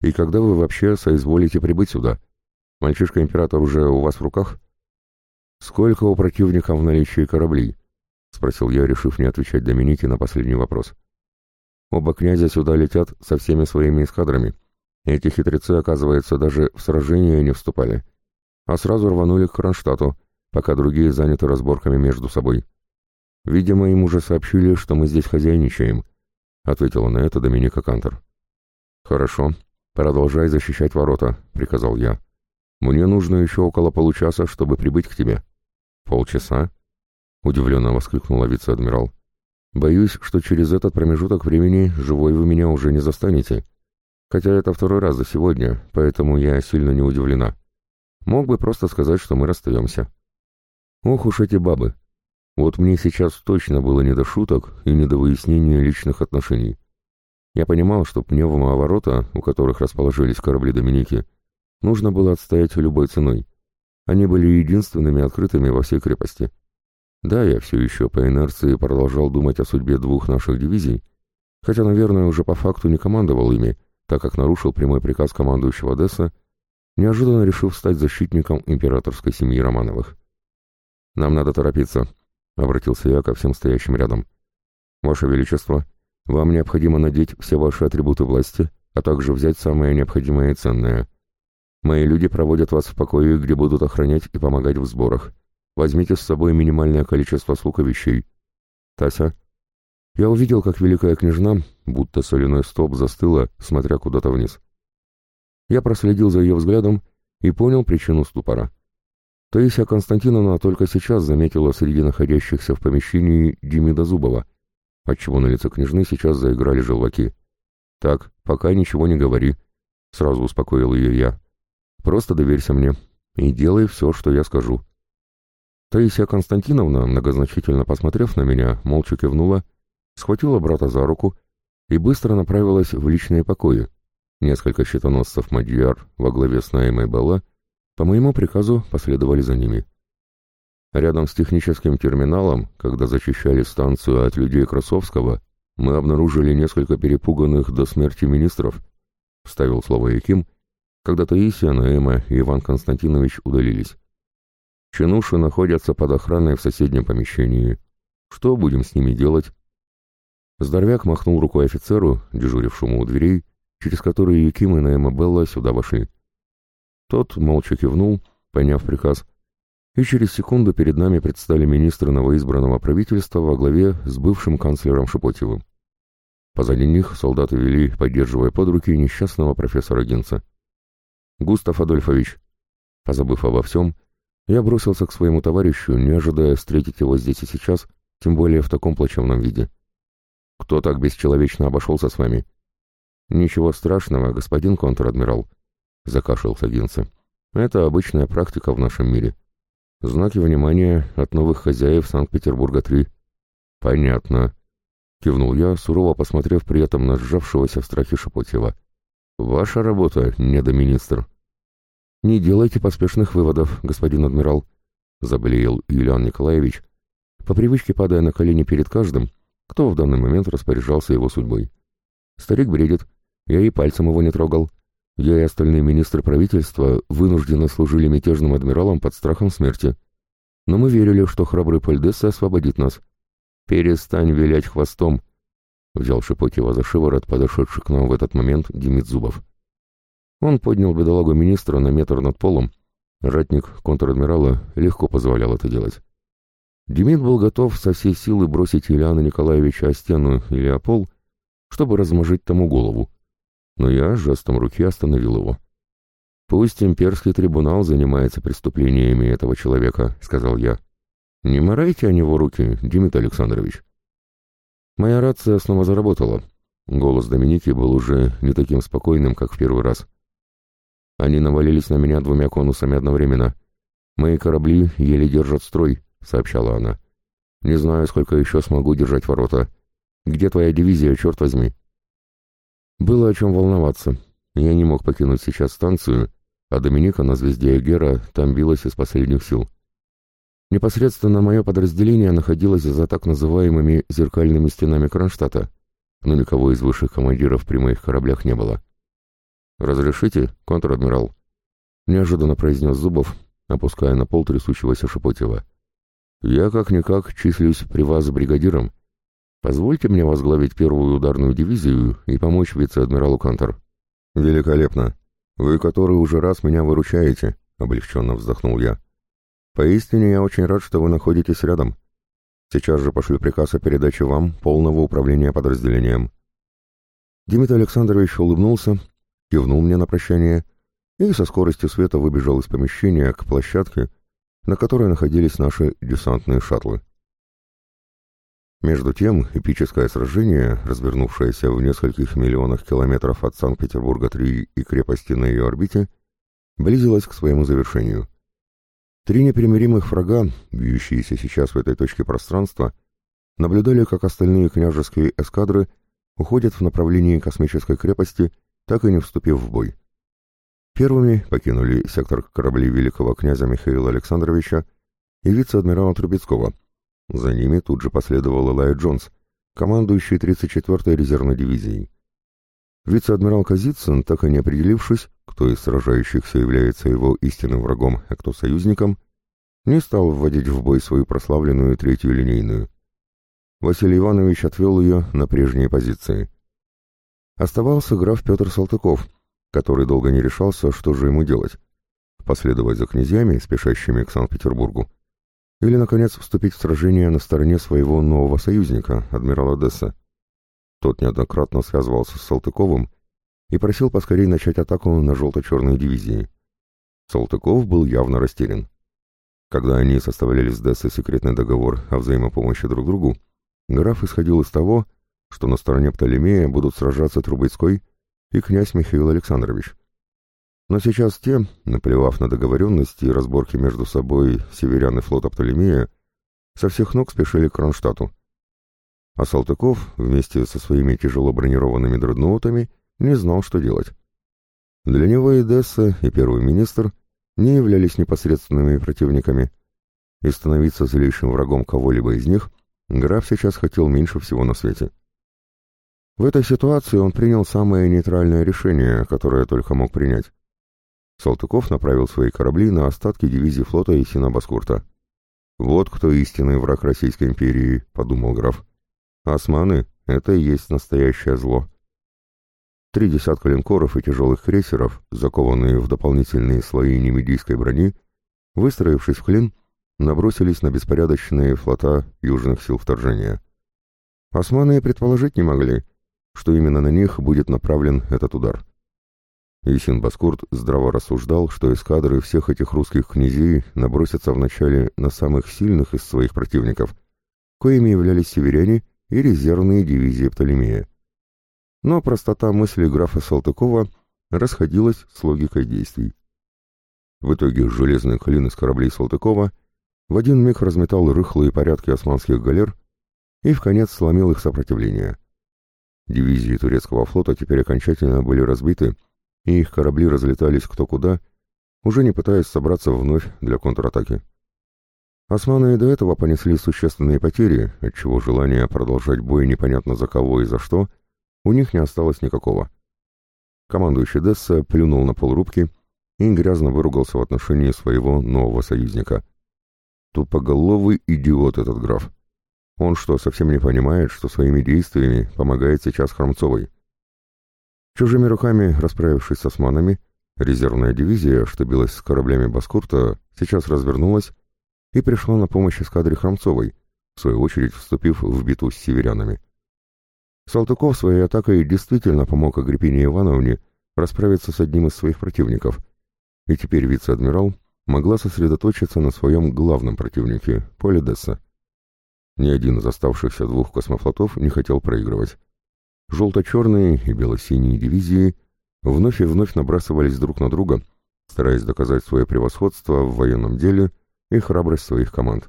И когда вы вообще соизволите прибыть сюда? Мальчишка-император уже у вас в руках? Сколько у противника в наличии кораблей? Спросил я, решив не отвечать Доминике на последний вопрос. Оба князя сюда летят со всеми своими эскадрами. Эти хитрецы, оказывается, даже в сражение не вступали а сразу рванули к Кронштадту, пока другие заняты разборками между собой. «Видимо, им уже сообщили, что мы здесь хозяйничаем», — ответила на это Доминика Кантер. «Хорошо, продолжай защищать ворота», — приказал я. «Мне нужно еще около получаса, чтобы прибыть к тебе». «Полчаса?» — удивленно воскликнула вице-адмирал. «Боюсь, что через этот промежуток времени живой вы меня уже не застанете. Хотя это второй раз за сегодня, поэтому я сильно не удивлена». Мог бы просто сказать, что мы расстаемся. Ох уж эти бабы. Вот мне сейчас точно было не до шуток и не до выяснения личных отношений. Я понимал, что пневмоворота, у которых расположились корабли Доминики, нужно было отстоять любой ценой. Они были единственными открытыми во всей крепости. Да, я все еще по инерции продолжал думать о судьбе двух наших дивизий, хотя, наверное, уже по факту не командовал ими, так как нарушил прямой приказ командующего Десса неожиданно решив стать защитником императорской семьи Романовых. «Нам надо торопиться», — обратился я ко всем стоящим рядом. «Ваше Величество, вам необходимо надеть все ваши атрибуты власти, а также взять самое необходимое и ценное. Мои люди проводят вас в покое, где будут охранять и помогать в сборах. Возьмите с собой минимальное количество слуг и вещей. Тася?» Я увидел, как великая княжна, будто соляной столб, застыла, смотря куда-то вниз. Я проследил за ее взглядом и понял причину ступора. Таисия Константиновна только сейчас заметила среди находящихся в помещении Демида Зубова, отчего на лице княжны сейчас заиграли желваки. «Так, пока ничего не говори», — сразу успокоил ее я. «Просто доверься мне и делай все, что я скажу». Таисия Константиновна, многозначительно посмотрев на меня, молча кивнула, схватила брата за руку и быстро направилась в личные покои, Несколько щитоносцев Мадьяр во главе с Наимой Белла по моему приказу последовали за ними. Рядом с техническим терминалом, когда зачищали станцию от людей Красовского, мы обнаружили несколько перепуганных до смерти министров, вставил слово Яким, когда Таисия, Наэма и Иван Константинович удалились. Чинуши находятся под охраной в соседнем помещении. Что будем с ними делать? Здоровяк махнул рукой офицеру, дежурившему у дверей, через которые Яким и Наэма Белла сюда вошли. Тот молча кивнул, поняв приказ, и через секунду перед нами предстали министры новоизбранного правительства во главе с бывшим канцлером Шепотевым. Позади них солдаты вели, поддерживая под руки несчастного профессора Гинца. «Густав Адольфович», позабыв обо всем, я бросился к своему товарищу, не ожидая встретить его здесь и сейчас, тем более в таком плачевном виде. «Кто так бесчеловечно обошелся с вами?» «Ничего страшного, господин контр-адмирал», — закашлялся Гинце. «Это обычная практика в нашем мире. Знаки внимания от новых хозяев Санкт-Петербурга-3». «Понятно», — кивнул я, сурово посмотрев при этом на сжавшегося в страхе Шапотева. «Ваша работа, недоминистр». «Не делайте поспешных выводов, господин адмирал», — заблеял Юлиан Николаевич, по привычке падая на колени перед каждым, кто в данный момент распоряжался его судьбой. Старик бредит, я и пальцем его не трогал. Я и остальные министры правительства вынуждены служили мятежным адмиралам под страхом смерти. Но мы верили, что храбрый Пальдесса освободит нас. «Перестань вилять хвостом!» Взял Шипотева за шиворот, подошедший к нам в этот момент Демид Зубов. Он поднял бедолагу министра на метр над полом. Ратник контр-адмирала легко позволял это делать. Демид был готов со всей силы бросить Ильяна Николаевича о стену или о пол, чтобы размажить тому голову но я жестом руки остановил его. «Пусть имперский трибунал занимается преступлениями этого человека», — сказал я. «Не морайте о него руки, Димит Александрович». Моя рация снова заработала. Голос Доминики был уже не таким спокойным, как в первый раз. Они навалились на меня двумя конусами одновременно. «Мои корабли еле держат строй», — сообщала она. «Не знаю, сколько еще смогу держать ворота. Где твоя дивизия, черт возьми?» Было о чем волноваться. Я не мог покинуть сейчас станцию, а Доминика на звезде Эгера там билась из последних сил. Непосредственно мое подразделение находилось за так называемыми зеркальными стенами Кронштадта, но никого из высших командиров при моих кораблях не было. «Разрешите, контр-адмирал?» — неожиданно произнес Зубов, опуская на пол трясущегося Шепотева. «Я как-никак числюсь при вас бригадиром, Позвольте мне возглавить первую ударную дивизию и помочь вице-адмиралу Кантор». «Великолепно. Вы который уже раз меня выручаете», — облегченно вздохнул я. «Поистине я очень рад, что вы находитесь рядом. Сейчас же пошлю приказ о передаче вам полного управления подразделением». Дмитрий Александрович улыбнулся, кивнул мне на прощание и со скоростью света выбежал из помещения к площадке, на которой находились наши десантные шаттлы. Между тем, эпическое сражение, развернувшееся в нескольких миллионах километров от Санкт-Петербурга-3 и крепости на ее орбите, близилось к своему завершению. Три непримиримых врага, бьющиеся сейчас в этой точке пространства, наблюдали, как остальные княжеские эскадры уходят в направлении космической крепости, так и не вступив в бой. Первыми покинули сектор кораблей великого князя Михаила Александровича и вице-адмирала Трубецкого – за ними тут же последовал Элай Джонс, командующий 34-й резервной дивизией. Вице-адмирал Казицын, так и не определившись, кто из сражающихся является его истинным врагом, а кто союзником, не стал вводить в бой свою прославленную третью линейную. Василий Иванович отвел ее на прежние позиции. Оставался граф Петр Салтыков, который долго не решался, что же ему делать. Последовать за князьями, спешащими к Санкт-Петербургу, или, наконец, вступить в сражение на стороне своего нового союзника, адмирала Десса. Тот неоднократно связывался с Салтыковым и просил поскорее начать атаку на желто-черные дивизии. Салтыков был явно растерян. Когда они составляли с Дессой секретный договор о взаимопомощи друг другу, граф исходил из того, что на стороне Птолемея будут сражаться Трубецкой и князь Михаил Александрович. Но сейчас те, наплевав на договоренности и разборки между собой северян и флота Птолемея, со всех ног спешили к Кронштадту. А Салтыков вместе со своими тяжело бронированными дредноутами не знал, что делать. Для него и и первый министр не являлись непосредственными противниками, и становиться злейшим врагом кого-либо из них граф сейчас хотел меньше всего на свете. В этой ситуации он принял самое нейтральное решение, которое только мог принять. Салтыков направил свои корабли на остатки дивизии флота и Баскурта. «Вот кто истинный враг Российской империи», — подумал граф. «Османы — это и есть настоящее зло». Три десятка линкоров и тяжелых крейсеров, закованные в дополнительные слои немедийской брони, выстроившись в клин, набросились на беспорядочные флота южных сил вторжения. Османы предположить не могли, что именно на них будет направлен этот удар. Исин Баскурт здраво рассуждал, что эскадры всех этих русских князей набросятся вначале на самых сильных из своих противников, коими являлись северяне и резервные дивизии Птолемея. Но простота мысли графа Салтыкова расходилась с логикой действий. В итоге железный клин из кораблей Салтыкова в один миг разметал рыхлые порядки османских галер и в конец сломил их сопротивление. Дивизии турецкого флота теперь окончательно были разбиты, и их корабли разлетались кто куда, уже не пытаясь собраться вновь для контратаки. Османы и до этого понесли существенные потери, отчего желания продолжать бой непонятно за кого и за что у них не осталось никакого. Командующий Десса плюнул на полрубки и грязно выругался в отношении своего нового союзника. Тупоголовый идиот этот граф. Он что, совсем не понимает, что своими действиями помогает сейчас Хромцовой? Чужими руками, расправившись с османами, резервная дивизия, что билась с кораблями Баскурта, сейчас развернулась и пришла на помощь эскадре Хромцовой, в свою очередь вступив в битву с северянами. Салтыков своей атакой действительно помог Агриппине Ивановне расправиться с одним из своих противников, и теперь вице-адмирал могла сосредоточиться на своем главном противнике — Поле Десса. Ни один из оставшихся двух космофлотов не хотел проигрывать. Желто-черные и бело-синие дивизии вновь и вновь набрасывались друг на друга, стараясь доказать свое превосходство в военном деле и храбрость своих команд.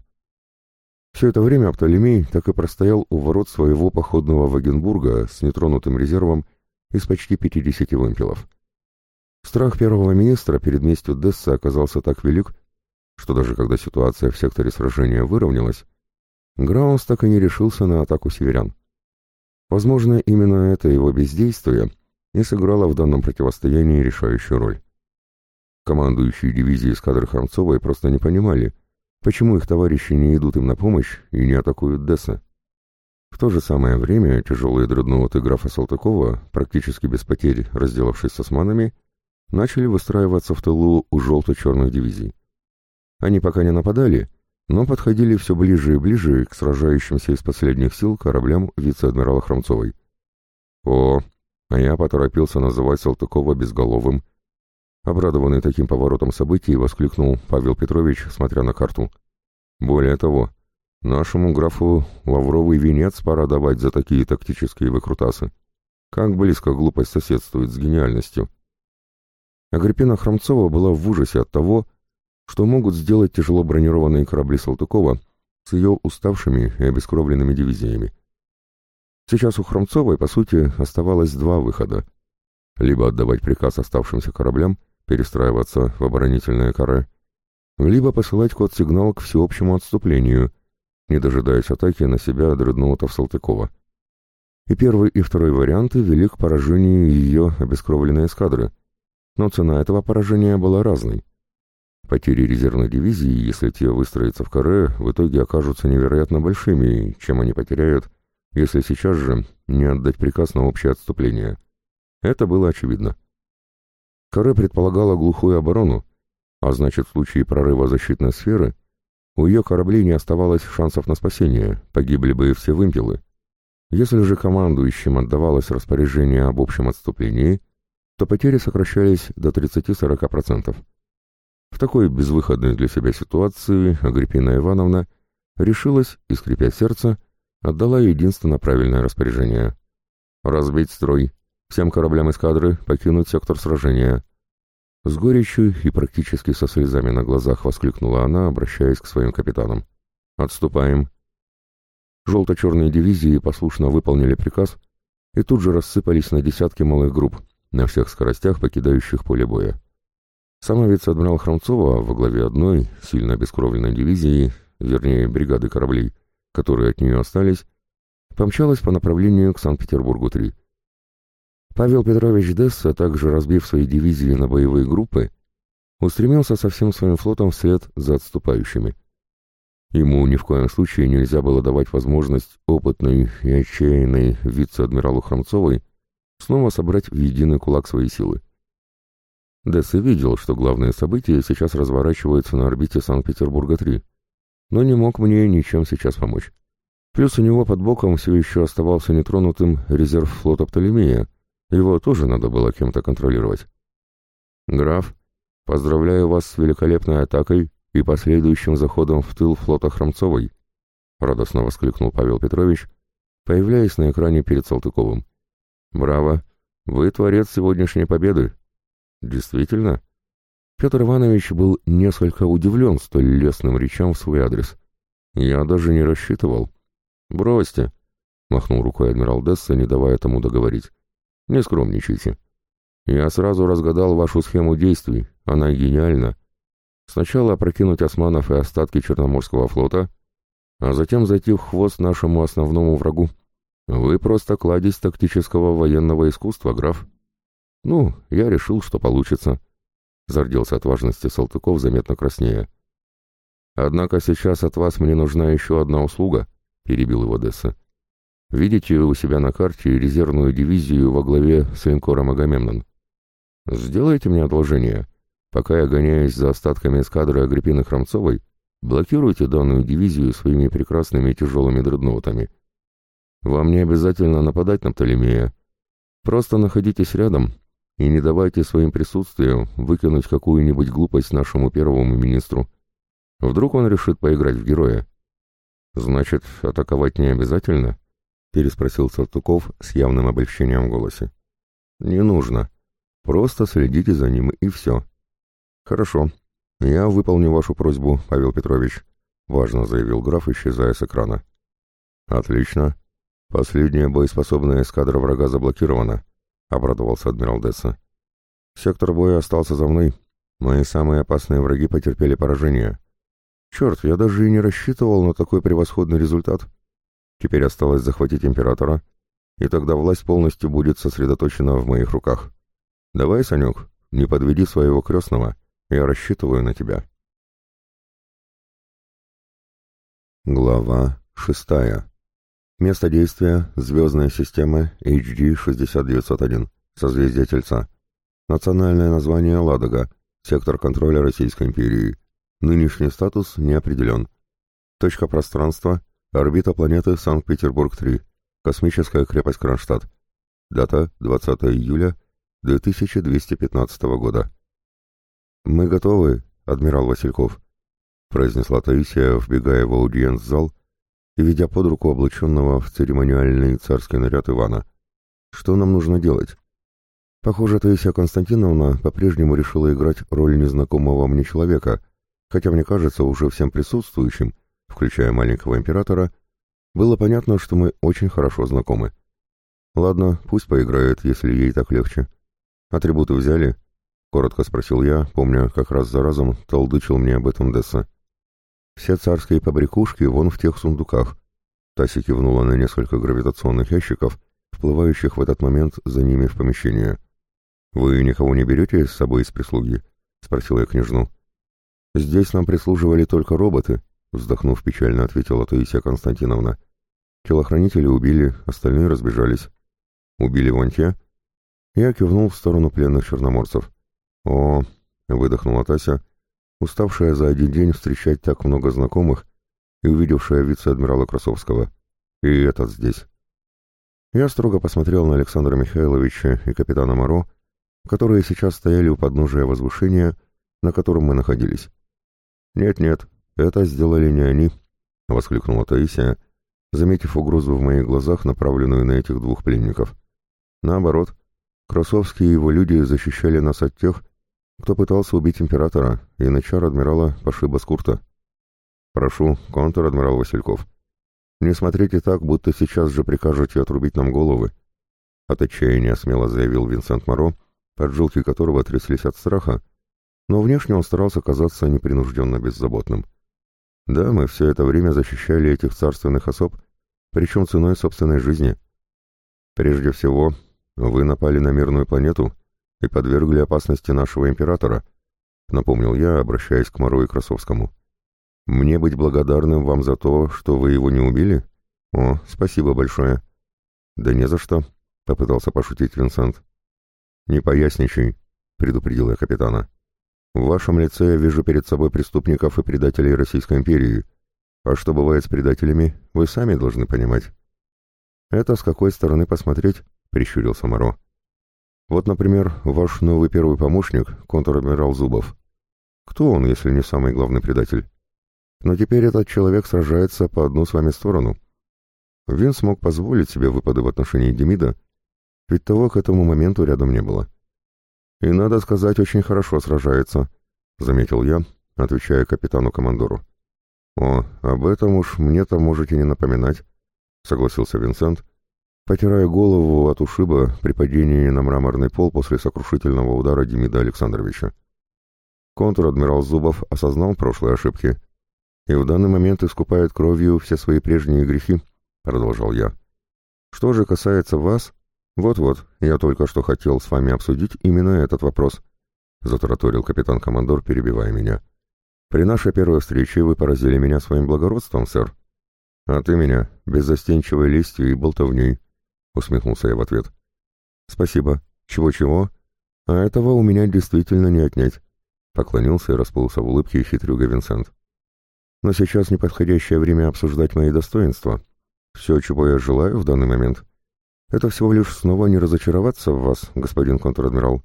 Все это время Птолемей так и простоял у ворот своего походного Вагенбурга с нетронутым резервом из почти 50 вымпелов. Страх первого министра перед местью Десса оказался так велик, что даже когда ситуация в секторе сражения выровнялась, Граунс так и не решился на атаку северян. Возможно, именно это его бездействие и сыграло в данном противостоянии решающую роль. Командующие дивизии эскадры Хромцовой просто не понимали, почему их товарищи не идут им на помощь и не атакуют Десса. В то же самое время тяжелые дредноуты графа Салтыкова, практически без потерь разделавшись с османами, начали выстраиваться в тылу у желто-черных дивизий. Они пока не нападали, но подходили все ближе и ближе к сражающимся из последних сил кораблям вице-адмирала Хромцовой. О, а я поторопился называть Салтыкова безголовым. Обрадованный таким поворотом событий, воскликнул Павел Петрович, смотря на карту. Более того, нашему графу лавровый венец пора давать за такие тактические выкрутасы. Как близко глупость соседствует с гениальностью. Агриппина Хромцова была в ужасе от того, что могут сделать тяжело бронированные корабли Салтыкова с ее уставшими и обескровленными дивизиями. Сейчас у Хромцовой, по сути, оставалось два выхода. Либо отдавать приказ оставшимся кораблям перестраиваться в оборонительное каре, либо посылать код-сигнал к всеобщему отступлению, не дожидаясь атаки на себя дредноутов Салтыкова. И первый и второй варианты вели к поражению ее обескровленной эскадры, но цена этого поражения была разной. Потери резервной дивизии, если те выстроятся в каре, в итоге окажутся невероятно большими, чем они потеряют, если сейчас же не отдать приказ на общее отступление. Это было очевидно. Каре предполагала глухую оборону, а значит, в случае прорыва защитной сферы у ее кораблей не оставалось шансов на спасение, погибли бы все вымпелы. Если же командующим отдавалось распоряжение об общем отступлении, то потери сокращались до 30-40%. В такой безвыходной для себя ситуации Агриппина Ивановна решилась и, скрипя сердце, отдала единственно правильное распоряжение. «Разбить строй, всем кораблям эскадры покинуть сектор сражения». С горечью и практически со слезами на глазах воскликнула она, обращаясь к своим капитанам. «Отступаем». Желто-черные дивизии послушно выполнили приказ и тут же рассыпались на десятки малых групп, на всех скоростях покидающих поле боя. Сама вице-адмирал Хромцова во главе одной, сильно обескровленной дивизии, вернее, бригады кораблей, которые от нее остались, помчалась по направлению к Санкт-Петербургу-3. Павел Петрович Десса, также разбив свои дивизии на боевые группы, устремился со всем своим флотом вслед за отступающими. Ему ни в коем случае нельзя было давать возможность опытной и отчаянной вице-адмиралу Хромцовой снова собрать в единый кулак свои силы. Десс и видел, что главные события сейчас разворачиваются на орбите Санкт-Петербурга-3, но не мог мне ничем сейчас помочь. Плюс у него под боком все еще оставался нетронутым резерв флота Птолемея, его тоже надо было кем-то контролировать. «Граф, поздравляю вас с великолепной атакой и последующим заходом в тыл флота Хромцовой», радостно воскликнул Павел Петрович, появляясь на экране перед Салтыковым. «Браво! Вы творец сегодняшней победы!» Действительно? Петр Иванович был несколько удивлен столь лестным речам в свой адрес. Я даже не рассчитывал. «Бросьте!» — махнул рукой адмирал Десса, не давая тому договорить. «Не скромничайте. Я сразу разгадал вашу схему действий. Она гениальна. Сначала опрокинуть османов и остатки Черноморского флота, а затем зайти в хвост нашему основному врагу. Вы просто кладезь тактического военного искусства, граф». «Ну, я решил, что получится», — зарделся от важности Салтыков, заметно краснее. «Однако сейчас от вас мне нужна еще одна услуга», — перебил его Десса. «Видите у себя на карте резервную дивизию во главе с линкором Агамемнон? Сделайте мне одолжение. Пока я гоняюсь за остатками эскадры Агриппины Хромцовой, блокируйте данную дивизию своими прекрасными тяжелыми дредноутами. Вам не обязательно нападать на Птолемея. Просто находитесь рядом и не давайте своим присутствием выкинуть какую-нибудь глупость нашему первому министру. Вдруг он решит поиграть в героя. Значит, атаковать не обязательно? Переспросил Сартуков с явным облегчением в голосе. Не нужно. Просто следите за ним и все. Хорошо. Я выполню вашу просьбу, Павел Петрович, важно заявил граф, исчезая с экрана. Отлично. Последняя боеспособная эскадра врага заблокирована. — обрадовался адмирал Десса. «Сектор боя остался за мной. Мои самые опасные враги потерпели поражение. Черт, я даже и не рассчитывал на такой превосходный результат. Теперь осталось захватить императора, и тогда власть полностью будет сосредоточена в моих руках. Давай, Санек, не подведи своего крестного, я рассчитываю на тебя». Глава шестая Место действия – звездная система HD-6901, созвездие Тельца. Национальное название – Ладога, сектор контроля Российской империи. Нынешний статус не определен. Точка пространства – орбита планеты Санкт-Петербург-3, космическая крепость Кронштадт. Дата – 20 июля 2215 года. «Мы готовы, адмирал Васильков», – произнесла Таисия, вбегая в аудиенц-зал ведя под руку облаченного в церемониальный царский наряд Ивана. «Что нам нужно делать?» Похоже, Таисия Константиновна по-прежнему решила играть роль незнакомого мне человека, хотя, мне кажется, уже всем присутствующим, включая маленького императора, было понятно, что мы очень хорошо знакомы. «Ладно, пусть поиграет, если ей так легче. Атрибуты взяли?» — коротко спросил я, помня, как раз за разом толдычил мне об этом Десса. Все царские побрякушки вон в тех сундуках. Тася кивнула на несколько гравитационных ящиков, вплывающих в этот момент за ними в помещение. «Вы никого не берете с собой из прислуги?» — спросила я княжну. «Здесь нам прислуживали только роботы», — вздохнув печально, ответила Таисия Константиновна. «Телохранители убили, остальные разбежались». «Убили вон те?» Я кивнул в сторону пленных черноморцев. «О!» — выдохнула Тася, уставшая за один день встречать так много знакомых и увидевшая вице-адмирала Красовского. «И этот здесь». Я строго посмотрел на Александра Михайловича и капитана Моро, которые сейчас стояли у подножия возвышения, на котором мы находились. «Нет-нет, это сделали не они», — воскликнула Таисия, заметив угрозу в моих глазах, направленную на этих двух пленников. «Наоборот, Красовский и его люди защищали нас от тех, кто пытался убить императора и начар адмирала Пашиба Скурта. Прошу, контр-адмирал Васильков, не смотрите так, будто сейчас же прикажете отрубить нам головы. От отчаяния смело заявил Винсент Моро, поджилки которого тряслись от страха, но внешне он старался казаться непринужденно беззаботным. Да, мы все это время защищали этих царственных особ, причем ценой собственной жизни. Прежде всего, вы напали на мирную планету и подвергли опасности нашего императора, напомнил я, обращаясь к Моро и Красовскому. Мне быть благодарным вам за то, что вы его не убили? О, спасибо большое. Да не за что, попытался пошутить Винсент. Не поясничай, предупредил я капитана. В вашем лице я вижу перед собой преступников и предателей Российской империи. А что бывает с предателями, вы сами должны понимать. Это с какой стороны посмотреть, прищурился Моро. Вот, например, ваш новый первый помощник, контр-адмирал Зубов. Кто он, если не самый главный предатель? Но теперь этот человек сражается по одну с вами сторону. Вин смог позволить себе выпады в отношении Демида, ведь того к этому моменту рядом не было. «И, надо сказать, очень хорошо сражается», — заметил я, отвечая капитану-командору. «О, об этом уж мне-то можете не напоминать», — согласился Винсент, потирая голову от ушиба при падении на мраморный пол после сокрушительного удара Демида Александровича. Контр-адмирал Зубов осознал прошлые ошибки и в данный момент искупает кровью все свои прежние грехи, продолжал я. Что же касается вас, вот-вот, я только что хотел с вами обсудить именно этот вопрос, затараторил капитан-командор, перебивая меня. При нашей первой встрече вы поразили меня своим благородством, сэр. А ты меня беззастенчивой лестью и болтовней, усмехнулся я в ответ. Спасибо. Чего-чего? А этого у меня действительно не отнять. Поклонился и расплылся в улыбке хитрюга Винсент. Но сейчас неподходящее время обсуждать мои достоинства. Все, чего я желаю в данный момент, это всего лишь снова не разочароваться в вас, господин контр-адмирал.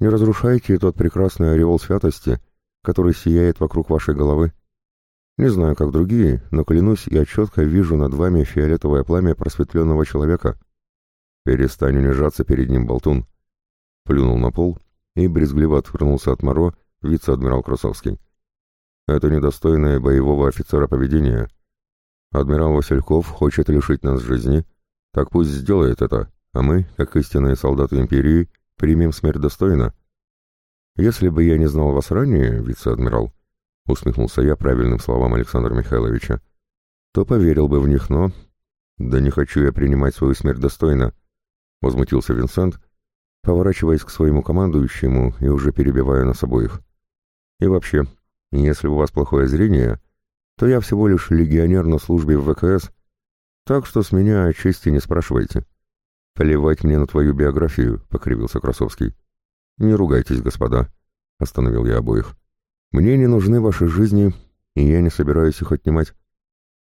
Не разрушайте тот прекрасный ореол святости, который сияет вокруг вашей головы. Не знаю, как другие, но, клянусь, я четко вижу над вами фиолетовое пламя просветленного человека. Перестань унижаться перед ним, болтун. Плюнул на пол и брезгливо отвернулся от Моро вице-адмирал Красовский. Это недостойное боевого офицера поведение. Адмирал Васильков хочет лишить нас жизни, так пусть сделает это, а мы, как истинные солдаты империи, примем смерть достойно. Если бы я не знал вас ранее, вице-адмирал, усмехнулся я правильным словам Александра Михайловича, то поверил бы в них, но... Да не хочу я принимать свою смерть достойно, возмутился Винсент, поворачиваясь к своему командующему и уже перебивая нас обоих. И вообще, если у вас плохое зрение, то я всего лишь легионер на службе в ВКС, так что с меня о чести не спрашивайте. Плевать мне на твою биографию, — покривился Красовский. Не ругайтесь, господа, — остановил я обоих. Мне не нужны ваши жизни, и я не собираюсь их отнимать.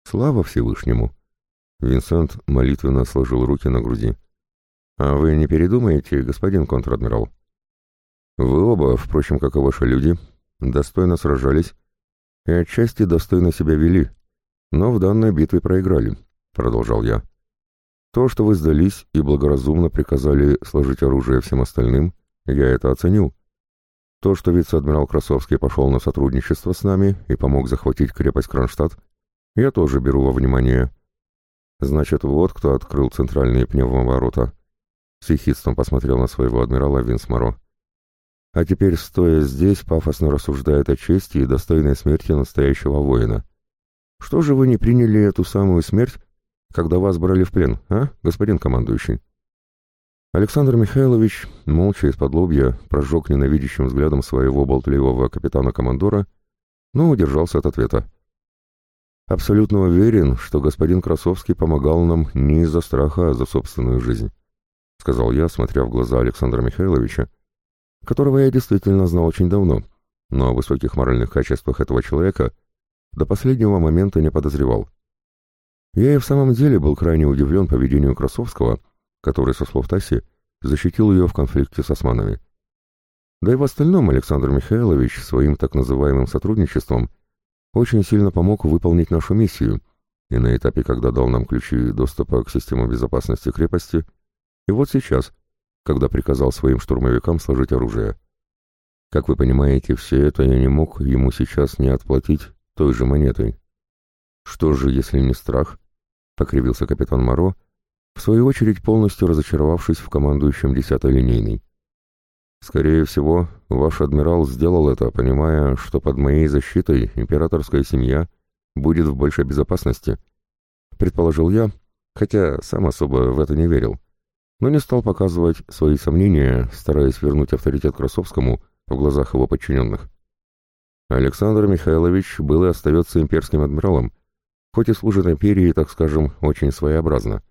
Слава Всевышнему! Винсент молитвенно сложил руки на груди. «А вы не передумаете, господин контр-адмирал?» «Вы оба, впрочем, как и ваши люди, достойно сражались и отчасти достойно себя вели, но в данной битве проиграли», — продолжал я. «То, что вы сдались и благоразумно приказали сложить оружие всем остальным, я это оценил. То, что вице-адмирал Красовский пошел на сотрудничество с нами и помог захватить крепость Кронштадт, я тоже беру во внимание. Значит, вот кто открыл центральные пневмоворота». С ехидством посмотрел на своего адмирала Винсмаро а теперь, стоя здесь, пафосно рассуждает о чести и достойной смерти настоящего воина. Что же вы не приняли эту самую смерть, когда вас брали в плен, а, господин командующий? Александр Михайлович, молча из-под лобья, прожег ненавидящим взглядом своего болтливого капитана-командора но удержался от ответа. Абсолютно уверен, что господин Красовский помогал нам не из-за страха, а за собственную жизнь, сказал я, смотря в глаза Александра Михайловича, которого я действительно знал очень давно, но о высоких моральных качествах этого человека до последнего момента не подозревал. Я и в самом деле был крайне удивлен поведению Красовского, который, со слов Таси, защитил ее в конфликте с османами. Да и в остальном Александр Михайлович своим так называемым сотрудничеством очень сильно помог выполнить нашу миссию, и на этапе, когда дал нам ключи доступа к системам безопасности крепости, и вот сейчас, когда приказал своим штурмовикам сложить оружие. Как вы понимаете, все это я не мог ему сейчас не отплатить той же монетой. Что же, если не страх? Покривился капитан Моро, в свою очередь полностью разочаровавшись в командующем десятой линейной. Скорее всего, ваш адмирал сделал это, понимая, что под моей защитой императорская семья будет в большей безопасности. Предположил я, хотя сам особо в это не верил, но не стал показывать свои сомнения, стараясь вернуть авторитет Красовскому в глазах его подчиненных. Александр Михайлович был и остается имперским адмиралом, хоть и служит империи, так скажем, очень своеобразно.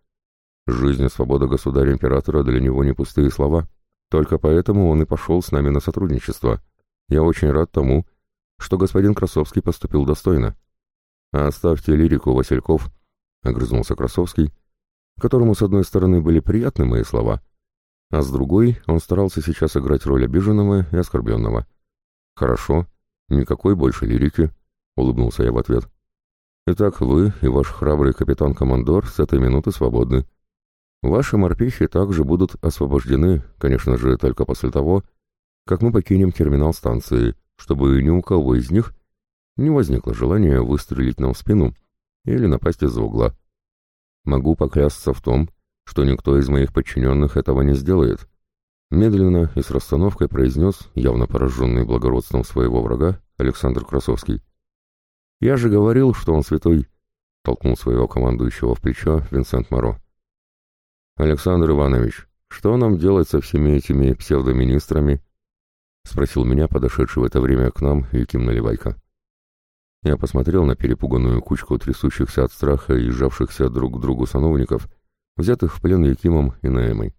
Жизнь и свобода государя-императора для него не пустые слова. Только поэтому он и пошел с нами на сотрудничество. Я очень рад тому, что господин Красовский поступил достойно. Оставьте лирику, Васильков, — огрызнулся Красовский, которому, с одной стороны, были приятны мои слова, а с другой он старался сейчас играть роль обиженного и оскорбленного. «Хорошо, никакой больше лирики», — улыбнулся я в ответ. «Итак, вы и ваш храбрый капитан-командор с этой минуты свободны. Ваши морпехи также будут освобождены, конечно же, только после того, как мы покинем терминал станции, чтобы ни у кого из них не возникло желания выстрелить нам в спину или напасть из-за угла. Могу поклясться в том, что никто из моих подчиненных этого не сделает. Медленно и с расстановкой произнес, явно пораженный благородством своего врага, Александр Красовский. «Я же говорил, что он святой», — толкнул своего командующего в плечо Винсент Моро. «Александр Иванович, что нам делать со всеми этими псевдоминистрами?» — спросил меня подошедший в это время к нам Яким Наливайко. Я посмотрел на перепуганную кучку трясущихся от страха и сжавшихся друг к другу сановников, взятых в плен Якимом и Наэмой.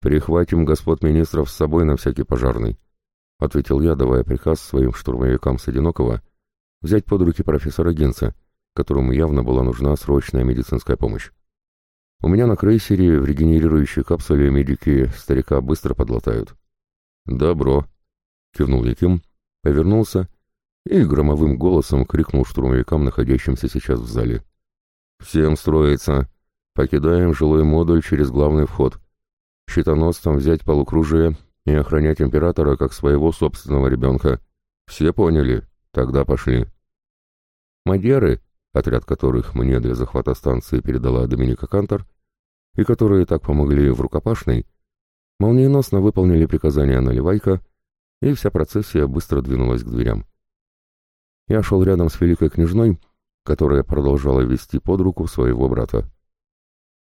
«Перехватим господ министров с собой на всякий пожарный», — ответил я, давая приказ своим штурмовикам с Одинокого взять под руки профессора Генца, которому явно была нужна срочная медицинская помощь. У меня на крейсере в регенерирующей капсуле медики старика быстро подлатают. «Добро», — кивнул Яким, повернулся и громовым голосом крикнул штурмовикам, находящимся сейчас в зале. «Всем строиться! Покидаем жилой модуль через главный вход. Щитоносцам взять полукружие и охранять императора как своего собственного ребенка. Все поняли? Тогда пошли». Мадьяры, отряд которых мне для захвата станции передала Доминика Кантор, и которые так помогли в рукопашной, молниеносно выполнили приказания Наливайка, и вся процессия быстро двинулась к дверям. Я шел рядом с великой княжной, которая продолжала вести под руку своего брата.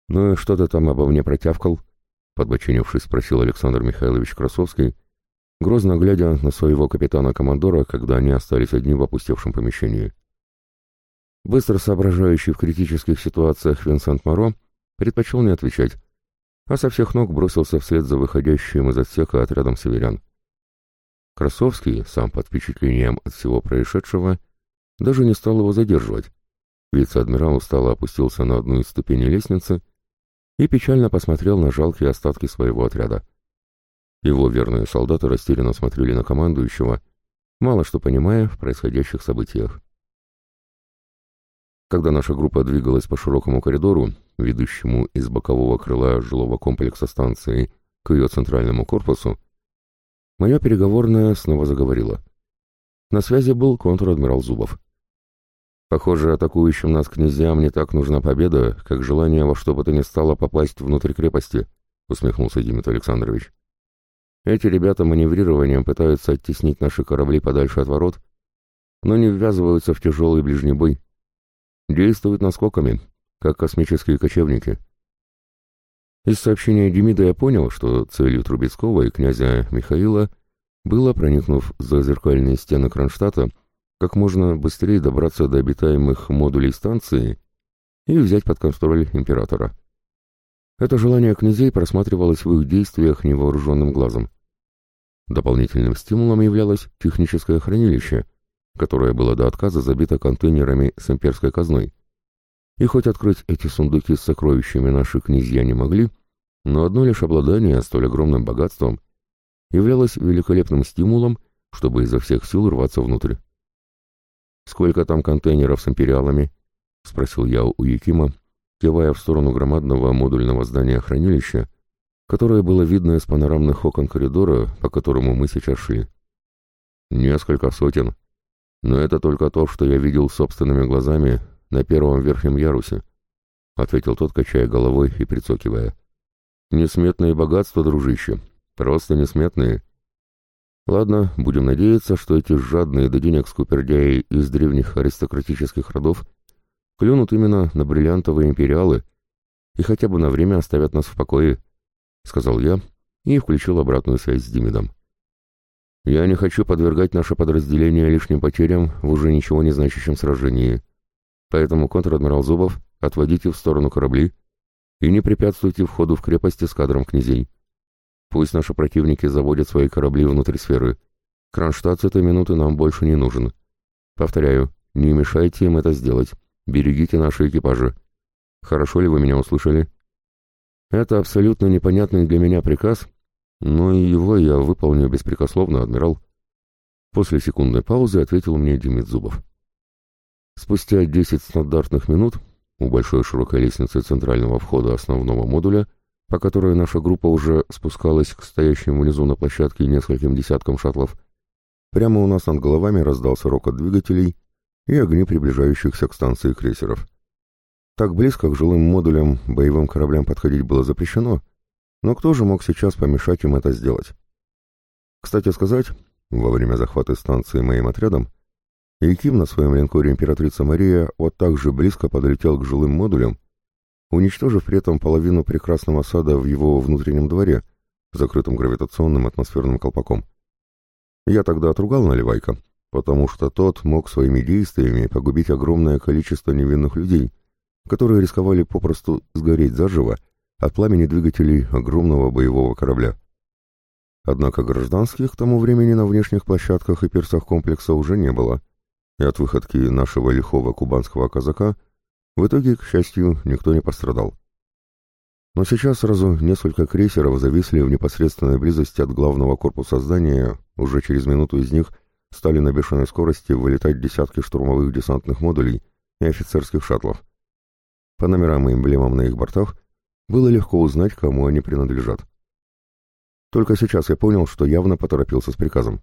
«Ну и что ты там обо мне протявкал?» — подбочинившись, спросил Александр Михайлович Красовский, грозно глядя на своего капитана-командора, когда они остались одни в опустевшем помещении. Быстро соображающий в критических ситуациях Винсент Моро предпочел не отвечать, а со всех ног бросился вслед за выходящим из отсека отрядом северян. Красовский, сам под впечатлением от всего происшедшего, даже не стал его задерживать. Вице-адмирал устало опустился на одну из ступеней лестницы и печально посмотрел на жалкие остатки своего отряда. Его верные солдаты растерянно смотрели на командующего, мало что понимая в происходящих событиях. Когда наша группа двигалась по широкому коридору, ведущему из бокового крыла жилого комплекса станции к ее центральному корпусу, моя переговорная снова заговорила. На связи был контр-адмирал Зубов. «Похоже, атакующим нас князьям не так нужна победа, как желание во что бы то ни стало попасть внутрь крепости», — усмехнулся Димит Александрович. «Эти ребята маневрированием пытаются оттеснить наши корабли подальше от ворот, но не ввязываются в тяжелый ближний бой. Действуют наскоками, как космические кочевники. Из сообщения Демида я понял, что целью Трубецкого и князя Михаила было, проникнув за зеркальные стены Кронштадта, как можно быстрее добраться до обитаемых модулей станции и взять под контроль императора. Это желание князей просматривалось в их действиях невооруженным глазом. Дополнительным стимулом являлось техническое хранилище, которое было до отказа забито контейнерами с имперской казной. И хоть открыть эти сундуки с сокровищами наши князья не могли, но одно лишь обладание столь огромным богатством являлось великолепным стимулом, чтобы изо всех сил рваться внутрь. «Сколько там контейнеров с империалами?» — спросил я у Якима, кивая в сторону громадного модульного здания хранилища, которое было видно из панорамных окон коридора, по которому мы сейчас шли. «Несколько сотен. Но это только то, что я видел собственными глазами на первом верхнем ярусе», — ответил тот, качая головой и прицокивая. «Несметные богатства, дружище, просто несметные. Ладно, будем надеяться, что эти жадные до денег скупердяи из древних аристократических родов клюнут именно на бриллиантовые империалы и хотя бы на время оставят нас в покое, — сказал я и включил обратную связь с Димидом. Я не хочу подвергать наше подразделение лишним потерям в уже ничего не значащем сражении. Поэтому, контр-адмирал Зубов, отводите в сторону корабли и не препятствуйте входу в крепости с кадром князей. Пусть наши противники заводят свои корабли внутрь сферы. Кронштадт с этой минуты нам больше не нужен. Повторяю, не мешайте им это сделать. Берегите наши экипажи. Хорошо ли вы меня услышали? Это абсолютно непонятный для меня приказ, но и его я выполню беспрекословно, адмирал. После секундной паузы ответил мне Демид. Спустя десять стандартных минут у большой широкой лестницы центрального входа основного модуля по которой наша группа уже спускалась к стоящим внизу на площадке нескольким десяткам шаттлов, прямо у нас над головами раздался рокот двигателей и огни приближающихся к станции крейсеров. Так близко к жилым модулям боевым кораблям подходить было запрещено, но кто же мог сейчас помешать им это сделать? Кстати сказать, во время захвата станции моим отрядом, Яким на своем линкоре императрица Мария вот так же близко подлетел к жилым модулям, уничтожив при этом половину прекрасного сада в его внутреннем дворе, закрытым гравитационным атмосферным колпаком. Я тогда отругал Наливайка, потому что тот мог своими действиями погубить огромное количество невинных людей, которые рисковали попросту сгореть заживо от пламени двигателей огромного боевого корабля. Однако гражданских к тому времени на внешних площадках и пирсах комплекса уже не было, и от выходки нашего лихого кубанского казака – в итоге, к счастью, никто не пострадал. Но сейчас сразу несколько крейсеров зависли в непосредственной близости от главного корпуса здания, уже через минуту из них стали на бешеной скорости вылетать десятки штурмовых десантных модулей и офицерских шаттлов. По номерам и эмблемам на их бортах было легко узнать, кому они принадлежат. Только сейчас я понял, что явно поторопился с приказом.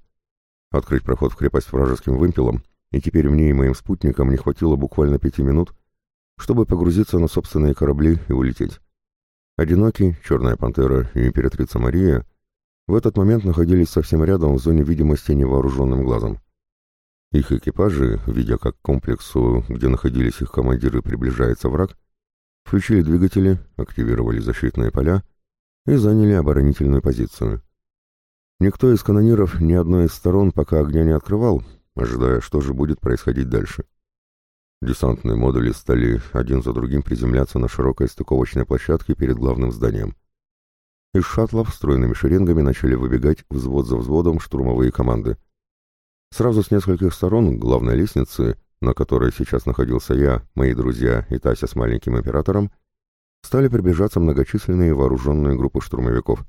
Открыть проход в крепость вражеским вымпелом, и теперь мне и моим спутникам не хватило буквально пяти минут, чтобы погрузиться на собственные корабли и улететь. Одинокий, Черная Пантера и Императрица Мария в этот момент находились совсем рядом в зоне видимости невооруженным глазом. Их экипажи, видя как к комплексу, где находились их командиры, приближается враг, включили двигатели, активировали защитные поля и заняли оборонительную позицию. Никто из канониров ни одной из сторон пока огня не открывал, ожидая, что же будет происходить дальше. Десантные модули стали один за другим приземляться на широкой стыковочной площадке перед главным зданием. Из шаттлов стройными шеренгами начали выбегать взвод за взводом штурмовые команды. Сразу с нескольких сторон главной лестницы, на которой сейчас находился я, мои друзья и Тася с маленьким императором, стали приближаться многочисленные вооруженные группы штурмовиков.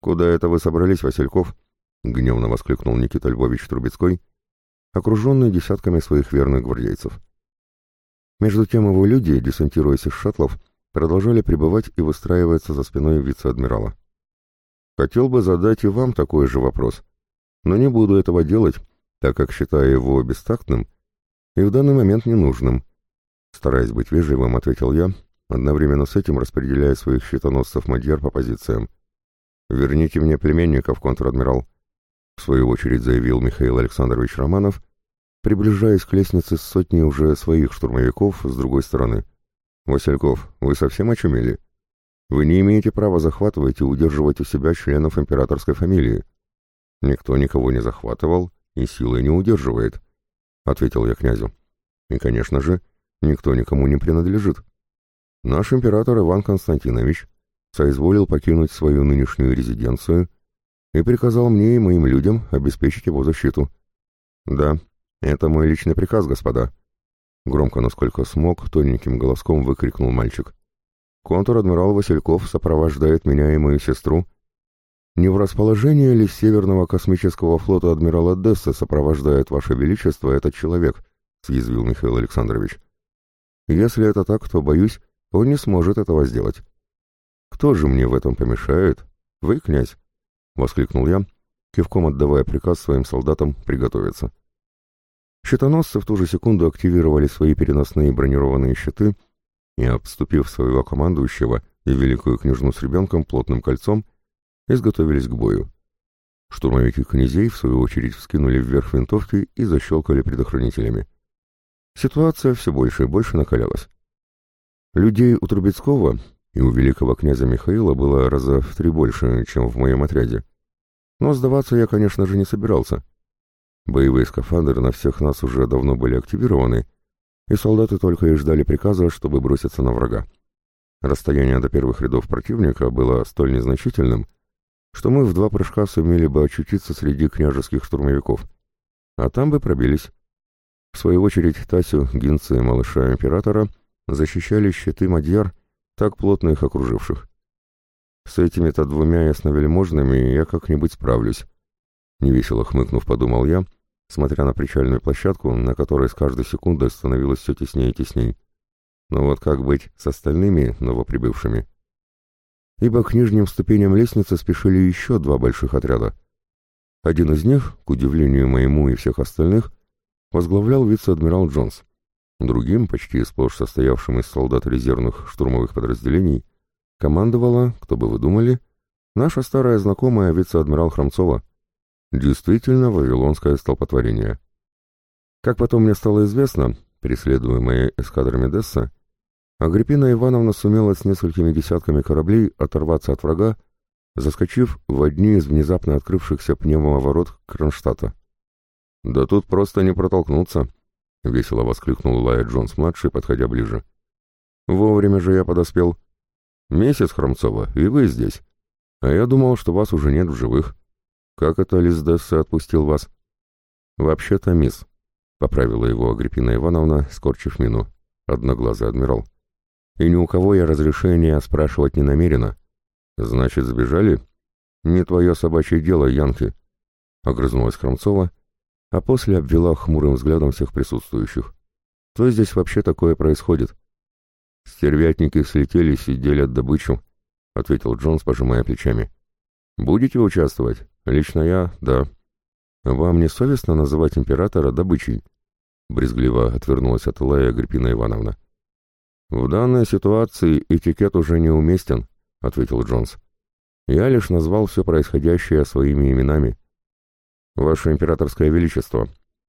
«Куда это вы собрались, Васильков?» — гневно воскликнул Никита Львович Трубецкой, окруженный десятками своих верных гвардейцев. Между тем его люди, десантируясь из шаттлов, продолжали пребывать и выстраиваться за спиной вице-адмирала. Хотел бы задать и вам такой же вопрос, но не буду этого делать, так как считаю его бестактным и в данный момент ненужным. Стараясь быть вежливым, ответил я, одновременно с этим распределяя своих щитоносцев Мадьяр по позициям. «Верните мне племенников, контр-адмирал», — в свою очередь заявил Михаил Александрович Романов, приближаясь к лестнице с сотней уже своих штурмовиков с другой стороны. «Васильков, вы совсем очумели? Вы не имеете права захватывать и удерживать у себя членов императорской фамилии. Никто никого не захватывал и силой не удерживает», ответил я князю. И, конечно же, никто никому не принадлежит. Наш император Иван Константинович соизволил покинуть свою нынешнюю резиденцию и приказал мне и моим людям обеспечить его защиту. Да, это мой личный приказ, господа. Громко, насколько смог, тоненьким голоском выкрикнул мальчик. Контр-адмирал Васильков сопровождает меня и мою сестру. Не в расположении ли Северного космического флота адмирала Десса сопровождает Ваше Величество этот человек? Съязвил Михаил Александрович. Если это так, то, боюсь, он не сможет этого сделать. Кто же мне в этом помешает? Вы, князь? Воскликнул я, кивком отдавая приказ своим солдатам приготовиться. Щитоносцы в ту же секунду активировали свои переносные бронированные щиты и, обступив своего командующего и великую княжну с ребенком плотным кольцом, изготовились к бою. Штурмовики князей, в свою очередь, вскинули вверх винтовки и защелкали предохранителями. Ситуация все больше и больше накалялась. Людей у Трубецкого и у великого князя Михаила было раза в три больше, чем в моем отряде. Но сдаваться я, конечно же, не собирался. Боевые скафандры на всех нас уже давно были активированы, и солдаты только и ждали приказа, чтобы броситься на врага. Расстояние до первых рядов противника было столь незначительным, что мы в два прыжка сумели бы очутиться среди княжеских штурмовиков. А там бы пробились. В свою очередь Тасю, Гинца и малыша императора защищали щиты Мадьяр, так плотно их окруживших. С этими-то двумя ясновельможными я как-нибудь справлюсь. Невесело хмыкнув, подумал я, смотря на причальную площадку, на которой с каждой секундой становилось все теснее и тесней. Но вот как быть с остальными новоприбывшими? Ибо к нижним ступеням лестницы спешили еще два больших отряда. Один из них, к удивлению моему и всех остальных, возглавлял вице-адмирал Джонс. Другим, почти сплошь состоявшим из солдат резервных штурмовых подразделений, командовала, кто бы вы думали, наша старая знакомая вице-адмирал Хромцова. Действительно, вавилонское столпотворение. Как потом мне стало известно, преследуемая эскадрами Десса, Агриппина Ивановна сумела с несколькими десятками кораблей оторваться от врага, заскочив в одни из внезапно открывшихся пневмоворот Кронштадта. «Да тут просто не протолкнуться», — весело воскликнул Лая Джонс-младший, подходя ближе. «Вовремя же я подоспел. Месяц, Хромцова, и вы здесь. А я думал, что вас уже нет в живых. Как это Лиздесса отпустил вас?» «Вообще-то, мисс», — поправила его Агриппина Ивановна, скорчив мину. Одноглазый адмирал. «И ни у кого я разрешения спрашивать не намерена. Значит, сбежали?» «Не твое собачье дело, Янки», — огрызнулась Хромцова, а после обвела хмурым взглядом всех присутствующих. Что здесь вообще такое происходит? Стервятники слетелись и делят добычу, ответил Джонс, пожимая плечами. Будете участвовать? Лично я, да. Вам не совестно называть императора добычей? Брезгливо отвернулась от Лая Агриппина Ивановна. В данной ситуации этикет уже неуместен, ответил Джонс. Я лишь назвал все происходящее своими именами. «Ваше императорское величество!»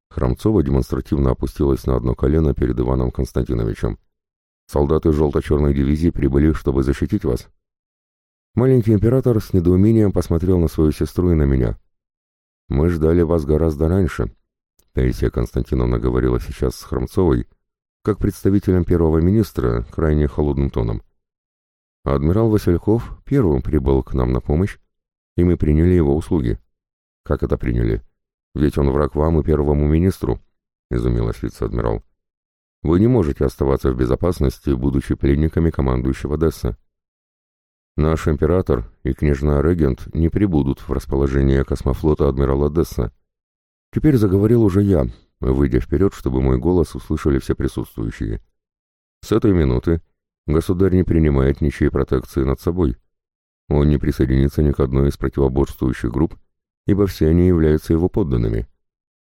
Храмцова демонстративно опустилась на одно колено перед Иваном Константиновичем. «Солдаты желто-черной дивизии прибыли, чтобы защитить вас». Маленький император с недоумением посмотрел на свою сестру и на меня. «Мы ждали вас гораздо раньше», — Таисия Константиновна говорила сейчас с Храмцовой, как представителем первого министра, крайне холодным тоном. Адмирал Васильков первым прибыл к нам на помощь, и мы приняли его услуги. «Как это приняли? Ведь он враг вам и первому министру», — изумилась вице-адмирал. «Вы не можете оставаться в безопасности, будучи пленниками командующего Десса. Наш император и княжна-регент не прибудут в расположение космофлота адмирала Десса. Теперь заговорил уже я, выйдя вперед, чтобы мой голос услышали все присутствующие. С этой минуты государь не принимает ничьей протекции над собой. Он не присоединится ни к одной из противоборствующих групп, ибо все они являются его подданными.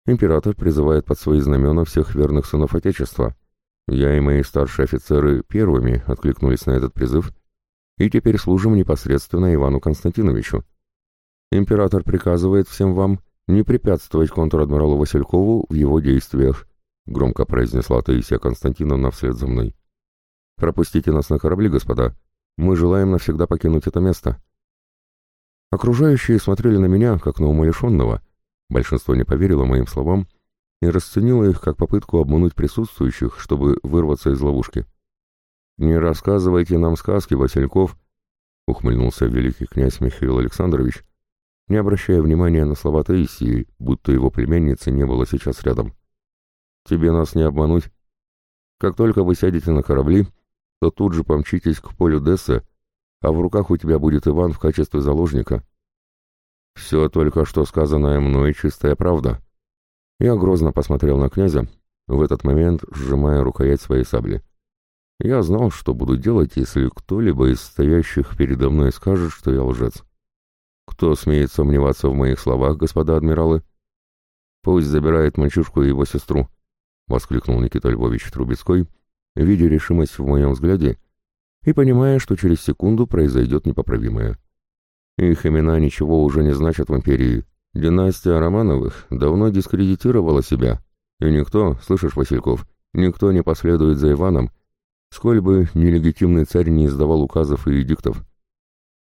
Император призывает под свои знамена всех верных сынов Отечества. Я и мои старшие офицеры первыми откликнулись на этот призыв и теперь служим непосредственно Ивану Константиновичу. Император приказывает всем вам не препятствовать контр-адмиралу Василькову в его действиях, громко произнесла Таисия Константиновна вслед за мной. Пропустите нас на корабли, господа. Мы желаем навсегда покинуть это место. Окружающие смотрели на меня, как на умалишенного. Большинство не поверило моим словам, и расценила их как попытку обмануть присутствующих, чтобы вырваться из ловушки. «Не рассказывайте нам сказки, Васильков», — ухмыльнулся великий князь Михаил Александрович, не обращая внимания на слова Таисии, будто его племянницы не было сейчас рядом. «Тебе нас не обмануть. Как только вы сядете на корабли, то тут же помчитесь к полю Десса, а в руках у тебя будет Иван в качестве заложника. Все только что сказанное мной чистая правда». Я грозно посмотрел на князя, в этот момент сжимая рукоять своей сабли. Я знал, что буду делать, если кто-либо из стоящих передо мной скажет, что я лжец. Кто смеет сомневаться в моих словах, господа адмиралы? Пусть забирает мальчишку и его сестру, — воскликнул Никита Львович Трубецкой, видя решимость в моем взгляде и понимая, что через секунду произойдет непоправимое. Их имена ничего уже не значат в империи. Династия Романовых давно дискредитировала себя, и никто, слышишь, Васильков, никто не последует за Иваном, сколь бы нелегитимный царь не издавал указов и эдиктов.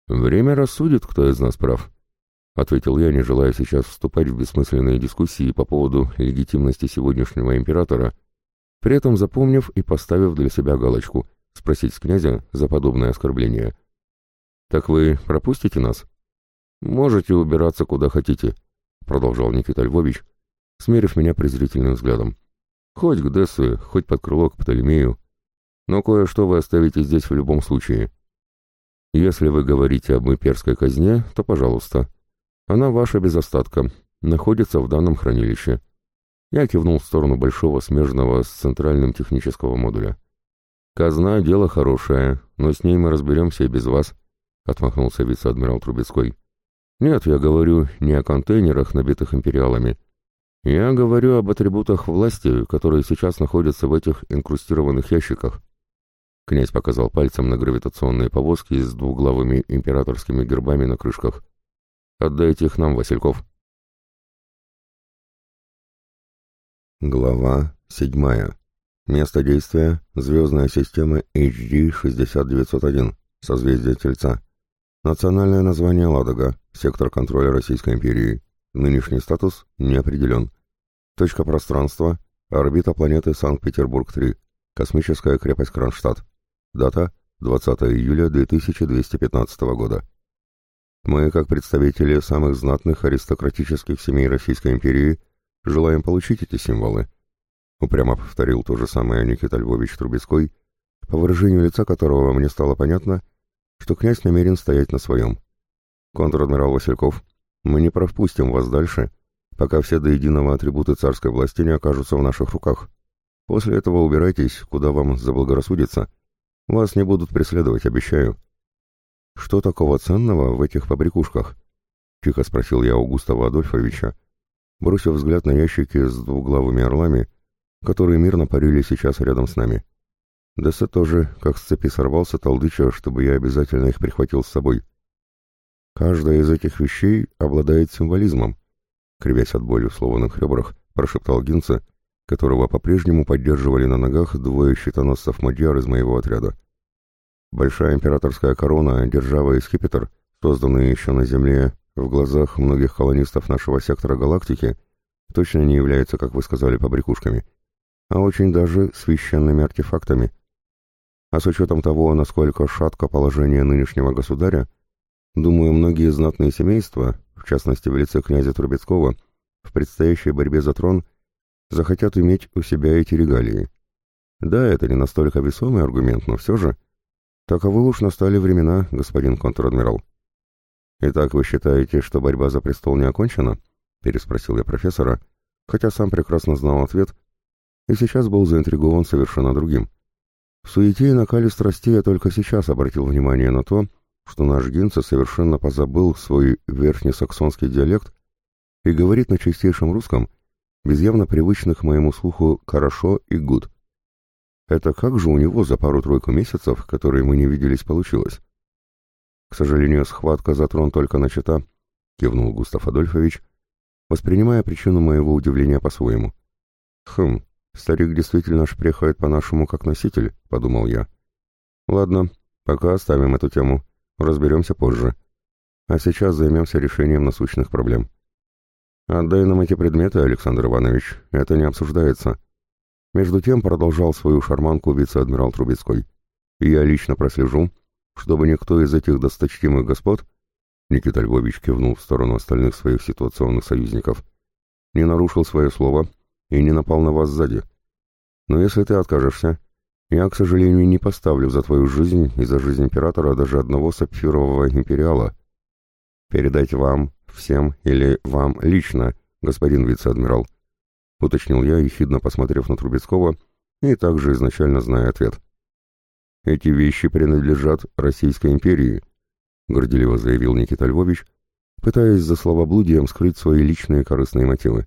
«Время рассудит, кто из нас прав», — ответил я, не желая сейчас вступать в бессмысленные дискуссии по поводу легитимности сегодняшнего императора, при этом запомнив и поставив для себя галочку «спросить с князя за подобное оскорбление». «Так вы пропустите нас?» «Можете убираться куда хотите», — продолжал Никита Львович, смерив меня презрительным взглядом. «Хоть к Дессу, хоть под крыло к Птолемею, но кое-что вы оставите здесь в любом случае. Если вы говорите об имперской казне, то пожалуйста. Она ваша без остатка, находится в данном хранилище. Я кивнул в сторону большого смежного с центральным технического модуля. «Казна — дело хорошее, но с ней мы разберемся и без вас», — отмахнулся вице-адмирал Трубецкой. «Нет, я говорю не о контейнерах, набитых империалами. Я говорю об атрибутах власти, которые сейчас находятся в этих инкрустированных ящиках. Князь показал пальцем на гравитационные повозки с двуглавыми императорскими гербами на крышках. «Отдайте их нам, Васильков». Глава 7. Место действия – звездная система HD-6901, созвездие Тельца. Национальное название Ладога, сектор контроля Российской империи. Нынешний статус не определен. Точка пространства – орбита планеты Санкт-Петербург-3, космическая крепость Кронштадт. Дата 20 июля 2215 года. Мы, как представители самых знатных аристократических семей Российской империи, желаем получить эти символы. Упрямо повторил то же самое Никита Львович Трубецкой, по выражению лица которого мне стало понятно, что князь намерен стоять на своем. Контр-адмирал Васильков, мы не пропустим вас дальше, пока все до единого атрибуты царской власти не окажутся в наших руках. После этого убирайтесь, куда вам заблагорассудится, вас не будут преследовать, обещаю. Что такого ценного в этих побрякушках? Тихо спросил я у Густава Адольфовича, бросив взгляд на ящики с двуглавыми орлами, которые мирно парили сейчас рядом с нами. Дессе тоже, как с цепи сорвался, толдыча, чтобы я обязательно их прихватил с собой. Каждая из этих вещей обладает символизмом, кривясь от боли в сломанных ребрах, прошептал Гинца, которого по-прежнему поддерживали на ногах двое щитоносцев Мадьяр из моего отряда. Большая императорская корона, держава и скипетр, созданные еще на Земле в глазах многих колонистов нашего сектора галактики, точно не являются, как вы сказали, побрякушками, а очень даже священными артефактами. А с учетом того, насколько шатко положение нынешнего государя, думаю, многие знатные семейства, в частности в лице князя Трубецкого, в предстоящей борьбе за трон – захотят иметь у себя эти регалии. Да, это не настолько весомый аргумент, но все же. Таковы уж настали времена, господин контр-адмирал. «Итак, вы считаете, что борьба за престол не окончена?» — переспросил я профессора, хотя сам прекрасно знал ответ и сейчас был заинтригован совершенно другим. В суете и накале страстей я только сейчас обратил внимание на то, что наш Гинце совершенно позабыл свой верхнесаксонский диалект и говорит на чистейшем русском — без явно привычных моему слуху «хорошо» и «гуд». Это как же у него за пару-тройку месяцев, которые мы не виделись, получилось? К сожалению, схватка за трон только начата, кивнул Густав Адольфович, воспринимая причину моего удивления по-своему. Хм, старик действительно шпрехает по-нашему как носитель, подумал я. Ладно, пока оставим эту тему, разберемся позже. А сейчас займемся решением насущных проблем. «Отдай нам эти предметы, Александр Иванович, это не обсуждается». Между тем продолжал свою шарманку вице-адмирал Трубецкой. «Я лично прослежу, чтобы никто из этих досточтимых господ...» Никита Львович кивнул в сторону остальных своих ситуационных союзников. «Не нарушил свое слово и не напал на вас сзади. Но если ты откажешься, я, к сожалению, не поставлю за твою жизнь и за жизнь императора даже одного сапфирового империала. Передать вам, всем или вам лично, господин вице-адмирал?» — уточнил я, ехидно посмотрев на Трубецкого, и также изначально зная ответ. «Эти вещи принадлежат Российской империи», — горделиво заявил Никита Львович, пытаясь за словоблудием скрыть свои личные корыстные мотивы.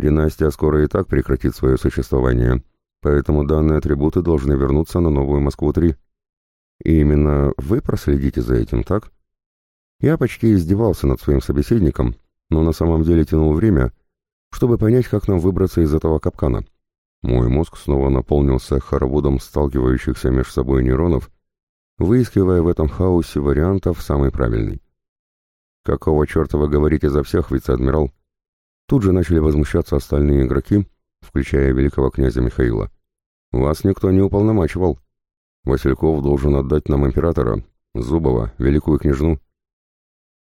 «Династия скоро и так прекратит свое существование, поэтому данные атрибуты должны вернуться на новую Москву-3. И именно вы проследите за этим, так?» Я почти издевался над своим собеседником, но на самом деле тянул время, чтобы понять, как нам выбраться из этого капкана. Мой мозг снова наполнился хороводом сталкивающихся между собой нейронов, выискивая в этом хаосе вариантов самый правильный. «Какого черта вы говорите за всех, вице-адмирал?» Тут же начали возмущаться остальные игроки, включая великого князя Михаила. «Вас никто не уполномачивал. Васильков должен отдать нам императора, Зубова, великую княжну.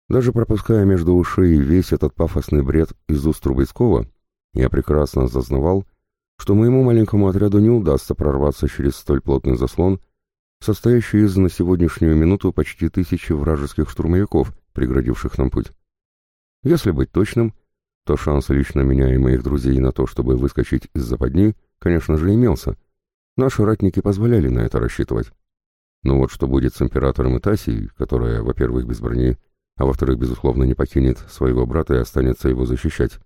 Даже пропуская между ушей весь этот пафосный бред из уст Трубецкого, я прекрасно зазнавал, что моему маленькому отряду не удастся прорваться через столь плотный заслон, состоящий из на сегодняшнюю минуту почти тысячи вражеских штурмовиков, преградивших нам путь. Если быть точным, то шанс лично меня и моих друзей на то, чтобы выскочить из западни, конечно же, имелся. Наши ратники позволяли на это рассчитывать. Но вот что будет с императором и Тасией, которая, во-первых, без брони, а во-вторых, безусловно, не покинет своего брата и останется его защищать.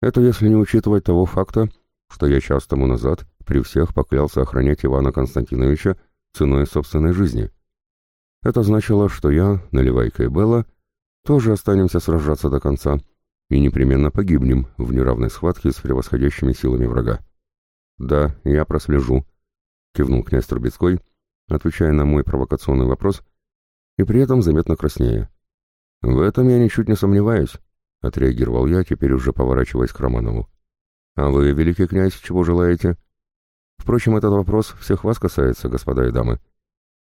Это если не учитывать того факта, что я час тому назад при всех поклялся охранять Ивана Константиновича ценой собственной жизни. Это значило, что я, Наливайка и Белла, тоже останемся сражаться до конца и непременно погибнем в неравной схватке с превосходящими силами врага. «Да, я прослежу», — кивнул князь Трубецкой, отвечая на мой провокационный вопрос, и при этом заметно краснее. «В этом я ничуть не сомневаюсь», — отреагировал я, теперь уже поворачиваясь к Романову. «А вы, великий князь, чего желаете?» «Впрочем, этот вопрос всех вас касается, господа и дамы».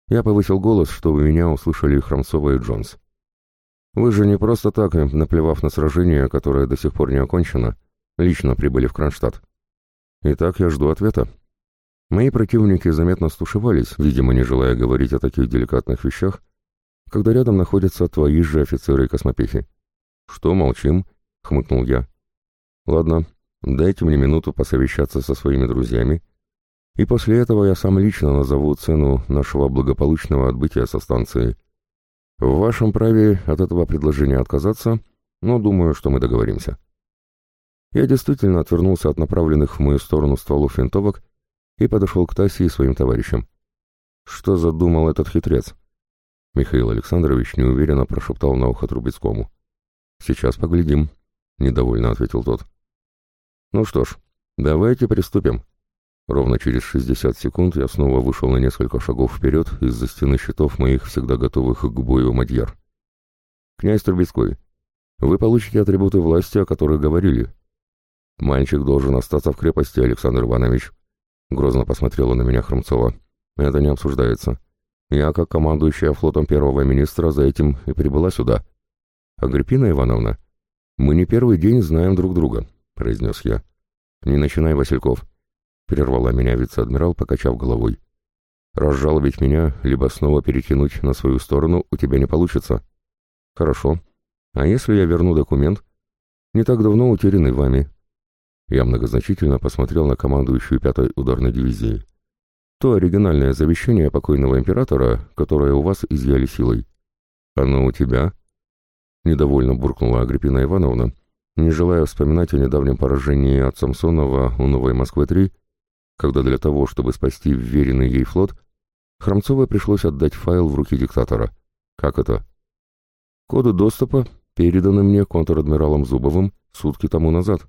Я повысил голос, чтобы меня услышали Хромцова и Джонс. «Вы же не просто так, наплевав на сражение, которое до сих пор не окончено, лично прибыли в Кронштадт. Итак, я жду ответа». Мои противники заметно стушевались, видимо, не желая говорить о таких деликатных вещах, когда рядом находятся твои же офицеры и космопехи. «Что молчим?» — хмыкнул я. «Ладно, дайте мне минуту посовещаться со своими друзьями, и после этого я сам лично назову цену нашего благополучного отбытия со станции. В вашем праве от этого предложения отказаться, но думаю, что мы договоримся». Я действительно отвернулся от направленных в мою сторону стволов винтовок и подошел к Тасе и своим товарищам. Что задумал этот хитрец? Михаил Александрович неуверенно прошептал на ухо Трубецкому. «Сейчас поглядим», — недовольно ответил тот. «Ну что ж, давайте приступим». Ровно через 60 секунд я снова вышел на несколько шагов вперед из-за стены щитов моих всегда готовых к бою мадьяр. «Князь Трубецкой, вы получите атрибуты власти, о которых говорили. Мальчик должен остаться в крепости, Александр Иванович», — грозно посмотрела на меня Хромцова. «Это не обсуждается». Я, как командующая флотом первого министра, за этим и прибыла сюда. Агриппина Ивановна, мы не первый день знаем друг друга, произнес я. Не начинай, Васильков, прервала меня вице-адмирал, покачав головой. Разжалобить меня, либо снова перетянуть на свою сторону у тебя не получится. Хорошо. А если я верну документ? Не так давно утерянный вами. Я многозначительно посмотрел на командующую пятой ударной дивизией. То оригинальное завещание покойного императора, которое у вас изъяли силой. Оно у тебя?» Недовольно буркнула Агриппина Ивановна, не желая вспоминать о недавнем поражении от Самсонова у Новой Москвы-3, когда для того, чтобы спасти вверенный ей флот, Хромцовой пришлось отдать файл в руки диктатора. Как это? Коды доступа переданы мне контр-адмиралом Зубовым сутки тому назад,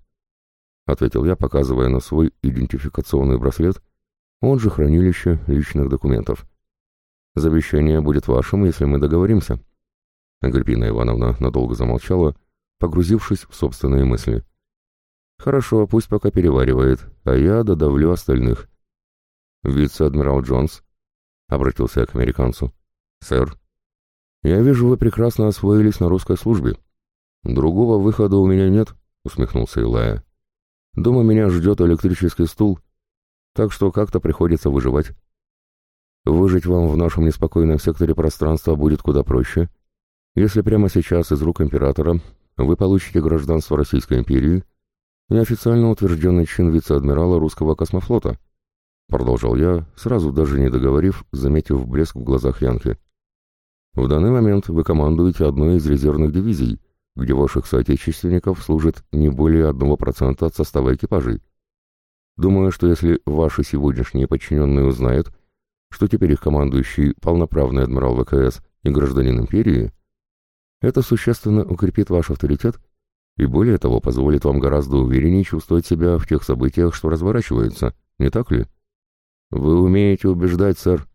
ответил я, показывая на свой идентификационный браслет, он же хранилище личных документов. Завещание будет вашим, если мы договоримся. Агриппина Ивановна надолго замолчала, погрузившись в собственные мысли. «Хорошо, пусть пока переваривает, а я додавлю остальных». «Вице-адмирал Джонс», — обратился я к американцу. «Сэр, я вижу, вы прекрасно освоились на русской службе. Другого выхода у меня нет», — усмехнулся Илая. «Дома меня ждет электрический стул, так что как-то приходится выживать. Выжить вам в нашем неспокойном секторе пространства будет куда проще, если прямо сейчас из рук императора вы получите гражданство Российской империи и официально утвержденный чин вице-адмирала русского космофлота, продолжал я, сразу даже не договорив, заметив блеск в глазах Янки. В данный момент вы командуете одной из резервных дивизий, где ваших соотечественников служит не более 1% от состава экипажей. Думаю, что если ваши сегодняшние подчиненные узнают, что теперь их командующий полноправный адмирал ВКС и гражданин империи, это существенно укрепит ваш авторитет и более того позволит вам гораздо увереннее чувствовать себя в тех событиях, что разворачиваются, не так ли? Вы умеете убеждать, сэр.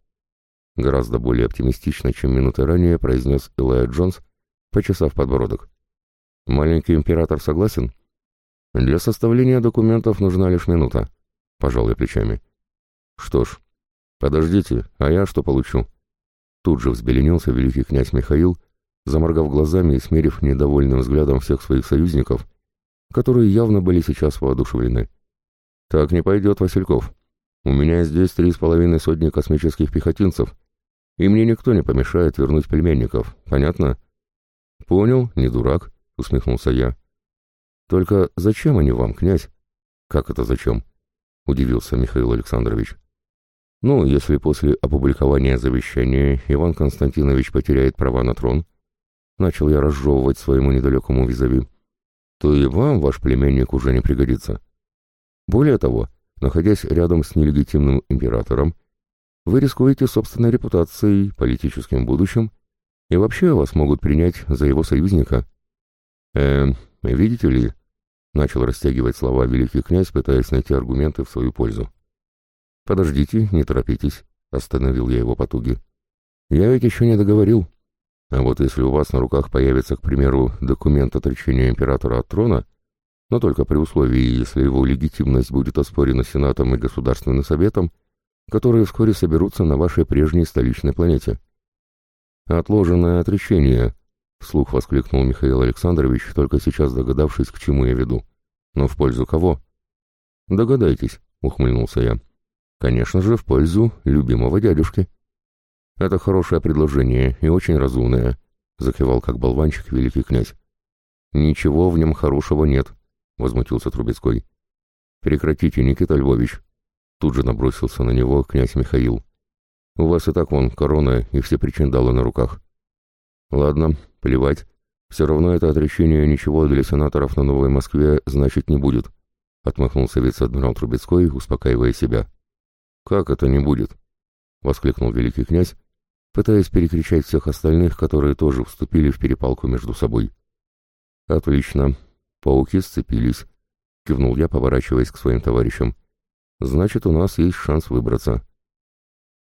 Гораздо более оптимистично, чем минуты ранее, произнес Элайя Джонс, почесав подбородок. Маленький император согласен? Для составления документов нужна лишь минута. Пожал я плечами. Что ж, подождите, а я что получу? Тут же взбеленился великий князь Михаил, заморгав глазами и смерив недовольным взглядом всех своих союзников, которые явно были сейчас воодушевлены. «Так не пойдет, Васильков. У меня здесь три с половиной сотни космических пехотинцев, и мне никто не помешает вернуть племянников, понятно?» «Понял, не дурак», — усмехнулся я. «Только зачем они вам, князь?» «Как это зачем?» — удивился Михаил Александрович. «Ну, если после опубликования завещания Иван Константинович потеряет права на трон, начал я разжевывать своему недалекому визави, то и вам ваш племянник уже не пригодится. Более того, находясь рядом с нелегитимным императором, вы рискуете собственной репутацией, политическим будущим, и вообще вас могут принять за его союзника. Э, видите ли, начал растягивать слова великий князь, пытаясь найти аргументы в свою пользу. Подождите, не торопитесь, остановил я его потуги. Я ведь еще не договорил. А вот если у вас на руках появится, к примеру, документ отречения императора от трона, но только при условии, если его легитимность будет оспорена Сенатом и Государственным Советом, которые вскоре соберутся на вашей прежней столичной планете. «Отложенное отречение», — вслух воскликнул Михаил Александрович, только сейчас догадавшись, к чему я веду. «Но в пользу кого?» «Догадайтесь», — ухмыльнулся я. «Конечно же, в пользу любимого дядюшки». «Это хорошее предложение и очень разумное», — закивал как болванчик великий князь. «Ничего в нем хорошего нет», — возмутился Трубецкой. «Прекратите, Никита Львович», — тут же набросился на него князь Михаил. «У вас и так вон корона и все причиндалы на руках». «Ладно, плевать. Все равно это отречение ничего для сенаторов на Новой Москве значить не будет», — отмахнулся вице-адмирал Трубецкой, успокаивая себя. «Как это не будет?» — воскликнул великий князь, пытаясь перекричать всех остальных, которые тоже вступили в перепалку между собой. «Отлично. Пауки сцепились», — кивнул я, поворачиваясь к своим товарищам. «Значит, у нас есть шанс выбраться».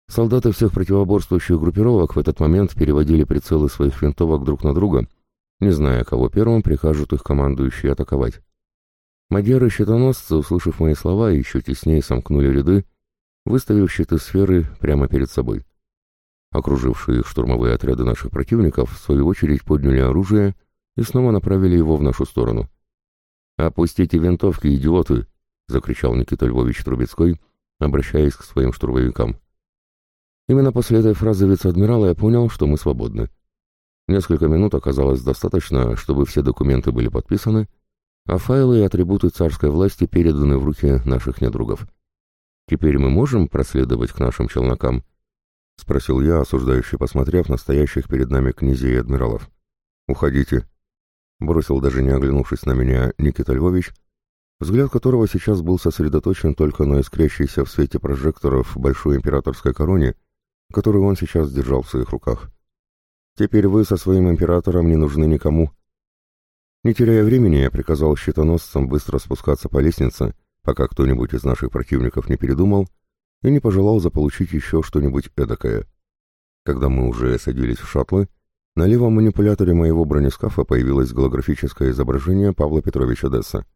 Солдаты всех противоборствующих группировок в этот момент переводили прицелы своих винтовок друг на друга, не зная, кого первым прикажут их командующие атаковать. Мадьяры-щитоносцы, услышав мои слова, еще теснее сомкнули ряды, выставив щиты сферы прямо перед собой. Окружившие их штурмовые отряды наших противников, в свою очередь, подняли оружие и снова направили его в нашу сторону. «Опустите винтовки, идиоты!» — закричал Никита Львович Трубецкой, обращаясь к своим штурмовикам. Именно после этой фразы вице-адмирала я понял, что мы свободны. Несколько минут оказалось достаточно, чтобы все документы были подписаны, а файлы и атрибуты царской власти переданы в руки наших недругов. Теперь мы можем проследовать к нашим челнокам —— спросил я, осуждающий, посмотрев на стоящих перед нами князей и адмиралов. «Уходите», — бросил даже не оглянувшись на меня Никита Львович, взгляд которого сейчас был сосредоточен только на искрящейся в свете прожекторов большой императорской короне, которую он сейчас держал в своих руках. «Теперь вы со своим императором не нужны никому». Не теряя времени, я приказал щитоносцам быстро спускаться по лестнице, пока кто-нибудь из наших противников не передумал, и не пожелал заполучить еще что-нибудь эдакое. Когда мы уже садились в шаттлы, На левом манипуляторе моего бронескафа появилось голографическое изображение Павла Петровича Десса.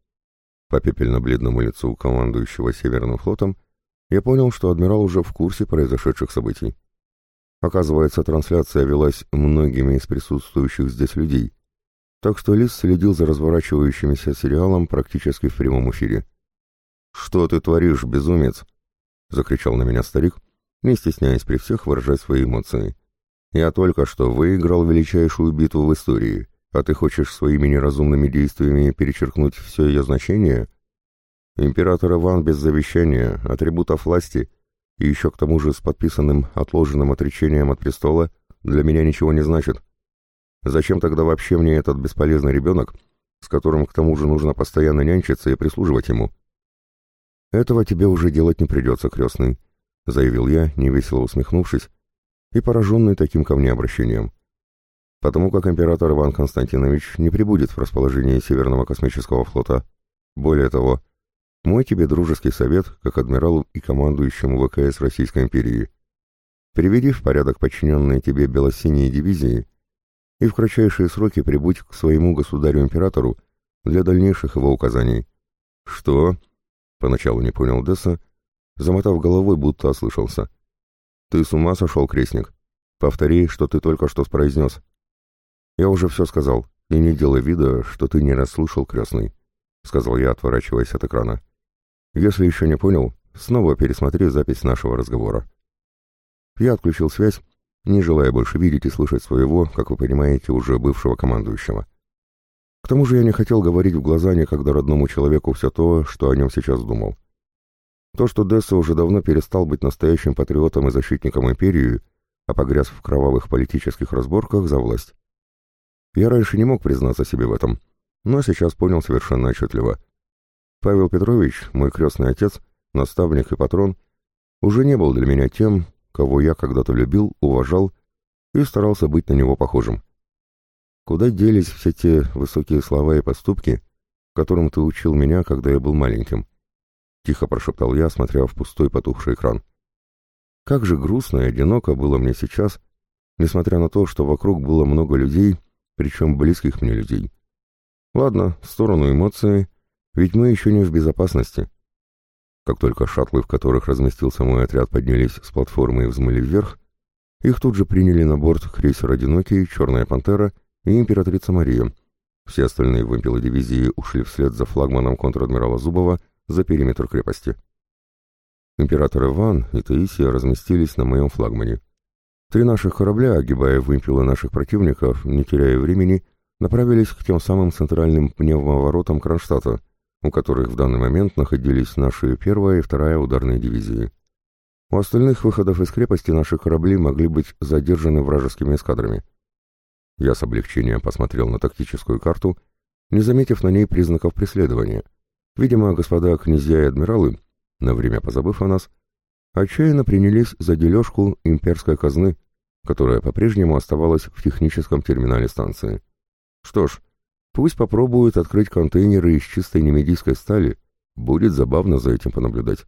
По пепельно-бледному лицу командующего Северным флотом я понял, что адмирал уже в курсе произошедших событий. Оказывается, трансляция велась многими из присутствующих здесь людей, так что Лис следил за разворачивающимся сериалом практически в прямом эфире. «Что ты творишь, безумец?» — закричал на меня старик, не стесняясь при всех выражать свои эмоции. «Я только что выиграл величайшую битву в истории, а ты хочешь своими неразумными действиями перечеркнуть все ее значение? Император Иван без завещания, атрибутов власти и еще к тому же с подписанным отложенным отречением от престола для меня ничего не значит. Зачем тогда вообще мне этот бесполезный ребенок, с которым к тому же нужно постоянно нянчиться и прислуживать ему?» «Этого тебе уже делать не придется, крестный», — заявил я, невесело усмехнувшись, и пораженный таким ко мне обращением. «Потому как император Иван Константинович не прибудет в расположении Северного космического флота. Более того, мой тебе дружеский совет, как адмиралу и командующему ВКС Российской империи. Приведи в порядок подчиненные тебе белосиние дивизии и в кратчайшие сроки прибудь к своему государю-императору для дальнейших его указаний». «Что?» Поначалу не понял Десса, замотав головой, будто ослышался. «Ты с ума сошел, крестник? Повтори, что ты только что произнес». «Я уже все сказал, и не делай вида, что ты не расслышал, крестный», — сказал я, отворачиваясь от экрана. «Если еще не понял, снова пересмотри запись нашего разговора». Я отключил связь, не желая больше видеть и слышать своего, как вы понимаете, уже бывшего командующего. К тому же я не хотел говорить в глаза никогда родному человеку все то, что о нем сейчас думал. То, что Десса уже давно перестал быть настоящим патриотом и защитником империи, а погряз в кровавых политических разборках за власть. Я раньше не мог признаться себе в этом, но сейчас понял совершенно отчетливо. Павел Петрович, мой крестный отец, наставник и патрон, уже не был для меня тем, кого я когда-то любил, уважал и старался быть на него похожим. Куда делись все те высокие слова и поступки, которым ты учил меня, когда я был маленьким? Тихо прошептал я, смотря в пустой потухший экран. Как же грустно и одиноко было мне сейчас, несмотря на то, что вокруг было много людей, причем близких мне людей. Ладно, в сторону эмоций, ведь мы еще не в безопасности. Как только шаттлы, в которых разместился мой отряд, поднялись с платформы и взмыли вверх, их тут же приняли на борт крейсер «Одинокий», «Черная пантера» и императрица Мария. Все остальные вымпелы дивизии ушли вслед за флагманом контр-адмирала Зубова за периметр крепости. Император Иван и Таисия разместились на моем флагмане. Три наших корабля, огибая вымпелы наших противников, не теряя времени, направились к тем самым центральным пневмоворотам Кронштадта, у которых в данный момент находились наши первая и вторая ударные дивизии. У остальных выходов из крепости наши корабли могли быть задержаны вражескими эскадрами. Я с облегчением посмотрел на тактическую карту, не заметив на ней признаков преследования. Видимо, господа князья и адмиралы, на время позабыв о нас, отчаянно принялись за дележку имперской казны, которая по-прежнему оставалась в техническом терминале станции. Что ж, пусть попробуют открыть контейнеры из чистой немедийской стали, будет забавно за этим понаблюдать.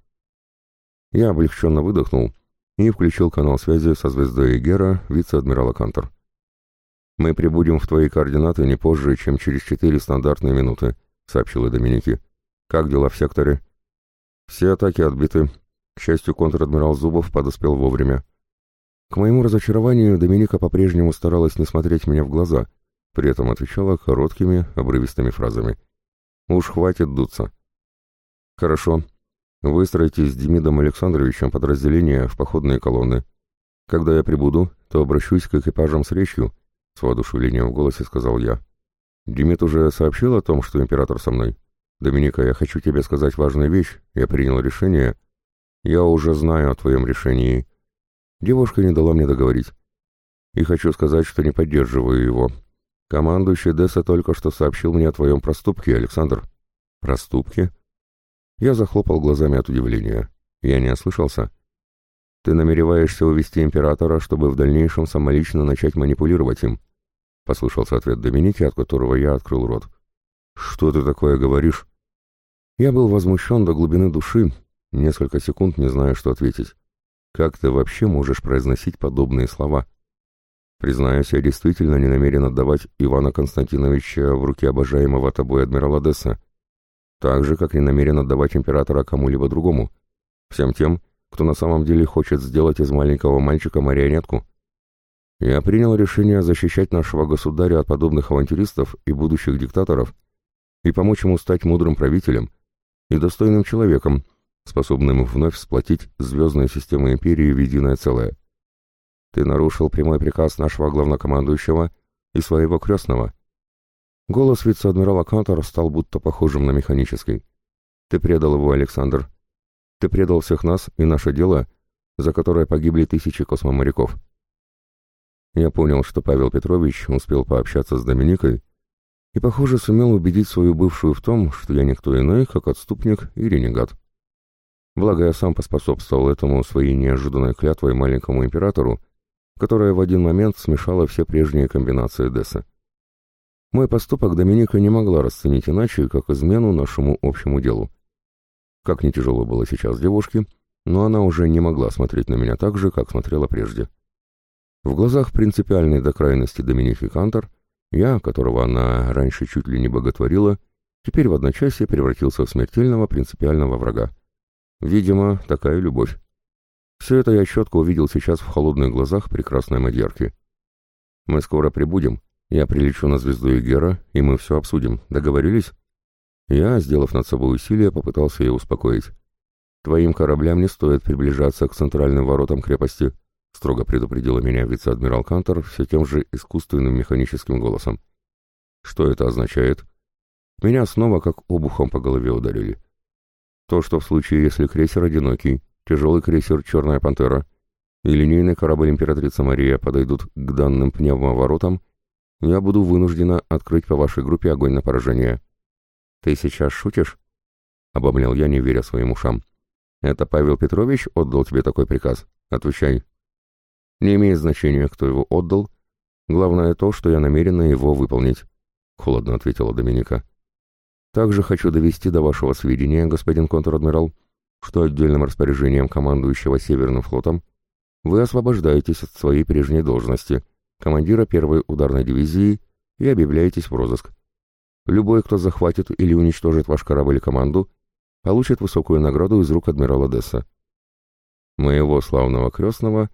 Я облегченно выдохнул и включил канал связи со звездой Гера вице-адмирала Кантор. «Мы прибудем в твои координаты не позже, чем через четыре стандартные минуты», — сообщила Доминики. «Как дела в секторе?» «Все атаки отбиты. К счастью, контр-адмирал Зубов подоспел вовремя. К моему разочарованию Доминика по-прежнему старалась не смотреть меня в глаза, при этом отвечала короткими, обрывистыми фразами. «Уж хватит дуться». «Хорошо. Выстроите с Демидом Александровичем подразделение в походные колонны. Когда я прибуду, то обращусь к экипажам с речью, с воодушевлением в голосе сказал я. Демид уже сообщил о том, что император со мной. Доминика, я хочу тебе сказать важную вещь. Я принял решение. Я уже знаю о твоем решении. Девушка не дала мне договорить. И хочу сказать, что не поддерживаю его. Командующий Десса только что сообщил мне о твоем проступке, Александр. Проступке? Я захлопал глазами от удивления. Я не ослышался. Ты намереваешься увести императора, чтобы в дальнейшем самолично начать манипулировать им. — послышался ответ Доминики, от которого я открыл рот. «Что ты такое говоришь?» Я был возмущен до глубины души, несколько секунд не зная, что ответить. «Как ты вообще можешь произносить подобные слова?» Признаюсь, я действительно не намерен отдавать Ивана Константиновича в руки обожаемого тобой адмирала Десса, так же, как не намерен отдавать императора кому-либо другому, всем тем, кто на самом деле хочет сделать из маленького мальчика марионетку. Я принял решение защищать нашего государя от подобных авантюристов и будущих диктаторов и помочь ему стать мудрым правителем и достойным человеком, способным вновь сплотить звездные системы империи в единое целое. Ты нарушил прямой приказ нашего главнокомандующего и своего крестного. Голос вице-адмирала Кантор стал будто похожим на механический. Ты предал его, Александр. Ты предал всех нас и наше дело, за которое погибли тысячи космоморяков. Я понял, что Павел Петрович успел пообщаться с Доминикой и, похоже, сумел убедить свою бывшую в том, что я никто иной, как отступник и ренегат. Благо, я сам поспособствовал этому своей неожиданной клятвой маленькому императору, которая в один момент смешала все прежние комбинации Десса. Мой поступок Доминика не могла расценить иначе, как измену нашему общему делу. Как не тяжело было сейчас девушке, но она уже не могла смотреть на меня так же, как смотрела прежде. В глазах принципиальной до крайности Доминики Кантор, я, которого она раньше чуть ли не боготворила, теперь в одночасье превратился в смертельного принципиального врага. Видимо, такая любовь. Все это я четко увидел сейчас в холодных глазах прекрасной мадьярки. «Мы скоро прибудем. Я прилечу на звезду Игера, и мы все обсудим. Договорились?» Я, сделав над собой усилие, попытался ее успокоить. «Твоим кораблям не стоит приближаться к центральным воротам крепости», строго предупредила меня вице-адмирал Кантор все тем же искусственным механическим голосом. «Что это означает?» Меня снова как обухом по голове ударили. То, что в случае, если крейсер одинокий, тяжелый крейсер «Черная пантера» и линейный корабль «Императрица Мария» подойдут к данным пневмоворотам, я буду вынуждена открыть по вашей группе огонь на поражение. «Ты сейчас шутишь?» — обомлял я, не веря своим ушам. «Это Павел Петрович отдал тебе такой приказ? Отвечай». «Не имеет значения, кто его отдал. Главное то, что я намерена его выполнить», — холодно ответила Доминика. «Также хочу довести до вашего сведения, господин контр-адмирал, что отдельным распоряжением командующего Северным флотом вы освобождаетесь от своей прежней должности, командира первой ударной дивизии, и объявляетесь в розыск. Любой, кто захватит или уничтожит ваш корабль и команду, получит высокую награду из рук адмирала Десса. Моего славного крестного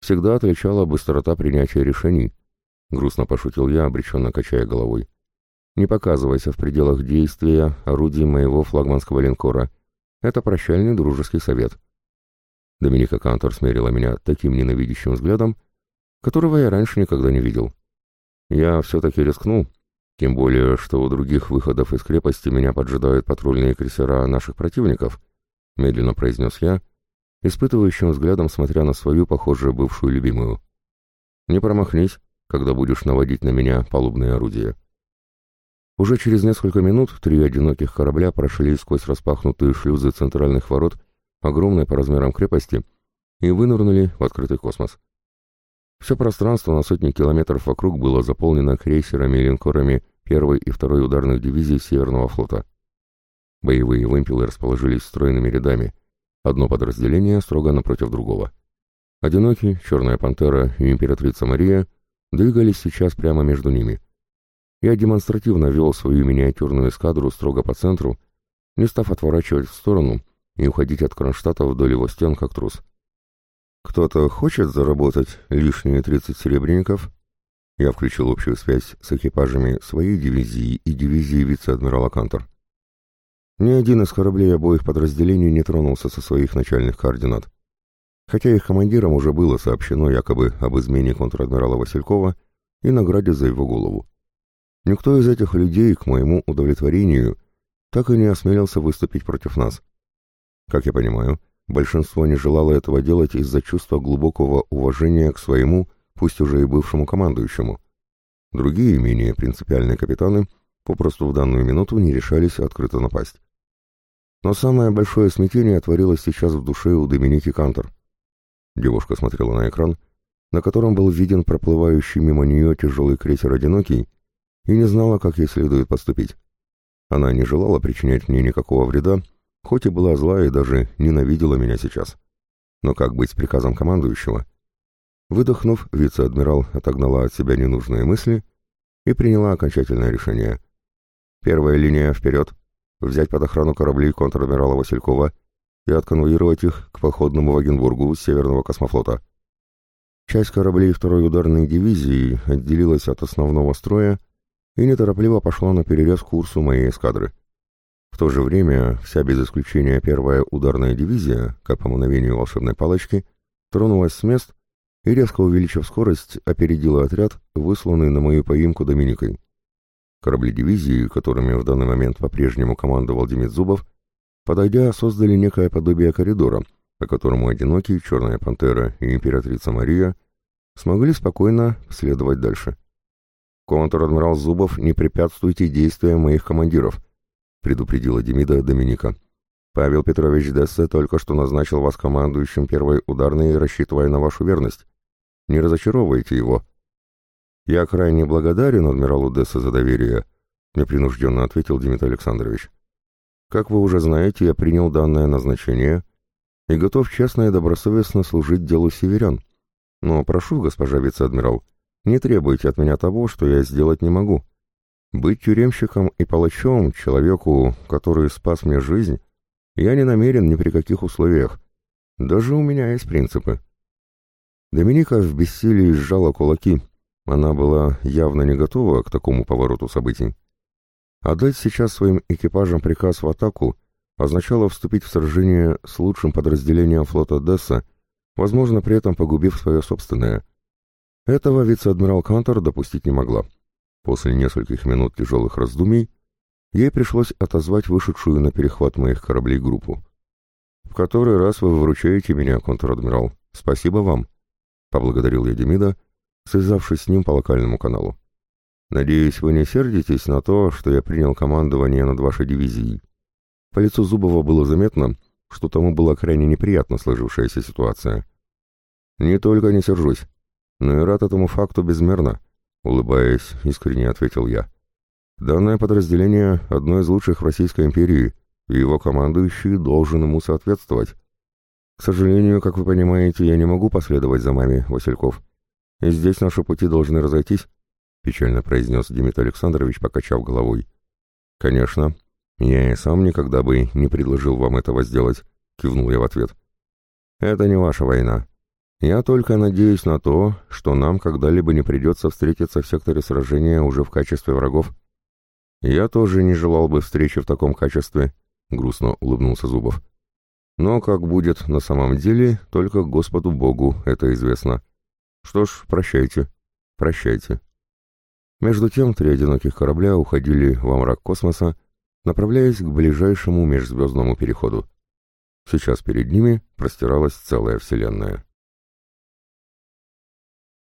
всегда отличала быстрота принятия решений, грустно пошутил я, обреченно качая головой. Не показывайся в пределах действия орудий моего флагманского линкора, это прощальный дружеский совет. Доминика Кантор смерила меня таким ненавидящим взглядом, которого я раньше никогда не видел. Я все-таки рискнул, тем более, что у других выходов из крепости меня поджидают патрульные крейсера наших противников, медленно произнес я, испытывающим взглядом смотря на свою, похожую бывшую любимую. Не промахнись, когда будешь наводить на меня палубные орудия. Уже через несколько минут три одиноких корабля прошли сквозь распахнутые шлюзы центральных ворот, огромной по размерам крепости, и вынырнули в открытый космос. Все пространство на сотни километров вокруг было заполнено крейсерами и линкорами первой и второй ударных дивизий Северного флота. Боевые вымпелы расположились стройными рядами, одно подразделение строго напротив другого. Одинокий, Черная Пантера и Императрица Мария двигались сейчас прямо между ними — я демонстративно вел свою миниатюрную эскадру строго по центру, не став отворачивать в сторону и уходить от Кронштадта вдоль его стен, как трус. «Кто-то хочет заработать лишние 30 серебряников?» Я включил общую связь с экипажами своей дивизии и дивизии вице-адмирала Кантор. Ни один из кораблей обоих подразделений не тронулся со своих начальных координат. Хотя их командирам уже было сообщено якобы об измене контр-адмирала Василькова и награде за его голову. Никто из этих людей, к моему удовлетворению, так и не осмелился выступить против нас. Как я понимаю, большинство не желало этого делать из-за чувства глубокого уважения к своему, пусть уже и бывшему командующему. Другие, менее принципиальные капитаны, попросту в данную минуту не решались открыто напасть. Но самое большое смятение творилось сейчас в душе у Доминики Кантор. Девушка смотрела на экран, на котором был виден проплывающий мимо нее тяжелый крейсер «Одинокий», и не знала, как ей следует поступить. Она не желала причинять мне никакого вреда, хоть и была зла и даже ненавидела меня сейчас. Но как быть с приказом командующего? Выдохнув, вице-адмирал отогнала от себя ненужные мысли и приняла окончательное решение. Первая линия вперед, взять под охрану кораблей контр-адмирала Василькова и отконвоировать их к походному Вагенбургу Северного космофлота. Часть кораблей второй ударной дивизии отделилась от основного строя и неторопливо пошла на перерез курсу моей эскадры. В то же время вся без исключения первая ударная дивизия, как по мгновению волшебной палочки, тронулась с мест и, резко увеличив скорость, опередила отряд, высланный на мою поимку Доминикой. Корабли дивизии, которыми в данный момент по-прежнему командовал Демид Зубов, подойдя, создали некое подобие коридора, по которому одинокий, Черная Пантера и Императрица Мария смогли спокойно следовать дальше. «Контр-адмирал Зубов, не препятствуйте действиям моих командиров», — предупредила Демида Доминика. «Павел Петрович Дессе только что назначил вас командующим первой ударной, рассчитывая на вашу верность. Не разочаровывайте его». «Я крайне благодарен адмиралу Дессе за доверие», — непринужденно ответил Дмитрий Александрович. «Как вы уже знаете, я принял данное назначение и готов честно и добросовестно служить делу северян. Но прошу, госпожа вице-адмирал, не требуйте от меня того, что я сделать не могу. Быть тюремщиком и палачом человеку, который спас мне жизнь, я не намерен ни при каких условиях. Даже у меня есть принципы. Доминика в бессилии сжала кулаки. Она была явно не готова к такому повороту событий. Отдать сейчас своим экипажам приказ в атаку означало вступить в сражение с лучшим подразделением флота Десса, возможно, при этом погубив свое собственное. Этого вице-адмирал Кантор допустить не могла. После нескольких минут тяжелых раздумий ей пришлось отозвать вышедшую на перехват моих кораблей группу. «В который раз вы выручаете меня, контр-адмирал. Спасибо вам», — поблагодарил я Демида, связавшись с ним по локальному каналу. «Надеюсь, вы не сердитесь на то, что я принял командование над вашей дивизией». По лицу Зубова было заметно, что тому была крайне неприятна сложившаяся ситуация. «Не только не сержусь, но и рад этому факту безмерно», — улыбаясь, искренне ответил я. «Данное подразделение — одно из лучших в Российской империи, и его командующий должен ему соответствовать. К сожалению, как вы понимаете, я не могу последовать за вами, Васильков. И здесь наши пути должны разойтись», — печально произнес Дмитрий Александрович, покачав головой. «Конечно. Я и сам никогда бы не предложил вам этого сделать», — кивнул я в ответ. «Это не ваша война. Я только надеюсь на то, что нам когда-либо не придется встретиться в секторе сражения уже в качестве врагов. Я тоже не желал бы встречи в таком качестве, грустно улыбнулся Зубов. Но как будет на самом деле, только Господу Богу это известно. Что ж, прощайте, прощайте. Между тем три одиноких корабля уходили во мрак космоса, направляясь к ближайшему межзвездному переходу. Сейчас перед ними простиралась целая вселенная.